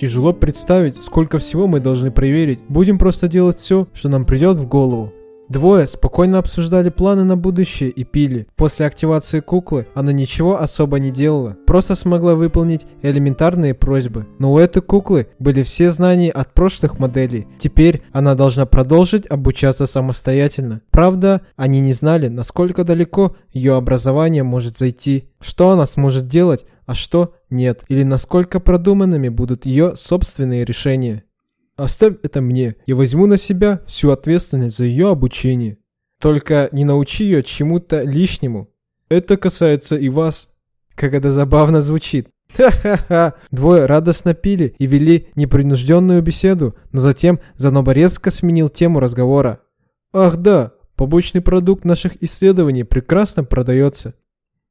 Тяжело представить, сколько всего мы должны проверить. Будем просто делать все, что нам придет в голову. Двое спокойно обсуждали планы на будущее и пили. После активации куклы она ничего особо не делала, просто смогла выполнить элементарные просьбы. Но у этой куклы были все знания от прошлых моделей. Теперь она должна продолжить обучаться самостоятельно. Правда, они не знали, насколько далеко ее образование может зайти, что она сможет делать, а что нет, или насколько продуманными будут ее собственные решения. Оставь это мне, я возьму на себя всю ответственность за ее обучение. Только не научи ее чему-то лишнему. Это касается и вас. Как это забавно звучит. Ха-ха-ха. Двое радостно пили и вели непринужденную беседу, но затем Заноба резко сменил тему разговора. Ах да, побочный продукт наших исследований прекрасно продается.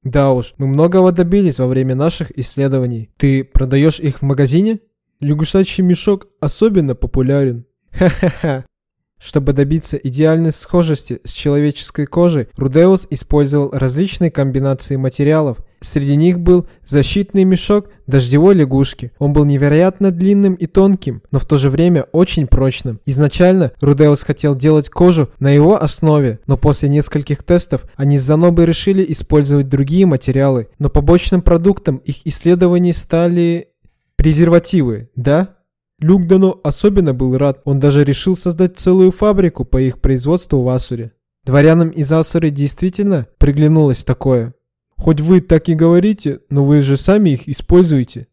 Да уж, мы многого добились во время наших исследований. Ты продаешь их в магазине? Лягушачий мешок особенно популярен. Ха-ха-ха. Чтобы добиться идеальной схожести с человеческой кожей, Рудеус использовал различные комбинации материалов. Среди них был защитный мешок дождевой лягушки. Он был невероятно длинным и тонким, но в то же время очень прочным. Изначально Рудеус хотел делать кожу на его основе, но после нескольких тестов они с Занобой решили использовать другие материалы. Но побочным продуктом их исследований стали презервативы, да? Люк Дано особенно был рад, он даже решил создать целую фабрику по их производству в Асуре. Дворянам из Асуры действительно приглянулось такое. Хоть вы так и говорите, но вы же сами их используете.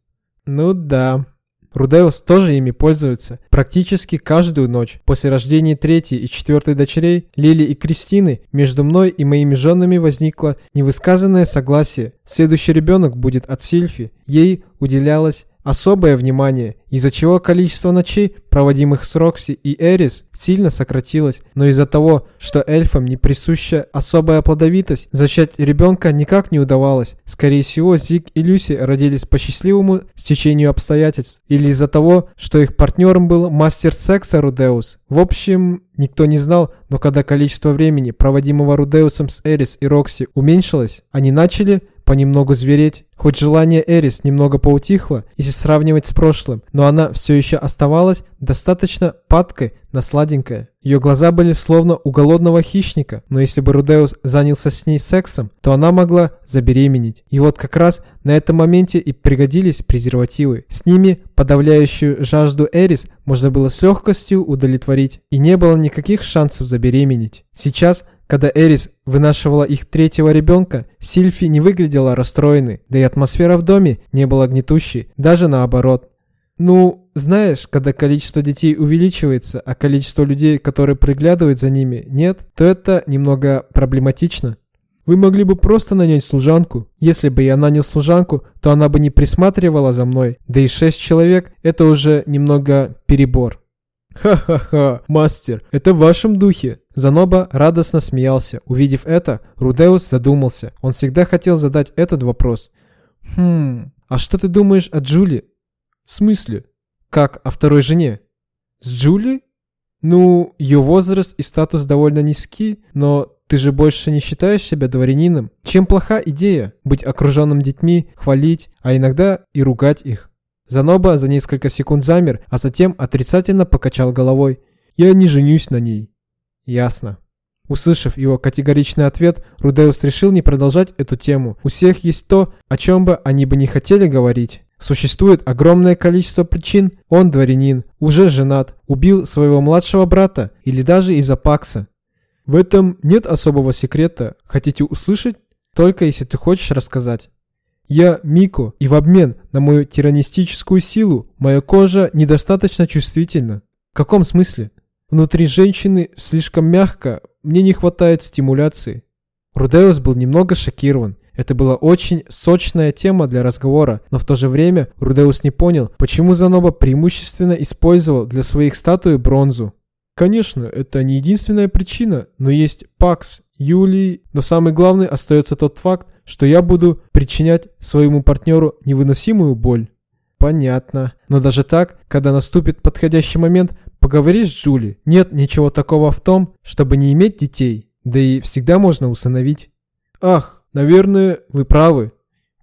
Ну да. Рудеус тоже ими пользуется. Практически каждую ночь. После рождения третьей и четвертой дочерей, Лили и Кристины, между мной и моими женами возникло невысказанное согласие. Следующий ребенок будет от Сильфи. Ей уделялось особое внимание, из-за чего количество ночей, проводимых с Рокси и Эрис, сильно сократилось, но из-за того, что эльфам не присуща особая плодовитость, зачать ребенка никак не удавалось. Скорее всего, Зиг и Люси родились по счастливому стечению обстоятельств, или из-за того, что их партнером был мастер секса Рудеус. В общем, никто не знал, но когда количество времени, проводимого Рудеусом с Эрис и Рокси, уменьшилось, они начали понемногу звереть. Хоть желание Эрис немного поутихло, если сравнивать с прошлым, но она все еще оставалась достаточно падкой на сладенькое. Ее глаза были словно у голодного хищника, но если бы Рудеус занялся с ней сексом, то она могла забеременеть. И вот как раз на этом моменте и пригодились презервативы. С ними подавляющую жажду Эрис можно было с легкостью удовлетворить, и не было никаких шансов забеременеть. Сейчас когда Эрис вынашивала их третьего ребенка, Сильфи не выглядела расстроенной, да и атмосфера в доме не была гнетущей, даже наоборот. Ну, знаешь, когда количество детей увеличивается, а количество людей, которые приглядывают за ними, нет, то это немного проблематично. Вы могли бы просто нанять служанку. Если бы я нанял служанку, то она бы не присматривала за мной. Да и шесть человек – это уже немного перебор. «Ха-ха-ха, мастер, это в вашем духе!» Заноба радостно смеялся. Увидев это, Рудеус задумался. Он всегда хотел задать этот вопрос. «Хм, а что ты думаешь о Джули?» «В смысле? Как о второй жене?» «С Джули?» «Ну, ее возраст и статус довольно низки, но ты же больше не считаешь себя дворянином. Чем плоха идея быть окруженным детьми, хвалить, а иногда и ругать их?» Заноба за несколько секунд замер, а затем отрицательно покачал головой. «Я не женюсь на ней». «Ясно». Услышав его категоричный ответ, Рудеус решил не продолжать эту тему. У всех есть то, о чем бы они бы не хотели говорить. Существует огромное количество причин. Он дворянин, уже женат, убил своего младшего брата или даже из-за Пакса. В этом нет особого секрета. Хотите услышать? Только если ты хочешь рассказать. Я Мико, и в обмен на мою тиранистическую силу моя кожа недостаточно чувствительна. В каком смысле? Внутри женщины слишком мягко, мне не хватает стимуляции. Рудеус был немного шокирован. Это была очень сочная тема для разговора, но в то же время Рудеус не понял, почему Заноба преимущественно использовал для своих статуй бронзу. Конечно, это не единственная причина, но есть Пакс, Юлий, но самый главный остается тот факт, что я буду причинять своему партнеру невыносимую боль. Понятно. Но даже так, когда наступит подходящий момент, поговори с Джули. Нет ничего такого в том, чтобы не иметь детей. Да и всегда можно усыновить. Ах, наверное, вы правы.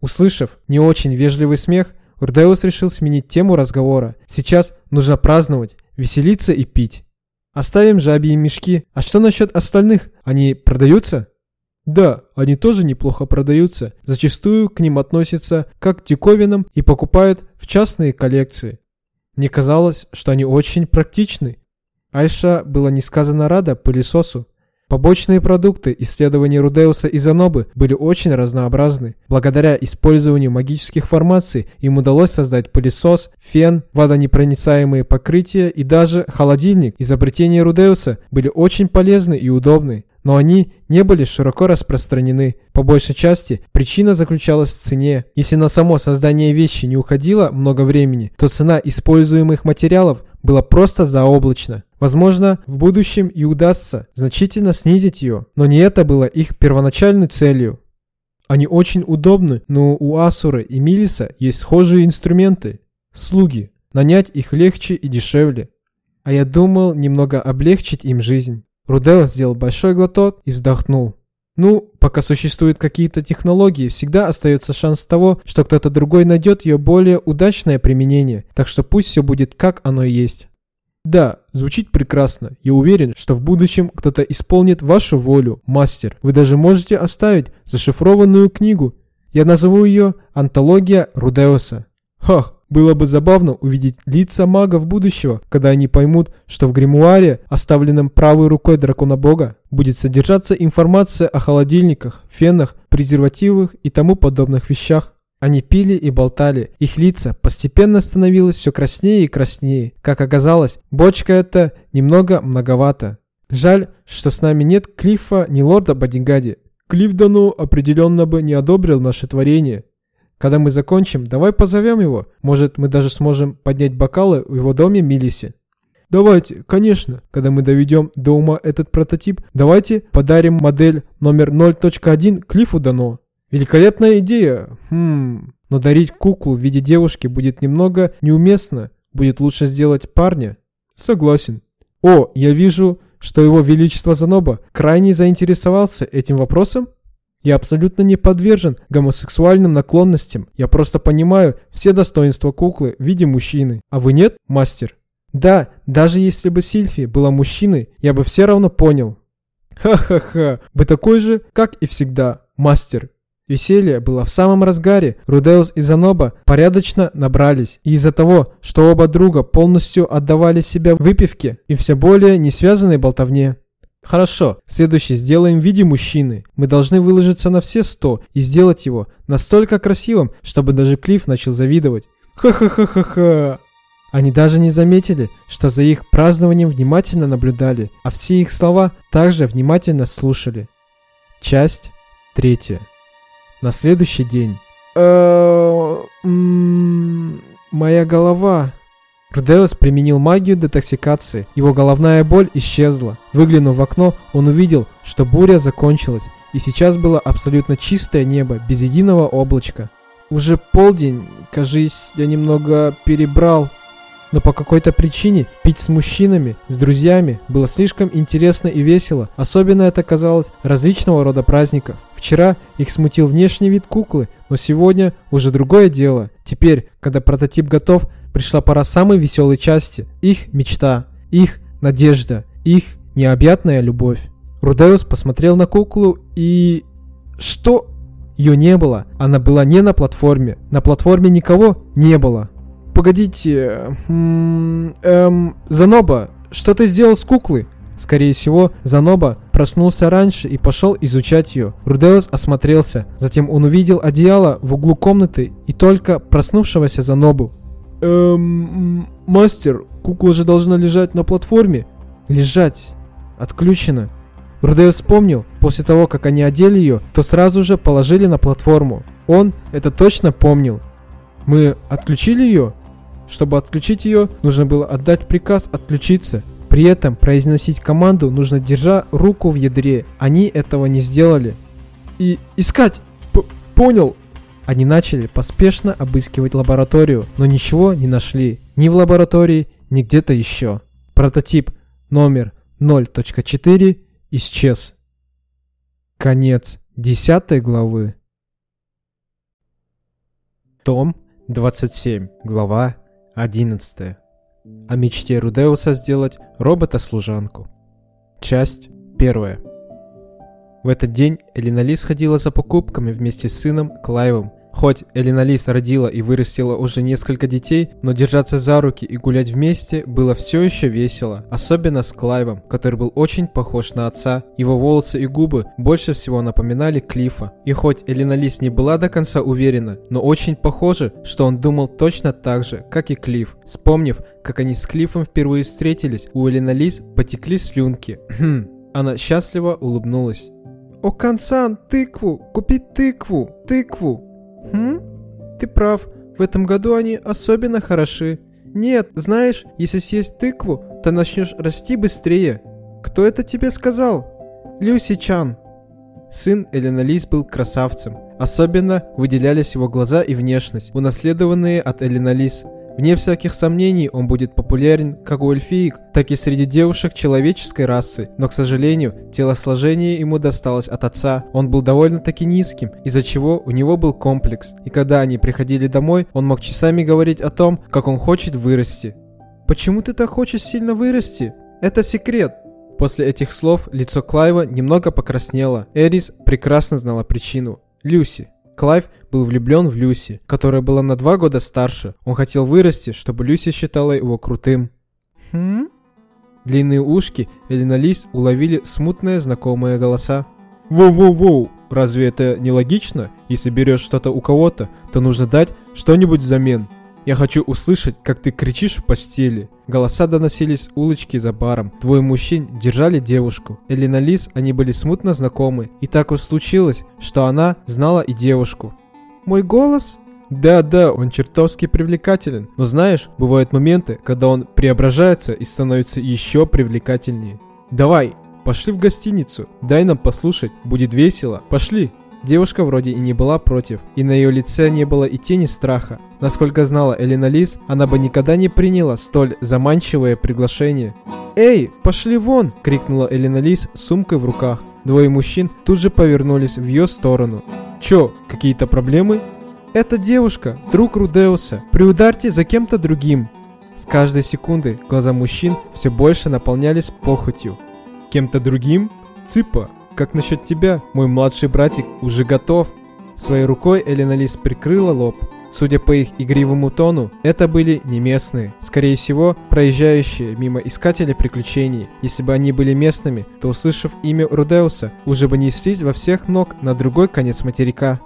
Услышав не очень вежливый смех, Урдеус решил сменить тему разговора. Сейчас нужно праздновать, веселиться и пить. Оставим жабьи мешки. А что насчет остальных? Они продаются? Да, они тоже неплохо продаются. Зачастую к ним относятся как к диковинам и покупают в частные коллекции. Мне казалось, что они очень практичны. Айша была несказанно рада пылесосу. Побочные продукты исследований Рудеуса и Занобы были очень разнообразны. Благодаря использованию магических формаций им удалось создать пылесос, фен, водонепроницаемые покрытия и даже холодильник. Изобретения Рудеуса были очень полезны и удобны. но они не были широко распространены. По большей части причина заключалась в цене. Если на само создание вещи не уходило много времени, то цена используемых материалов была просто заоблачна. Возможно, в будущем и удастся значительно снизить ее, но не это было их первоначальной целью. Они очень удобны, но у Асуры и Милиса есть схожие инструменты – слуги. Нанять их легче и дешевле. А я думал немного облегчить им жизнь. Рудео сделал большой глоток и вздохнул. Ну, пока существуют какие-то технологии, всегда остается шанс того, что кто-то другой найдет ее более удачное применение, так что пусть все будет как оно есть. Да, звучит прекрасно. Я уверен, что в будущем кто-то исполнит вашу волю, мастер. Вы даже можете оставить зашифрованную книгу. Я назову ее «Антология Рудеуса». Хах, было бы забавно увидеть лица магов будущего, когда они поймут, что в гримуаре, оставленном правой рукой дракона бога, будет содержаться информация о холодильниках, фенах, презервативах и тому подобных вещах. Они пили и болтали, их лица постепенно становилось все краснее и краснее. Как оказалось, бочка эта немного многовато. Жаль, что с нами нет Клиффа ни лорда Бодингади. Клифф Дану определенно бы не одобрил наше творение. Когда мы закончим, давай позовем его. Может, мы даже сможем поднять бокалы в его доме Милисе. Давайте, конечно, когда мы доведем до ума этот прототип, давайте подарим модель номер 0.1 Клиффу Дано. Великолепная идея. Хм, но дарить куклу в виде девушки будет немного неуместно. Будет лучше сделать парня. Согласен. О, я вижу, что его величество Заноба крайне заинтересовался этим вопросом. Я абсолютно не подвержен гомосексуальным наклонностям. Я просто понимаю все достоинства куклы в виде мужчины. А вы нет, мастер? Да, даже если бы Сильфи была мужчиной, я бы все равно понял. Ха-ха-ха, вы такой же, как и всегда, мастер. Веселье было в самом разгаре, Рудеус и Заноба порядочно набрались, и из-за того, что оба друга полностью отдавали себя выпивке и все более не связанной болтовне, Хорошо, следующий сделаем в виде мужчины. Мы должны выложиться на все сто и сделать его настолько красивым, чтобы даже Клифф начал завидовать. Ха-ха-ха-ха-ха. Они даже не заметили, что за их празднованием внимательно наблюдали, а все их слова также внимательно слушали. Часть третья. На следующий день. Э, моя голова. Рудеус применил магию детоксикации. Его головная боль исчезла. Выглянув в окно, он увидел, что буря закончилась, и сейчас было абсолютно чистое небо, без единого облачка. Уже полдень, кажись, я немного перебрал. Но по какой-то причине пить с мужчинами, с друзьями было слишком интересно и весело. Особенно это казалось различного рода праздников. Вчера их смутил внешний вид куклы, но сегодня уже другое дело. Теперь, когда прототип готов, пришла пора самой веселой части. Их мечта, их надежда, их необъятная любовь. Рудеус посмотрел на куклу и... Что? Ее не было. Она была не на платформе. На платформе никого не было. Погодите... Эм... Заноба, что ты сделал с куклой? Скорее всего, Заноба проснулся раньше и пошел изучать ее. Рудеус осмотрелся. Затем он увидел одеяло в углу комнаты и только проснувшегося Занобу. Эм, мастер, кукла же должна лежать на платформе. Лежать. Отключена. Рудеус вспомнил, после того, как они одели ее, то сразу же положили на платформу. Он это точно помнил. Мы отключили ее? Чтобы отключить ее, нужно было отдать приказ отключиться. При этом произносить команду нужно держа руку в ядре. Они этого не сделали. И искать. П понял. Они начали поспешно обыскивать лабораторию, но ничего не нашли. Ни в лаборатории, ни где-то еще. Прототип номер 0.4 исчез. Конец 10 главы. Том 27, глава 11. О мечте Рудеуса сделать робота-служанку. Часть 1. В этот день Элина Ли сходила за покупками вместе с сыном Клайвом. Хоть Элина Лис родила и вырастила уже несколько детей, но держаться за руки и гулять вместе было все еще весело. Особенно с Клайвом, который был очень похож на отца. Его волосы и губы больше всего напоминали Клифа. И хоть Элина Лис не была до конца уверена, но очень похоже, что он думал точно так же, как и Клифф. Вспомнив, как они с Клиффом впервые встретились, у Элина Лис потекли слюнки. Она счастливо улыбнулась. «О, Кансан, тыкву! Купить тыкву! Тыкву!» «Хм? Ты прав. В этом году они особенно хороши. Нет, знаешь, если съесть тыкву, то начнешь расти быстрее. Кто это тебе сказал?» «Люси Чан». Сын Элена Лис был красавцем. Особенно выделялись его глаза и внешность, унаследованные от Элена Лис. Вне всяких сомнений, он будет популярен как у эльфиек, так и среди девушек человеческой расы, но, к сожалению, телосложение ему досталось от отца. Он был довольно-таки низким, из-за чего у него был комплекс, и когда они приходили домой, он мог часами говорить о том, как он хочет вырасти. «Почему ты так хочешь сильно вырасти? Это секрет!» После этих слов лицо Клайва немного покраснело. Эрис прекрасно знала причину. Люси. Клайв был влюблен в Люси, которая была на два года старше. Он хотел вырасти, чтобы Люси считала его крутым. Хм? Длинные ушки Элина Лис уловили смутные знакомые голоса. «Воу-воу-воу! Разве это не логично? Если берешь что-то у кого-то, то нужно дать что-нибудь взамен. Я хочу услышать, как ты кричишь в постели. Голоса доносились улочки за баром. Двое мужчин держали девушку. Элина Лис, они были смутно знакомы. И так уж случилось, что она знала и девушку. Мой голос? Да-да, он чертовски привлекателен. Но знаешь, бывают моменты, когда он преображается и становится еще привлекательнее. Давай, пошли в гостиницу. Дай нам послушать, будет весело. Пошли. Девушка вроде и не была против, и на ее лице не было и тени страха. Насколько знала Элина Лис, она бы никогда не приняла столь заманчивое приглашение. «Эй, пошли вон!» – крикнула Элина Лис сумкой в руках. Двое мужчин тут же повернулись в ее сторону. «Чё, какие-то проблемы?» «Это девушка, друг Рудеуса. Приударьте за кем-то другим». С каждой секунды глаза мужчин все больше наполнялись похотью. «Кем-то другим? Цыпа, как насчет тебя? Мой младший братик уже готов». Своей рукой Элена Лис прикрыла лоб. Судя по их игривому тону, это были не местные. Скорее всего, проезжающие мимо искателя приключений. Если бы они были местными, то, услышав имя Рудеуса, уже бы неслись во всех ног на другой конец материка.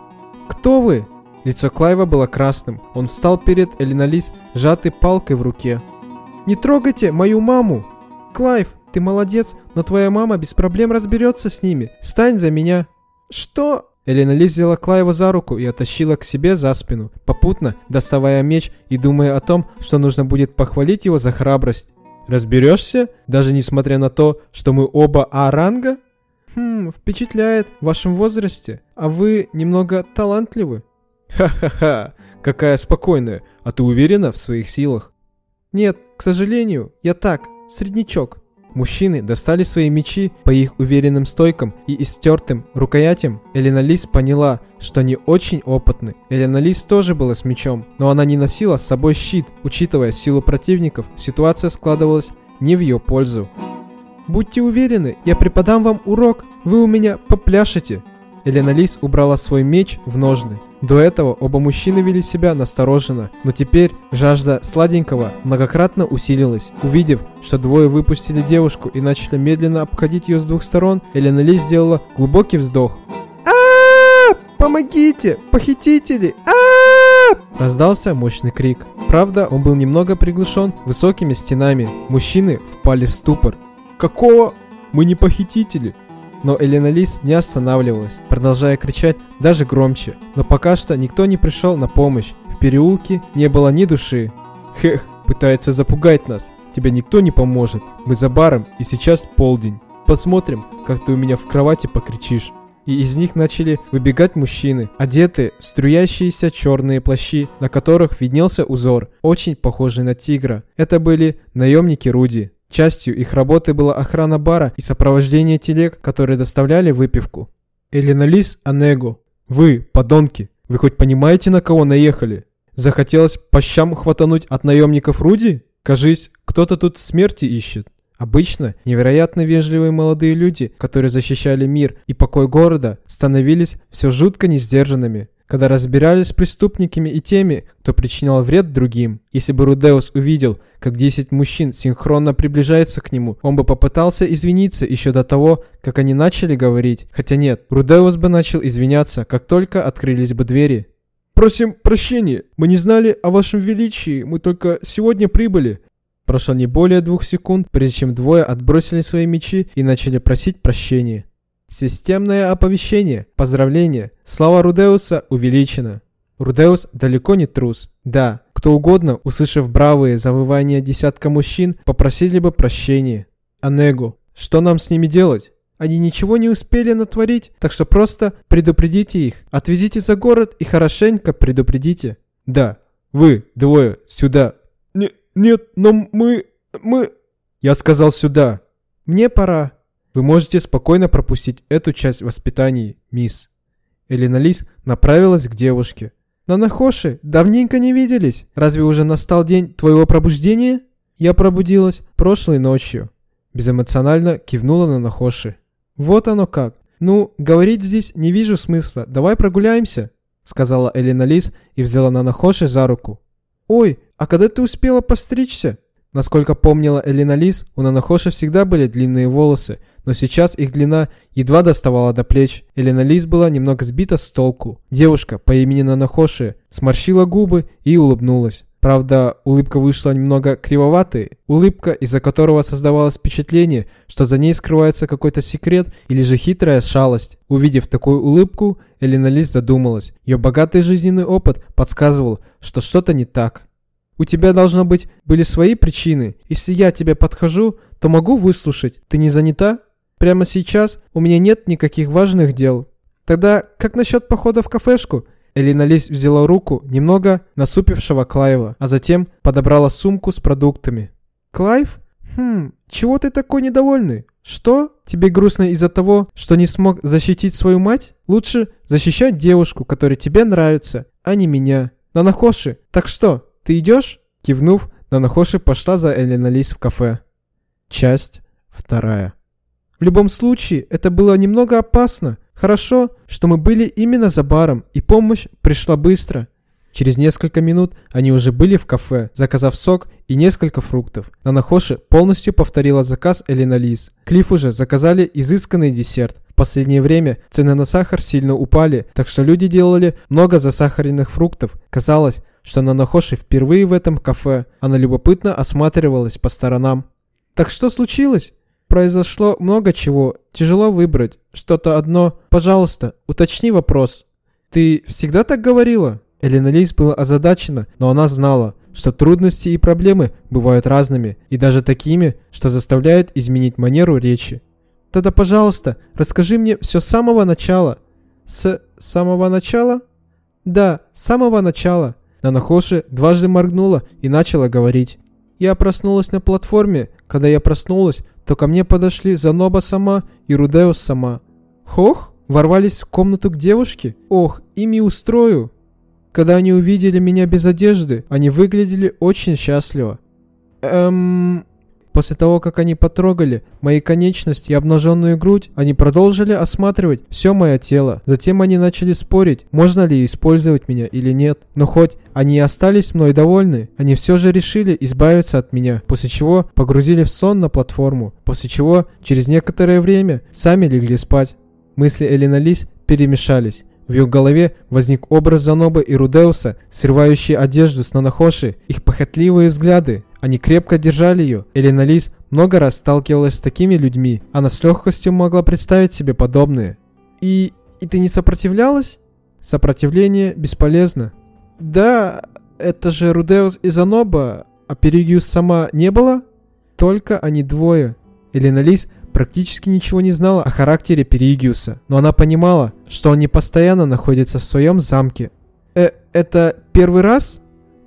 «Кто вы?» Лицо Клайва было красным. Он встал перед Элиналис, сжатой палкой в руке. «Не трогайте мою маму!» «Клайв, ты молодец, но твоя мама без проблем разберется с ними. Стань за меня!» «Что?» Элена Ли взяла Клайва за руку и оттащила к себе за спину, попутно доставая меч и думая о том, что нужно будет похвалить его за храбрость. «Разберешься? Даже несмотря на то, что мы оба А-ранга?» «Хм, впечатляет в вашем возрасте. А вы немного талантливы». «Ха-ха-ха, какая спокойная. А ты уверена в своих силах?» «Нет, к сожалению, я так, среднячок». Мужчины достали свои мечи по их уверенным стойкам и истертым рукоятям. Элена Лис поняла, что они очень опытны. Элена Лис тоже была с мечом, но она не носила с собой щит. Учитывая силу противников, ситуация складывалась не в ее пользу. «Будьте уверены, я преподам вам урок, вы у меня попляшете!» Элена Лис убрала свой меч в ножны. До этого оба мужчины вели себя настороженно, но теперь жажда сладенького многократно усилилась. Увидев, что двое выпустили девушку и начали медленно обходить ее с двух сторон, Элена Ли сделала глубокий вздох. а Помогите! Похитители! а Раздался мощный крик. Правда, он был немного приглушен высокими стенами. Мужчины впали в ступор. «Какого? Мы не похитители!» Но Элена Лис не останавливалась, продолжая кричать даже громче. Но пока что никто не пришел на помощь. В переулке не было ни души. Хех, пытается запугать нас. Тебе никто не поможет. Мы за баром, и сейчас полдень. Посмотрим, как ты у меня в кровати покричишь. И из них начали выбегать мужчины, одетые в струящиеся черные плащи, на которых виднелся узор, очень похожий на тигра. Это были наемники Руди. Частью их работы была охрана бара и сопровождение телег, которые доставляли выпивку. Элиналис Анего. Вы, подонки, вы хоть понимаете, на кого наехали? Захотелось по щам хватануть от наемников Руди? Кажись, кто-то тут смерти ищет. Обычно невероятно вежливые молодые люди, которые защищали мир и покой города, становились все жутко несдержанными когда разбирались с преступниками и теми, кто причинял вред другим. Если бы Рудеус увидел, как 10 мужчин синхронно приближаются к нему, он бы попытался извиниться еще до того, как они начали говорить. Хотя нет, Рудеус бы начал извиняться, как только открылись бы двери. «Просим прощения, мы не знали о вашем величии, мы только сегодня прибыли». Прошло не более двух секунд, прежде чем двое отбросили свои мечи и начали просить прощения. Системное оповещение. Поздравление. Слава Рудеуса увеличена. Рудеус далеко не трус. Да, кто угодно, услышав бравые завывания десятка мужчин, попросили бы прощения. Анегу, что нам с ними делать? Они ничего не успели натворить, так что просто предупредите их. Отвезите за город и хорошенько предупредите. Да, вы, двое, сюда. Не, нет, но мы... мы... Я сказал сюда. Мне пора. Вы можете спокойно пропустить эту часть воспитания, мисс. Элина Лис направилась к девушке. «Нанахоши, давненько не виделись. Разве уже настал день твоего пробуждения?» «Я пробудилась прошлой ночью», – безэмоционально кивнула Нанахоши. «Вот оно как. Ну, говорить здесь не вижу смысла. Давай прогуляемся», — сказала Элина Лис и взяла Нанахоши за руку. «Ой, а когда ты успела постричься?» Насколько помнила Элина Лис, у Нанахоши всегда были длинные волосы, но сейчас их длина едва доставала до плеч. Элина Лис была немного сбита с толку. Девушка по имени Нанахоши сморщила губы и улыбнулась. Правда, улыбка вышла немного кривоватой, улыбка, из-за которого создавалось впечатление, что за ней скрывается какой-то секрет или же хитрая шалость. Увидев такую улыбку, Элина Лис задумалась. Ее богатый жизненный опыт подсказывал, что что-то не так. «У тебя, должно быть, были свои причины. Если я тебе подхожу, то могу выслушать. Ты не занята? Прямо сейчас у меня нет никаких важных дел. Тогда как насчет похода в кафешку?» Элина Лис взяла руку немного насупившего Клайва, а затем подобрала сумку с продуктами. «Клайв? Хм, чего ты такой недовольный? Что? Тебе грустно из-за того, что не смог защитить свою мать? Лучше защищать девушку, которая тебе нравится, а не меня. Нанахоши, так что, ты идешь?» Кивнув, Нанахоши пошла за Элина Лис в кафе. Часть вторая. В любом случае, это было немного опасно. Хорошо, что мы были именно за баром, и помощь пришла быстро. Через несколько минут они уже были в кафе, заказав сок и несколько фруктов. Нанахоши полностью повторила заказ Элина Лиз. Клифф уже заказали изысканный десерт. В последнее время цены на сахар сильно упали, так что люди делали много засахаренных фруктов. Казалось, что Нанахоши впервые в этом кафе. Она любопытно осматривалась по сторонам. «Так что случилось?» Произошло много чего. Тяжело выбрать. Что-то одно. Пожалуйста, уточни вопрос. Ты всегда так говорила? Элена Лис была озадачена, но она знала, что трудности и проблемы бывают разными, и даже такими, что заставляют изменить манеру речи. Тогда, пожалуйста, расскажи мне все с самого начала. С самого начала? Да, с самого начала. Нанахоши дважды моргнула и начала говорить. Я проснулась на платформе. Когда я проснулась, то ко мне подошли Заноба сама и Рудеус сама. Хох? Ворвались в комнату к девушке? Ох, ими устрою. Когда они увидели меня без одежды, они выглядели очень счастливо. Эм... После того, как они потрогали мои конечности и обнаженную грудь, они продолжили осматривать все мое тело. Затем они начали спорить, можно ли использовать меня или нет. Но хоть они и остались мной довольны, они все же решили избавиться от меня, после чего погрузили в сон на платформу, после чего через некоторое время сами легли спать. Мысли Элина Лис перемешались. В ее голове возник образ Занобы и Рудеуса, срывающие одежду с Нанахоши, их похотливые взгляды. Они крепко держали ее. Элена Лис много раз сталкивалась с такими людьми. Она с легкостью могла представить себе подобные. И... и ты не сопротивлялась? Сопротивление бесполезно. Да, это же Рудеус и Заноба, а Перигиус сама не было? Только они двое. Элена Лис практически ничего не знала о характере Перигиуса, но она понимала, что он не постоянно находится в своем замке. Э, это первый раз?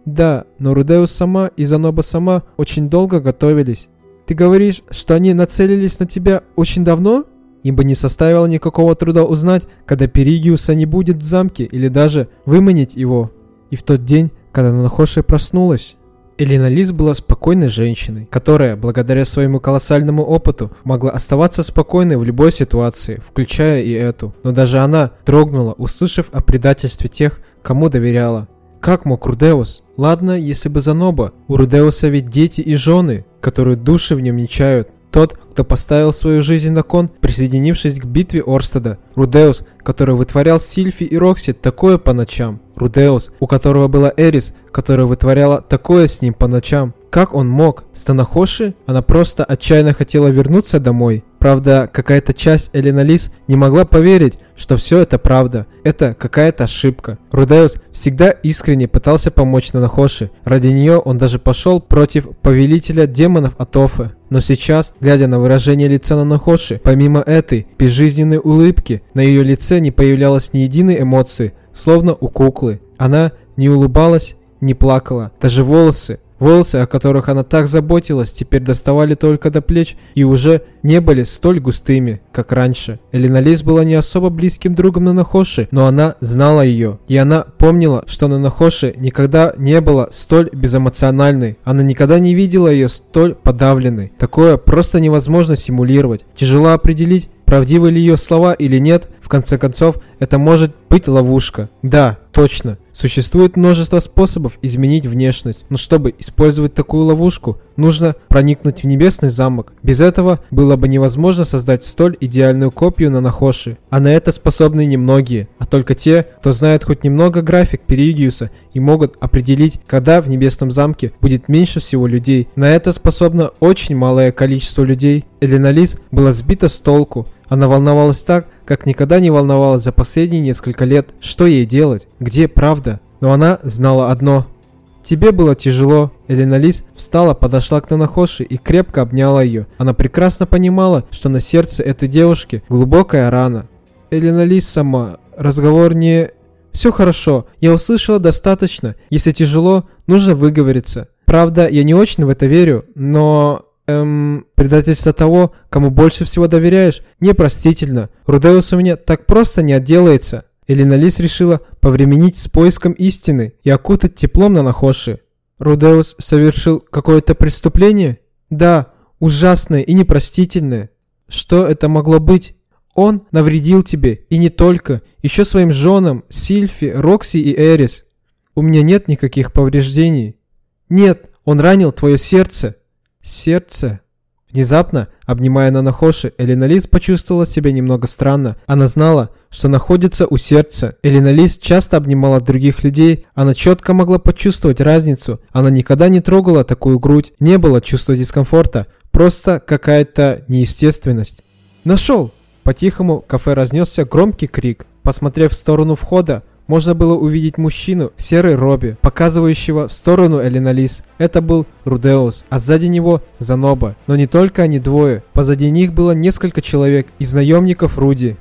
Да, но Рудеус сама и Заноба сама очень долго готовились. Ты говоришь, что они нацелились на тебя очень давно? Им бы не составило никакого труда узнать, когда Перигиуса не будет в замке или даже выманить его. И в тот день, когда Нанахоши проснулась, Элина Лис была спокойной женщиной, которая, благодаря своему колоссальному опыту, могла оставаться спокойной в любой ситуации, включая и эту. Но даже она дрогнула, услышав о предательстве тех, кому доверяла. Как мог Рудеус? Ладно, если бы Заноба. У Рудеуса ведь дети и жены, которые души в нем не чают. Тот, кто поставил свою жизнь на кон, присоединившись к битве Орстеда. Рудеус, который вытворял Сильфи и Рокси такое по ночам. Рудеус, у которого была Эрис, которая вытворяла такое с ним по ночам. Как он мог? Станахоши? Она просто отчаянно хотела вернуться домой. Правда, какая-то часть Элена Лис не могла поверить, что все это правда. Это какая-то ошибка. Рудеус всегда искренне пытался помочь Нанахоши. Ради нее он даже пошел против повелителя демонов Атофы. Но сейчас, глядя на выражение лица Нанахоши, помимо этой безжизненной улыбки, на ее лице не появлялось ни единой эмоции, словно у куклы. Она не улыбалась, не плакала. Даже волосы, Волосы, о которых она так заботилась, теперь доставали только до плеч и уже не были столь густыми, как раньше. Элина Лис была не особо близким другом Нанахоши, но она знала ее. И она помнила, что Нанахоши никогда не была столь безэмоциональной. Она никогда не видела ее столь подавленной. Такое просто невозможно симулировать. Тяжело определить, правдивы ли ее слова или нет, в конце концов, это может быть ловушка. Да, точно. Существует множество способов изменить внешность, но чтобы использовать такую ловушку, нужно проникнуть в небесный замок. Без этого было бы невозможно создать столь идеальную копию на Нахоши. А на это способны немногие, а только те, кто знает хоть немного график Перигиуса и могут определить, когда в небесном замке будет меньше всего людей. На это способно очень малое количество людей. Элена Лис была сбита с толку. Она волновалась так, как никогда не волновалась за последние несколько лет. Что ей делать? Где правда? Но она знала одно. Тебе было тяжело. Элена Лис встала, подошла к Нанахоши и крепко обняла ее. Она прекрасно понимала, что на сердце этой девушки глубокая рана. Элена Лис сама, разговор не... Все хорошо, я услышала достаточно. Если тяжело, нужно выговориться. Правда, я не очень в это верю, но эм, предательство того, кому больше всего доверяешь, непростительно. Рудеус у меня так просто не отделается. Элина Лис решила повременить с поиском истины и окутать теплом на Нахоши. Рудеус совершил какое-то преступление? Да, ужасное и непростительное. Что это могло быть? Он навредил тебе, и не только, еще своим женам, Сильфи, Рокси и Эрис. У меня нет никаких повреждений. Нет, он ранил твое сердце. Сердце. Внезапно, обнимая Нанахоши, Элина Лис почувствовала себя немного странно. Она знала, что находится у сердца. Элина Лис часто обнимала других людей, она четко могла почувствовать разницу. Она никогда не трогала такую грудь, не было чувства дискомфорта, просто какая-то неестественность. «Нашел!» По-тихому кафе разнесся громкий крик. Посмотрев в сторону входа, можно было увидеть мужчину в серой робе, показывающего в сторону Элиналис. Это был Рудеус, а сзади него Заноба. Но не только они двое. Позади них было несколько человек из наемников Руди.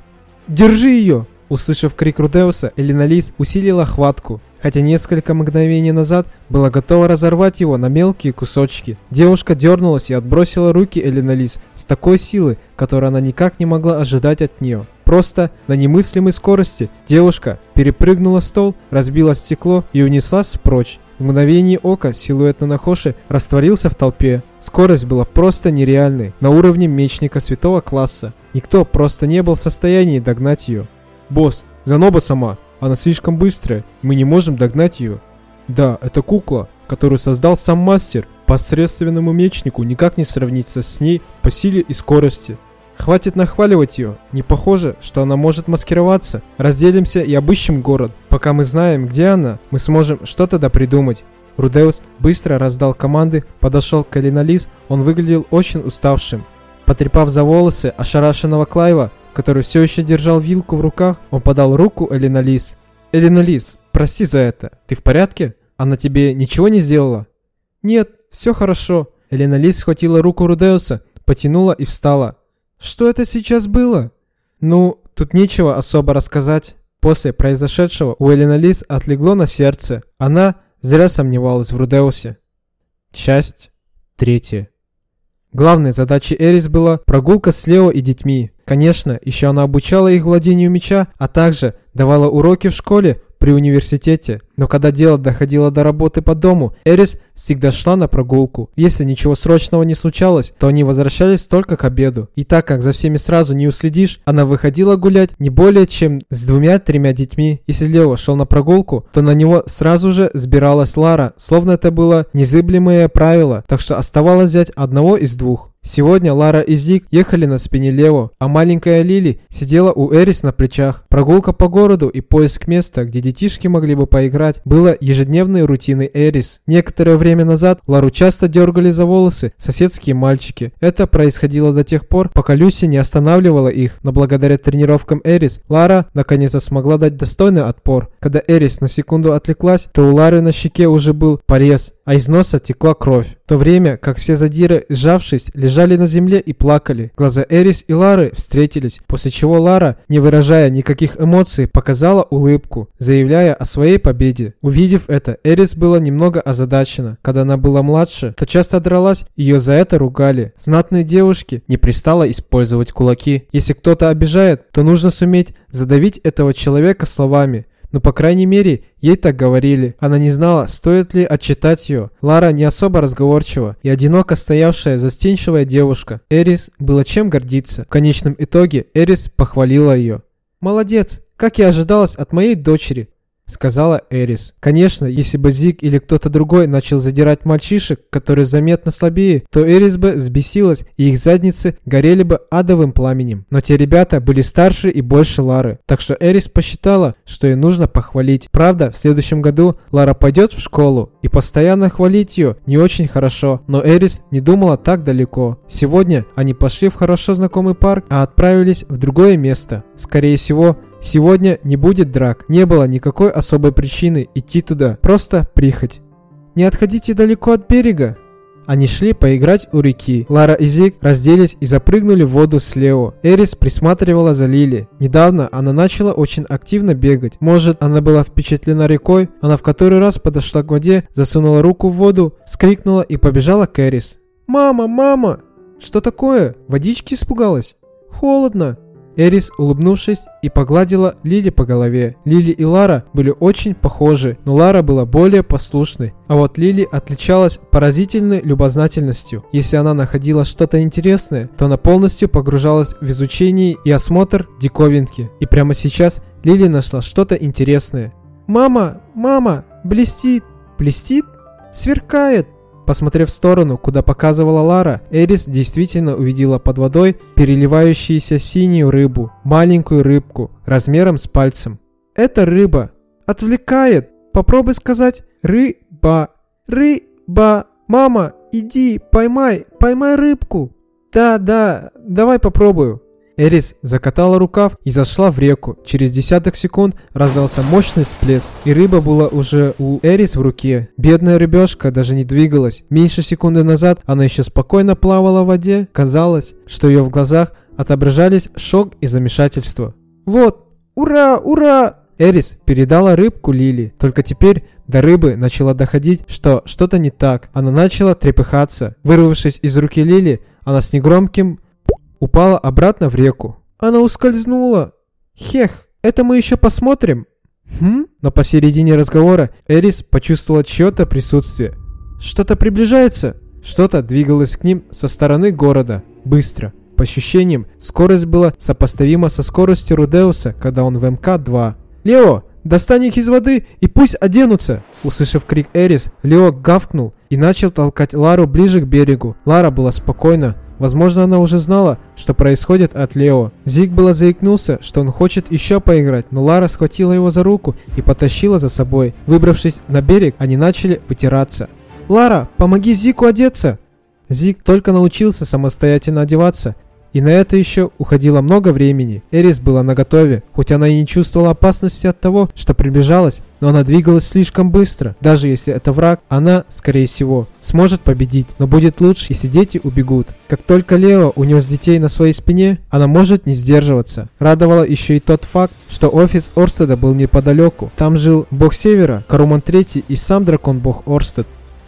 «Держи ее!» Услышав крик Рудеуса, Элиналис усилила хватку хотя несколько мгновений назад была готова разорвать его на мелкие кусочки. Девушка дернулась и отбросила руки Элиналис с такой силой, которую она никак не могла ожидать от нее. Просто на немыслимой скорости девушка перепрыгнула стол, разбила стекло и унеслась прочь. В мгновение ока силуэт Нанахоши растворился в толпе. Скорость была просто нереальной, на уровне мечника святого класса. Никто просто не был в состоянии догнать ее. «Босс, Заноба сама!» Она слишком быстрая, мы не можем догнать ее. Да, это кукла, которую создал сам мастер. Посредственному мечнику никак не сравниться с ней по силе и скорости. Хватит нахваливать ее. Не похоже, что она может маскироваться. Разделимся и обыщем город. Пока мы знаем, где она, мы сможем что-то да придумать. Рудеус быстро раздал команды, подошел к Элиналис, он выглядел очень уставшим. Потрепав за волосы ошарашенного Клайва, который все еще держал вилку в руках, он подал руку Элина Лис. «Элина Лис, прости за это. Ты в порядке? Она тебе ничего не сделала?» «Нет, все хорошо». Элина Лис схватила руку Рудеуса, потянула и встала. «Что это сейчас было?» «Ну, тут нечего особо рассказать». После произошедшего у Элина Лис отлегло на сердце. Она зря сомневалась в Рудеусе. Часть третья. Главной задачей Эрис была прогулка с Лео и детьми. Конечно, еще она обучала их владению меча, а также давала уроки в школе при университете. Но когда дело доходило до работы по дому, Эрис всегда шла на прогулку. Если ничего срочного не случалось, то они возвращались только к обеду. И так как за всеми сразу не уследишь, она выходила гулять не более чем с двумя-тремя детьми. Если Лео шел на прогулку, то на него сразу же сбиралась Лара, словно это было незыблемое правило, так что оставалось взять одного из двух. Сегодня Лара и Зик ехали на спине Лео, а маленькая Лили сидела у Эрис на плечах. Прогулка по городу и поиск места, где детишки могли бы поиграть, было ежедневной рутиной Эрис. Некоторое время назад Лару часто дергали за волосы соседские мальчики. Это происходило до тех пор, пока Люси не останавливала их, но благодаря тренировкам Эрис, Лара наконец-то смогла дать достойный отпор. Когда Эрис на секунду отвлеклась, то у Лары на щеке уже был порез, а из носа текла кровь. В то время, как все задиры, сжавшись, лежали на земле и плакали. Глаза Эрис и Лары встретились, после чего Лара, не выражая никаких эмоций, показала улыбку, заявляя о своей победе. Увидев это, Эрис была немного озадачена. Когда она была младше, то часто дралась, ее за это ругали. Знатные девушки не пристало использовать кулаки. Если кто-то обижает, то нужно суметь задавить этого человека словами. Но, по крайней мере, ей так говорили. Она не знала, стоит ли отчитать ее. Лара не особо разговорчива и одиноко стоявшая застенчивая девушка. Эрис было чем гордиться. В конечном итоге Эрис похвалила ее. «Молодец, как и ожидалось от моей дочери сказала Эрис. Конечно, если бы Зиг или кто-то другой начал задирать мальчишек, которые заметно слабее, то Эрис бы взбесилась, и их задницы горели бы адовым пламенем. Но те ребята были старше и больше Лары, так что Эрис посчитала, что ей нужно похвалить. Правда, в следующем году Лара пойдет в школу, и постоянно хвалить ее не очень хорошо, но Эрис не думала так далеко. Сегодня они пошли в хорошо знакомый парк, а отправились в другое место. Скорее всего, Сегодня не будет драк, не было никакой особой причины идти туда, просто прихоть. Не отходите далеко от берега. Они шли поиграть у реки. Лара и Зиг разделись и запрыгнули в воду с Лео. Эрис присматривала за Лили. Недавно она начала очень активно бегать. Может, она была впечатлена рекой? Она в который раз подошла к воде, засунула руку в воду, скрикнула и побежала к Эрис. «Мама, мама!» «Что такое? Водички испугалась?» «Холодно!» Эрис, улыбнувшись, и погладила Лили по голове. Лили и Лара были очень похожи, но Лара была более послушной. А вот Лили отличалась поразительной любознательностью. Если она находила что-то интересное, то она полностью погружалась в изучение и осмотр диковинки. И прямо сейчас Лили нашла что-то интересное. «Мама! Мама! Блестит! Блестит? Сверкает!» Посмотрев в сторону, куда показывала Лара, Эрис действительно увидела под водой переливающуюся синюю рыбу, маленькую рыбку, размером с пальцем. «Это рыба. Отвлекает. Попробуй сказать «рыба». «Рыба. Мама, иди, поймай, поймай рыбку». «Да, да, давай попробую». Эрис закатала рукав и зашла в реку. Через десяток секунд раздался мощный всплеск, и рыба была уже у Эрис в руке. Бедная рыбешка даже не двигалась. Меньше секунды назад она еще спокойно плавала в воде. Казалось, что ее в глазах отображались шок и замешательство. «Вот! Ура! Ура!» Эрис передала рыбку Лили. Только теперь до рыбы начала доходить, что что-то не так. Она начала трепыхаться. Вырвавшись из руки Лили, она с негромким упала обратно в реку. Она ускользнула. Хех, это мы еще посмотрим. Хм? Но посередине разговора Эрис почувствовала чье-то присутствие. Что-то приближается. Что-то двигалось к ним со стороны города. Быстро. По ощущениям, скорость была сопоставима со скоростью Рудеуса, когда он в МК-2. «Лео, достань их из воды и пусть оденутся!» Услышав крик Эрис, Лео гавкнул и начал толкать Лару ближе к берегу. Лара была спокойна, Возможно, она уже знала, что происходит от Лео. Зиг было заикнулся, что он хочет еще поиграть, но Лара схватила его за руку и потащила за собой. Выбравшись на берег, они начали вытираться. «Лара, помоги Зику одеться!» Зиг только научился самостоятельно одеваться и на это еще уходило много времени. Эрис была наготове, хоть она и не чувствовала опасности от того, что приближалась, но она двигалась слишком быстро. Даже если это враг, она, скорее всего, сможет победить, но будет лучше, если дети убегут. Как только Лео унес детей на своей спине, она может не сдерживаться. Радовало еще и тот факт, что офис Орстеда был неподалеку. Там жил бог Севера, Каруман Третий и сам дракон-бог Орстед.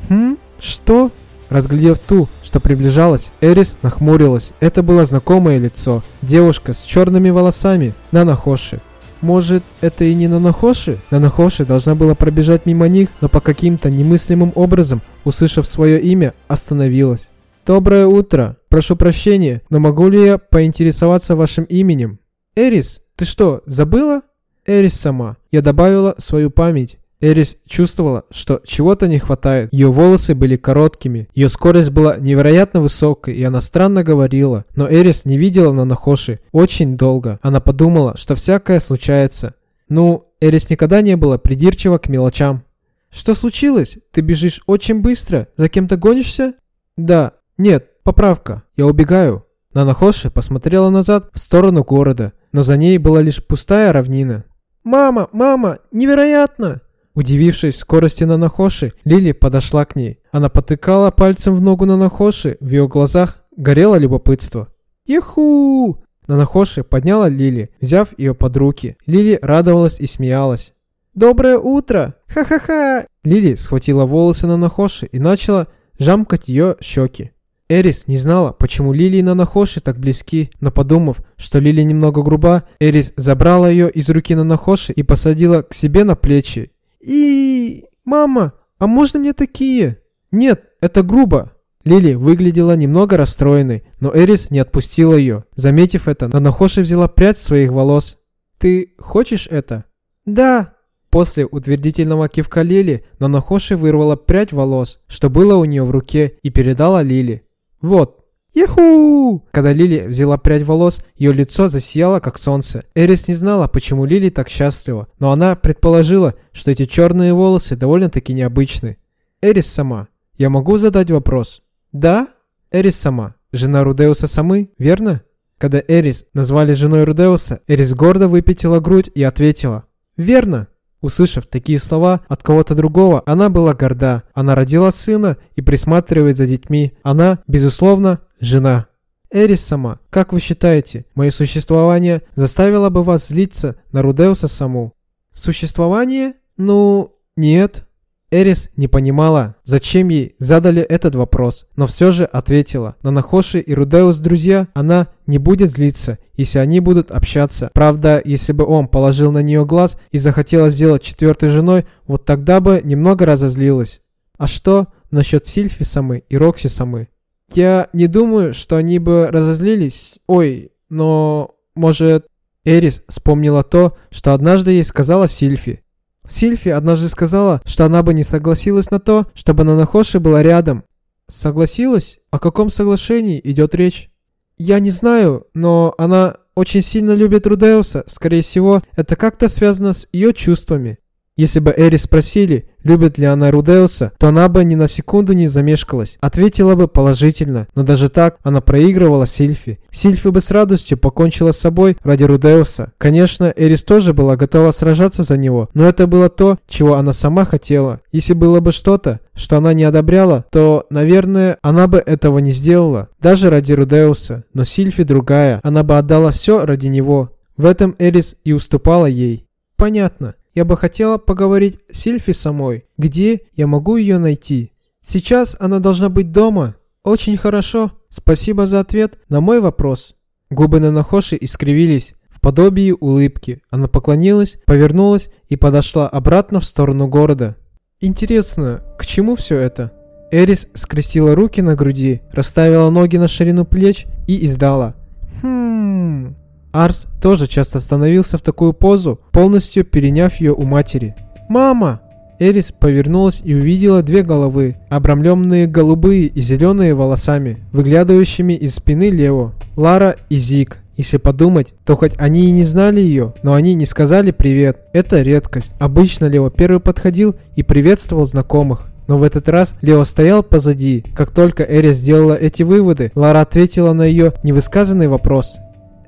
Хм? Что? Разглядев ту, что приближалась, Эрис нахмурилась. Это было знакомое лицо. Девушка с черными волосами, Нанахоши. Может, это и не Нанахоши? Нанахоши должна была пробежать мимо них, но по каким-то немыслимым образом, услышав свое имя, остановилась. «Доброе утро. Прошу прощения, но могу ли я поинтересоваться вашим именем?» «Эрис, ты что, забыла?» «Эрис сама. Я добавила свою память. Эрис чувствовала, что чего-то не хватает. Ее волосы были короткими, ее скорость была невероятно высокой, и она странно говорила. Но Эрис не видела Нанахоши очень долго. Она подумала, что всякое случается. Ну, Эрис никогда не была придирчива к мелочам. «Что случилось? Ты бежишь очень быстро? За кем-то гонишься?» «Да. Нет, поправка. Я убегаю». Нанахоши посмотрела назад в сторону города, но за ней была лишь пустая равнина. «Мама, мама, невероятно!» Удивившись скорости Нанахоши, Лили подошла к ней. Она потыкала пальцем в ногу Нанахоши, в ее глазах горело любопытство. «Иху!» Нанахоши подняла Лили, взяв ее под руки. Лили радовалась и смеялась. «Доброе утро! Ха-ха-ха!» Лили схватила волосы Нанахоши и начала жамкать ее щеки. Эрис не знала, почему Лили и Нанахоши так близки, но подумав, что Лили немного груба, Эрис забрала ее из руки Нанахоши и посадила к себе на плечи. И... Мама, а можно мне такие? Нет, это грубо. Лили выглядела немного расстроенной, но Эрис не отпустила ее. Заметив это, Нанахоши взяла прядь своих волос. «Ты хочешь это?» «Да». После утвердительного кивка Лили, Нанахоши вырвала прядь волос, что было у нее в руке, и передала Лили. «Вот, Яху! Когда Лили взяла прядь волос, ее лицо засияло, как солнце. Эрис не знала, почему Лили так счастлива, но она предположила, что эти черные волосы довольно-таки необычны. Эрис сама. Я могу задать вопрос? Да? Эрис сама. Жена Рудеуса Самы, верно? Когда Эрис назвали женой Рудеуса, Эрис гордо выпятила грудь и ответила. Верно. Услышав такие слова от кого-то другого, она была горда. Она родила сына и присматривает за детьми. Она, безусловно, жена. Эрис сама, как вы считаете, мое существование заставило бы вас злиться на Рудеуса саму? Существование? Ну, нет. Эрис не понимала, зачем ей задали этот вопрос, но все же ответила. На Нахоши и Рудеус друзья, она не будет злиться, если они будут общаться. Правда, если бы он положил на нее глаз и захотела сделать четвертой женой, вот тогда бы немного разозлилась. А что насчет Сильфи самы и Рокси самы? Я не думаю, что они бы разозлились. Ой, но, может... Эрис вспомнила то, что однажды ей сказала Сильфи. Сильфи однажды сказала, что она бы не согласилась на то, чтобы Нанахоши была рядом. Согласилась? О каком соглашении идет речь? Я не знаю, но она очень сильно любит Рудеуса. Скорее всего, это как-то связано с ее чувствами. Если бы Эри спросили, любит ли она Рудеуса, то она бы ни на секунду не замешкалась. Ответила бы положительно, но даже так она проигрывала Сильфи. Сильфи бы с радостью покончила с собой ради Рудеуса. Конечно, Эрис тоже была готова сражаться за него, но это было то, чего она сама хотела. Если было бы что-то, что она не одобряла, то, наверное, она бы этого не сделала. Даже ради Рудеуса. Но Сильфи другая, она бы отдала все ради него. В этом Эрис и уступала ей. Понятно. Я бы хотела поговорить с Сильфи самой. Где я могу ее найти? Сейчас она должна быть дома. Очень хорошо. Спасибо за ответ на мой вопрос. Губы Нанахоши искривились в подобии улыбки. Она поклонилась, повернулась и подошла обратно в сторону города. Интересно, к чему все это? Эрис скрестила руки на груди, расставила ноги на ширину плеч и издала. Хм... Арс тоже часто становился в такую позу, полностью переняв ее у матери. «Мама!» Эрис повернулась и увидела две головы, обрамленные голубые и зеленые волосами, выглядывающими из спины Лео. Лара и Зик. Если подумать, то хоть они и не знали ее, но они не сказали привет. Это редкость. Обычно Лео первый подходил и приветствовал знакомых. Но в этот раз Лео стоял позади. Как только Эрис сделала эти выводы, Лара ответила на ее невысказанный вопрос.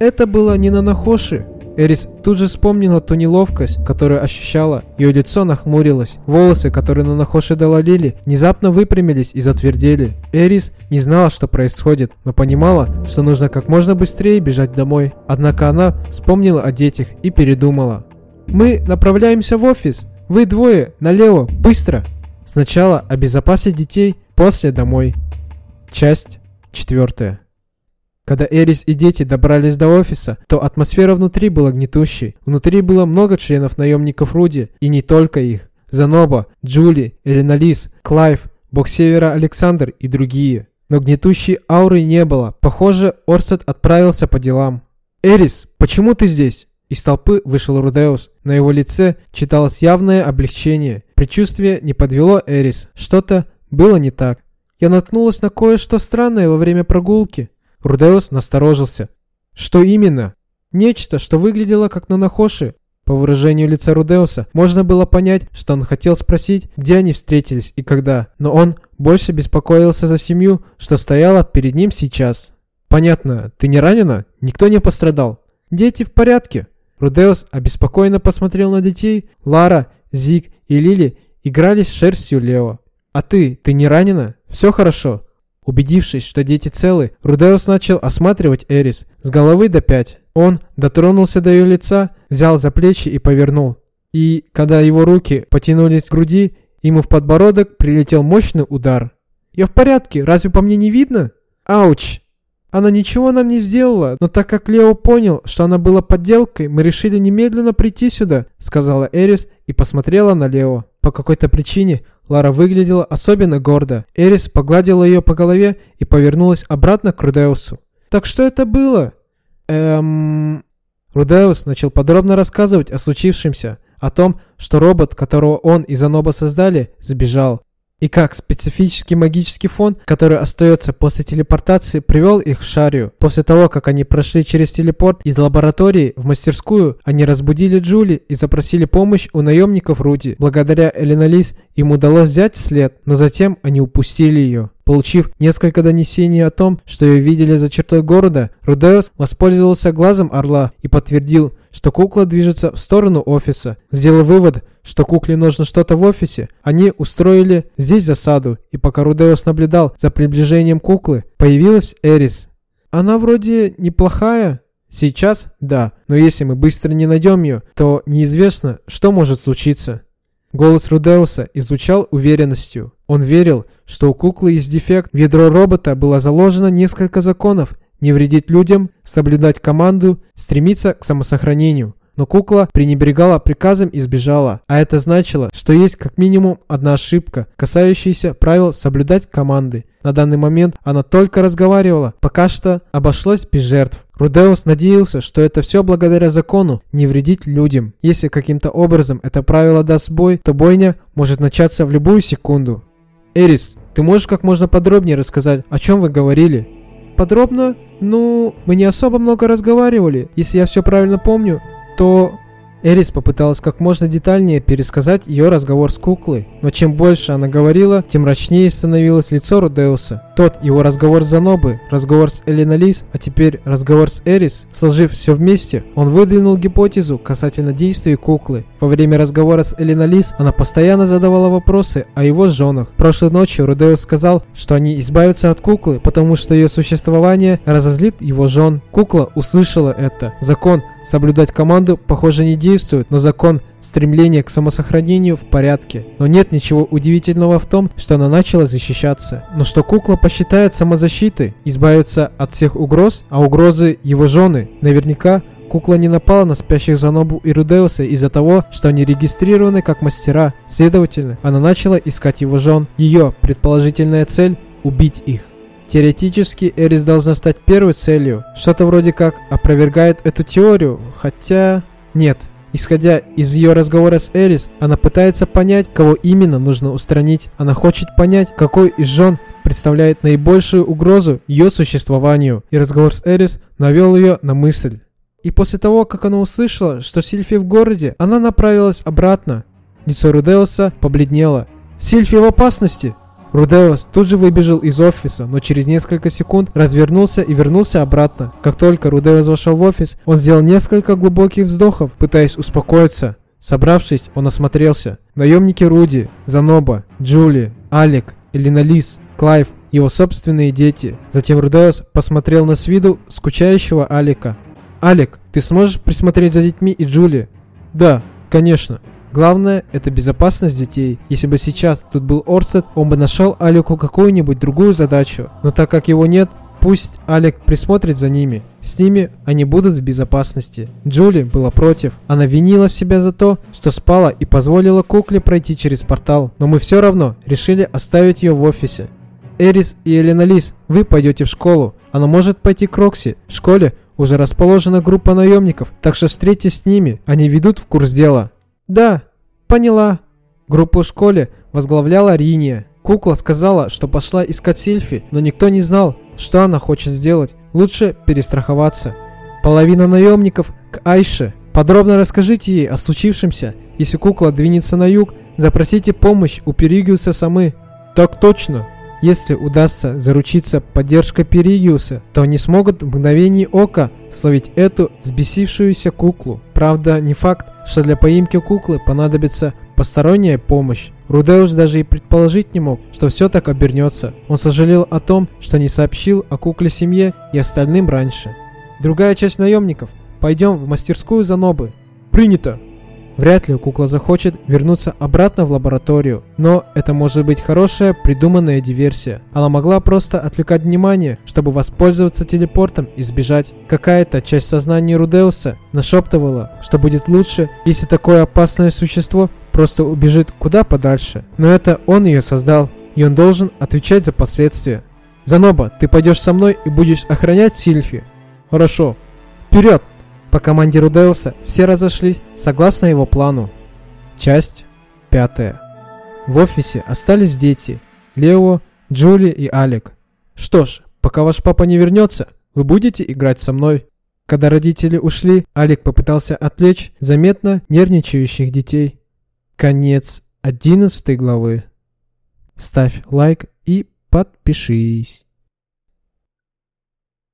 Это было не на Нахоши. Эрис тут же вспомнила ту неловкость, которую ощущала. Ее лицо нахмурилось. Волосы, которые на Нахоши дала Лили, внезапно выпрямились и затвердели. Эрис не знала, что происходит, но понимала, что нужно как можно быстрее бежать домой. Однако она вспомнила о детях и передумала. «Мы направляемся в офис. Вы двое, налево, быстро!» Сначала обезопасить детей, после домой. Часть четвертая. Когда Эрис и дети добрались до офиса, то атмосфера внутри была гнетущей. Внутри было много членов наемников Руди, и не только их. Заноба, Джули, Элена Лис, Клайв, Бог Севера Александр и другие. Но гнетущей ауры не было. Похоже, Орстед отправился по делам. «Эрис, почему ты здесь?» Из толпы вышел Рудеус. На его лице читалось явное облегчение. Предчувствие не подвело Эрис. Что-то было не так. Я наткнулась на кое-что странное во время прогулки. Рудеус насторожился. Что именно? Нечто, что выглядело как нанохоши. По выражению лица Рудеуса можно было понять, что он хотел спросить, где они встретились и когда, но он больше беспокоился за семью, что стояла перед ним сейчас. «Понятно, ты не ранена? Никто не пострадал?» «Дети в порядке». Рудеус обеспокоенно посмотрел на детей. Лара, Зиг и Лили играли с шерстью Лео. «А ты, ты не ранена? Все хорошо?» Убедившись, что дети целы, Рудеус начал осматривать Эрис с головы до пять. Он дотронулся до ее лица, взял за плечи и повернул. И, когда его руки потянулись к груди, ему в подбородок прилетел мощный удар. «Я в порядке, разве по мне не видно?» «Ауч!» Она ничего нам не сделала, но так как Лео понял, что она была подделкой, мы решили немедленно прийти сюда», — сказала Эрис и посмотрела на Лео. По какой-то причине Лара выглядела особенно гордо. Эрис погладила ее по голове и повернулась обратно к Рудеусу. «Так что это было?» «Эм...» Рудеус начал подробно рассказывать о случившемся, о том, что робот, которого он и Заноба создали, сбежал и как специфический магический фон, который остается после телепортации, привел их в Шарию. После того, как они прошли через телепорт из лаборатории в мастерскую, они разбудили Джули и запросили помощь у наемников Руди. Благодаря Эленалис им удалось взять след, но затем они упустили ее. Получив несколько донесений о том, что ее видели за чертой города, Рудеус воспользовался глазом орла и подтвердил, что кукла движется в сторону офиса. Сделав вывод, что кукле нужно что-то в офисе, они устроили здесь засаду, и пока Рудеус наблюдал за приближением куклы, появилась Эрис. Она вроде неплохая. Сейчас – да, но если мы быстро не найдем ее, то неизвестно, что может случиться. Голос Рудеуса излучал уверенностью. Он верил, что у куклы есть дефект. В ядро робота было заложено несколько законов. Не вредить людям, соблюдать команду, стремиться к самосохранению. Но кукла пренебрегала приказом и сбежала. А это значило, что есть как минимум одна ошибка, касающаяся правил соблюдать команды. На данный момент она только разговаривала, пока что обошлось без жертв. Рудеус надеялся, что это все благодаря закону не вредить людям. Если каким-то образом это правило даст бой, то бойня может начаться в любую секунду. Эрис, ты можешь как можно подробнее рассказать, о чем вы говорили? Подробно? Ну, мы не особо много разговаривали. Если я все правильно помню, то Эрис попыталась как можно детальнее пересказать ее разговор с куклой, но чем больше она говорила, тем мрачнее становилось лицо Рудеуса. Тот его разговор с Занобы, разговор с Элина Лис, а теперь разговор с Эрис, сложив все вместе, он выдвинул гипотезу касательно действий куклы. Во время разговора с Элина Лис она постоянно задавала вопросы о его женах. Прошлой ночью Рудеус сказал, что они избавятся от куклы, потому что ее существование разозлит его жен. Кукла услышала это. Закон соблюдать команду, похоже, не действует, но закон стремления к самосохранению в порядке. Но нет ничего удивительного в том, что она начала защищаться. Но что кукла посчитает самозащитой, избавиться от всех угроз, а угрозы его жены. Наверняка Кукла не напала на спящих Занобу и Рудеуса из-за того, что они регистрированы как мастера. Следовательно, она начала искать его жен. Ее предположительная цель – убить их. Теоретически Эрис должна стать первой целью. Что-то вроде как опровергает эту теорию, хотя... Нет. Исходя из ее разговора с Эрис, она пытается понять, кого именно нужно устранить. Она хочет понять, какой из жен представляет наибольшую угрозу ее существованию. И разговор с Эрис навел ее на мысль. И после того, как она услышала, что Сильфи в городе, она направилась обратно. Лицо Рудеуса побледнело. «Сильфи в опасности!» Рудеус тут же выбежал из офиса, но через несколько секунд развернулся и вернулся обратно. Как только Рудеус вошел в офис, он сделал несколько глубоких вздохов, пытаясь успокоиться. Собравшись, он осмотрелся. Наемники Руди, Заноба, Джули, Алек, Элина Лис, Клайв, его собственные дети. Затем Рудеус посмотрел на с виду скучающего Алека. «Алек, ты сможешь присмотреть за детьми и Джули?» «Да, конечно». Главное, это безопасность детей. Если бы сейчас тут был Орсет, он бы нашел Алику какую-нибудь другую задачу. Но так как его нет, пусть Алик присмотрит за ними. С ними они будут в безопасности. Джули была против. Она винила себя за то, что спала и позволила кукле пройти через портал. Но мы все равно решили оставить ее в офисе. Эрис и Элена Лис, вы пойдете в школу, Она может пойти к Рокси. В школе уже расположена группа наемников, так что встретитесь с ними. Они ведут в курс дела. Да, поняла. Группу в школе возглавляла Риния. Кукла сказала, что пошла искать Сильфи, но никто не знал, что она хочет сделать. Лучше перестраховаться. Половина наемников к Айше. Подробно расскажите ей о случившемся. Если кукла двинется на юг, запросите помощь у Перигиуса Самы. Так точно. Если удастся заручиться поддержкой Перигиуса, то они смогут в мгновение ока словить эту взбесившуюся куклу. Правда, не факт, что для поимки куклы понадобится посторонняя помощь. Рудеус даже и предположить не мог, что все так обернется. Он сожалел о том, что не сообщил о кукле семье и остальным раньше. Другая часть наемников. Пойдем в мастерскую Занобы. Принято. Вряд ли кукла захочет вернуться обратно в лабораторию, но это может быть хорошая придуманная диверсия. Она могла просто отвлекать внимание, чтобы воспользоваться телепортом и сбежать. Какая-то часть сознания Рудеуса нашептывала, что будет лучше, если такое опасное существо просто убежит куда подальше. Но это он ее создал, и он должен отвечать за последствия. Заноба, ты пойдешь со мной и будешь охранять Сильфи? Хорошо. Вперед! По команде Рудеуса все разошлись согласно его плану. Часть пятая. В офисе остались дети. Лео, Джули и Алек. Что ж, пока ваш папа не вернется, вы будете играть со мной. Когда родители ушли, Алик попытался отвлечь заметно нервничающих детей. Конец 11 главы. Ставь лайк и подпишись.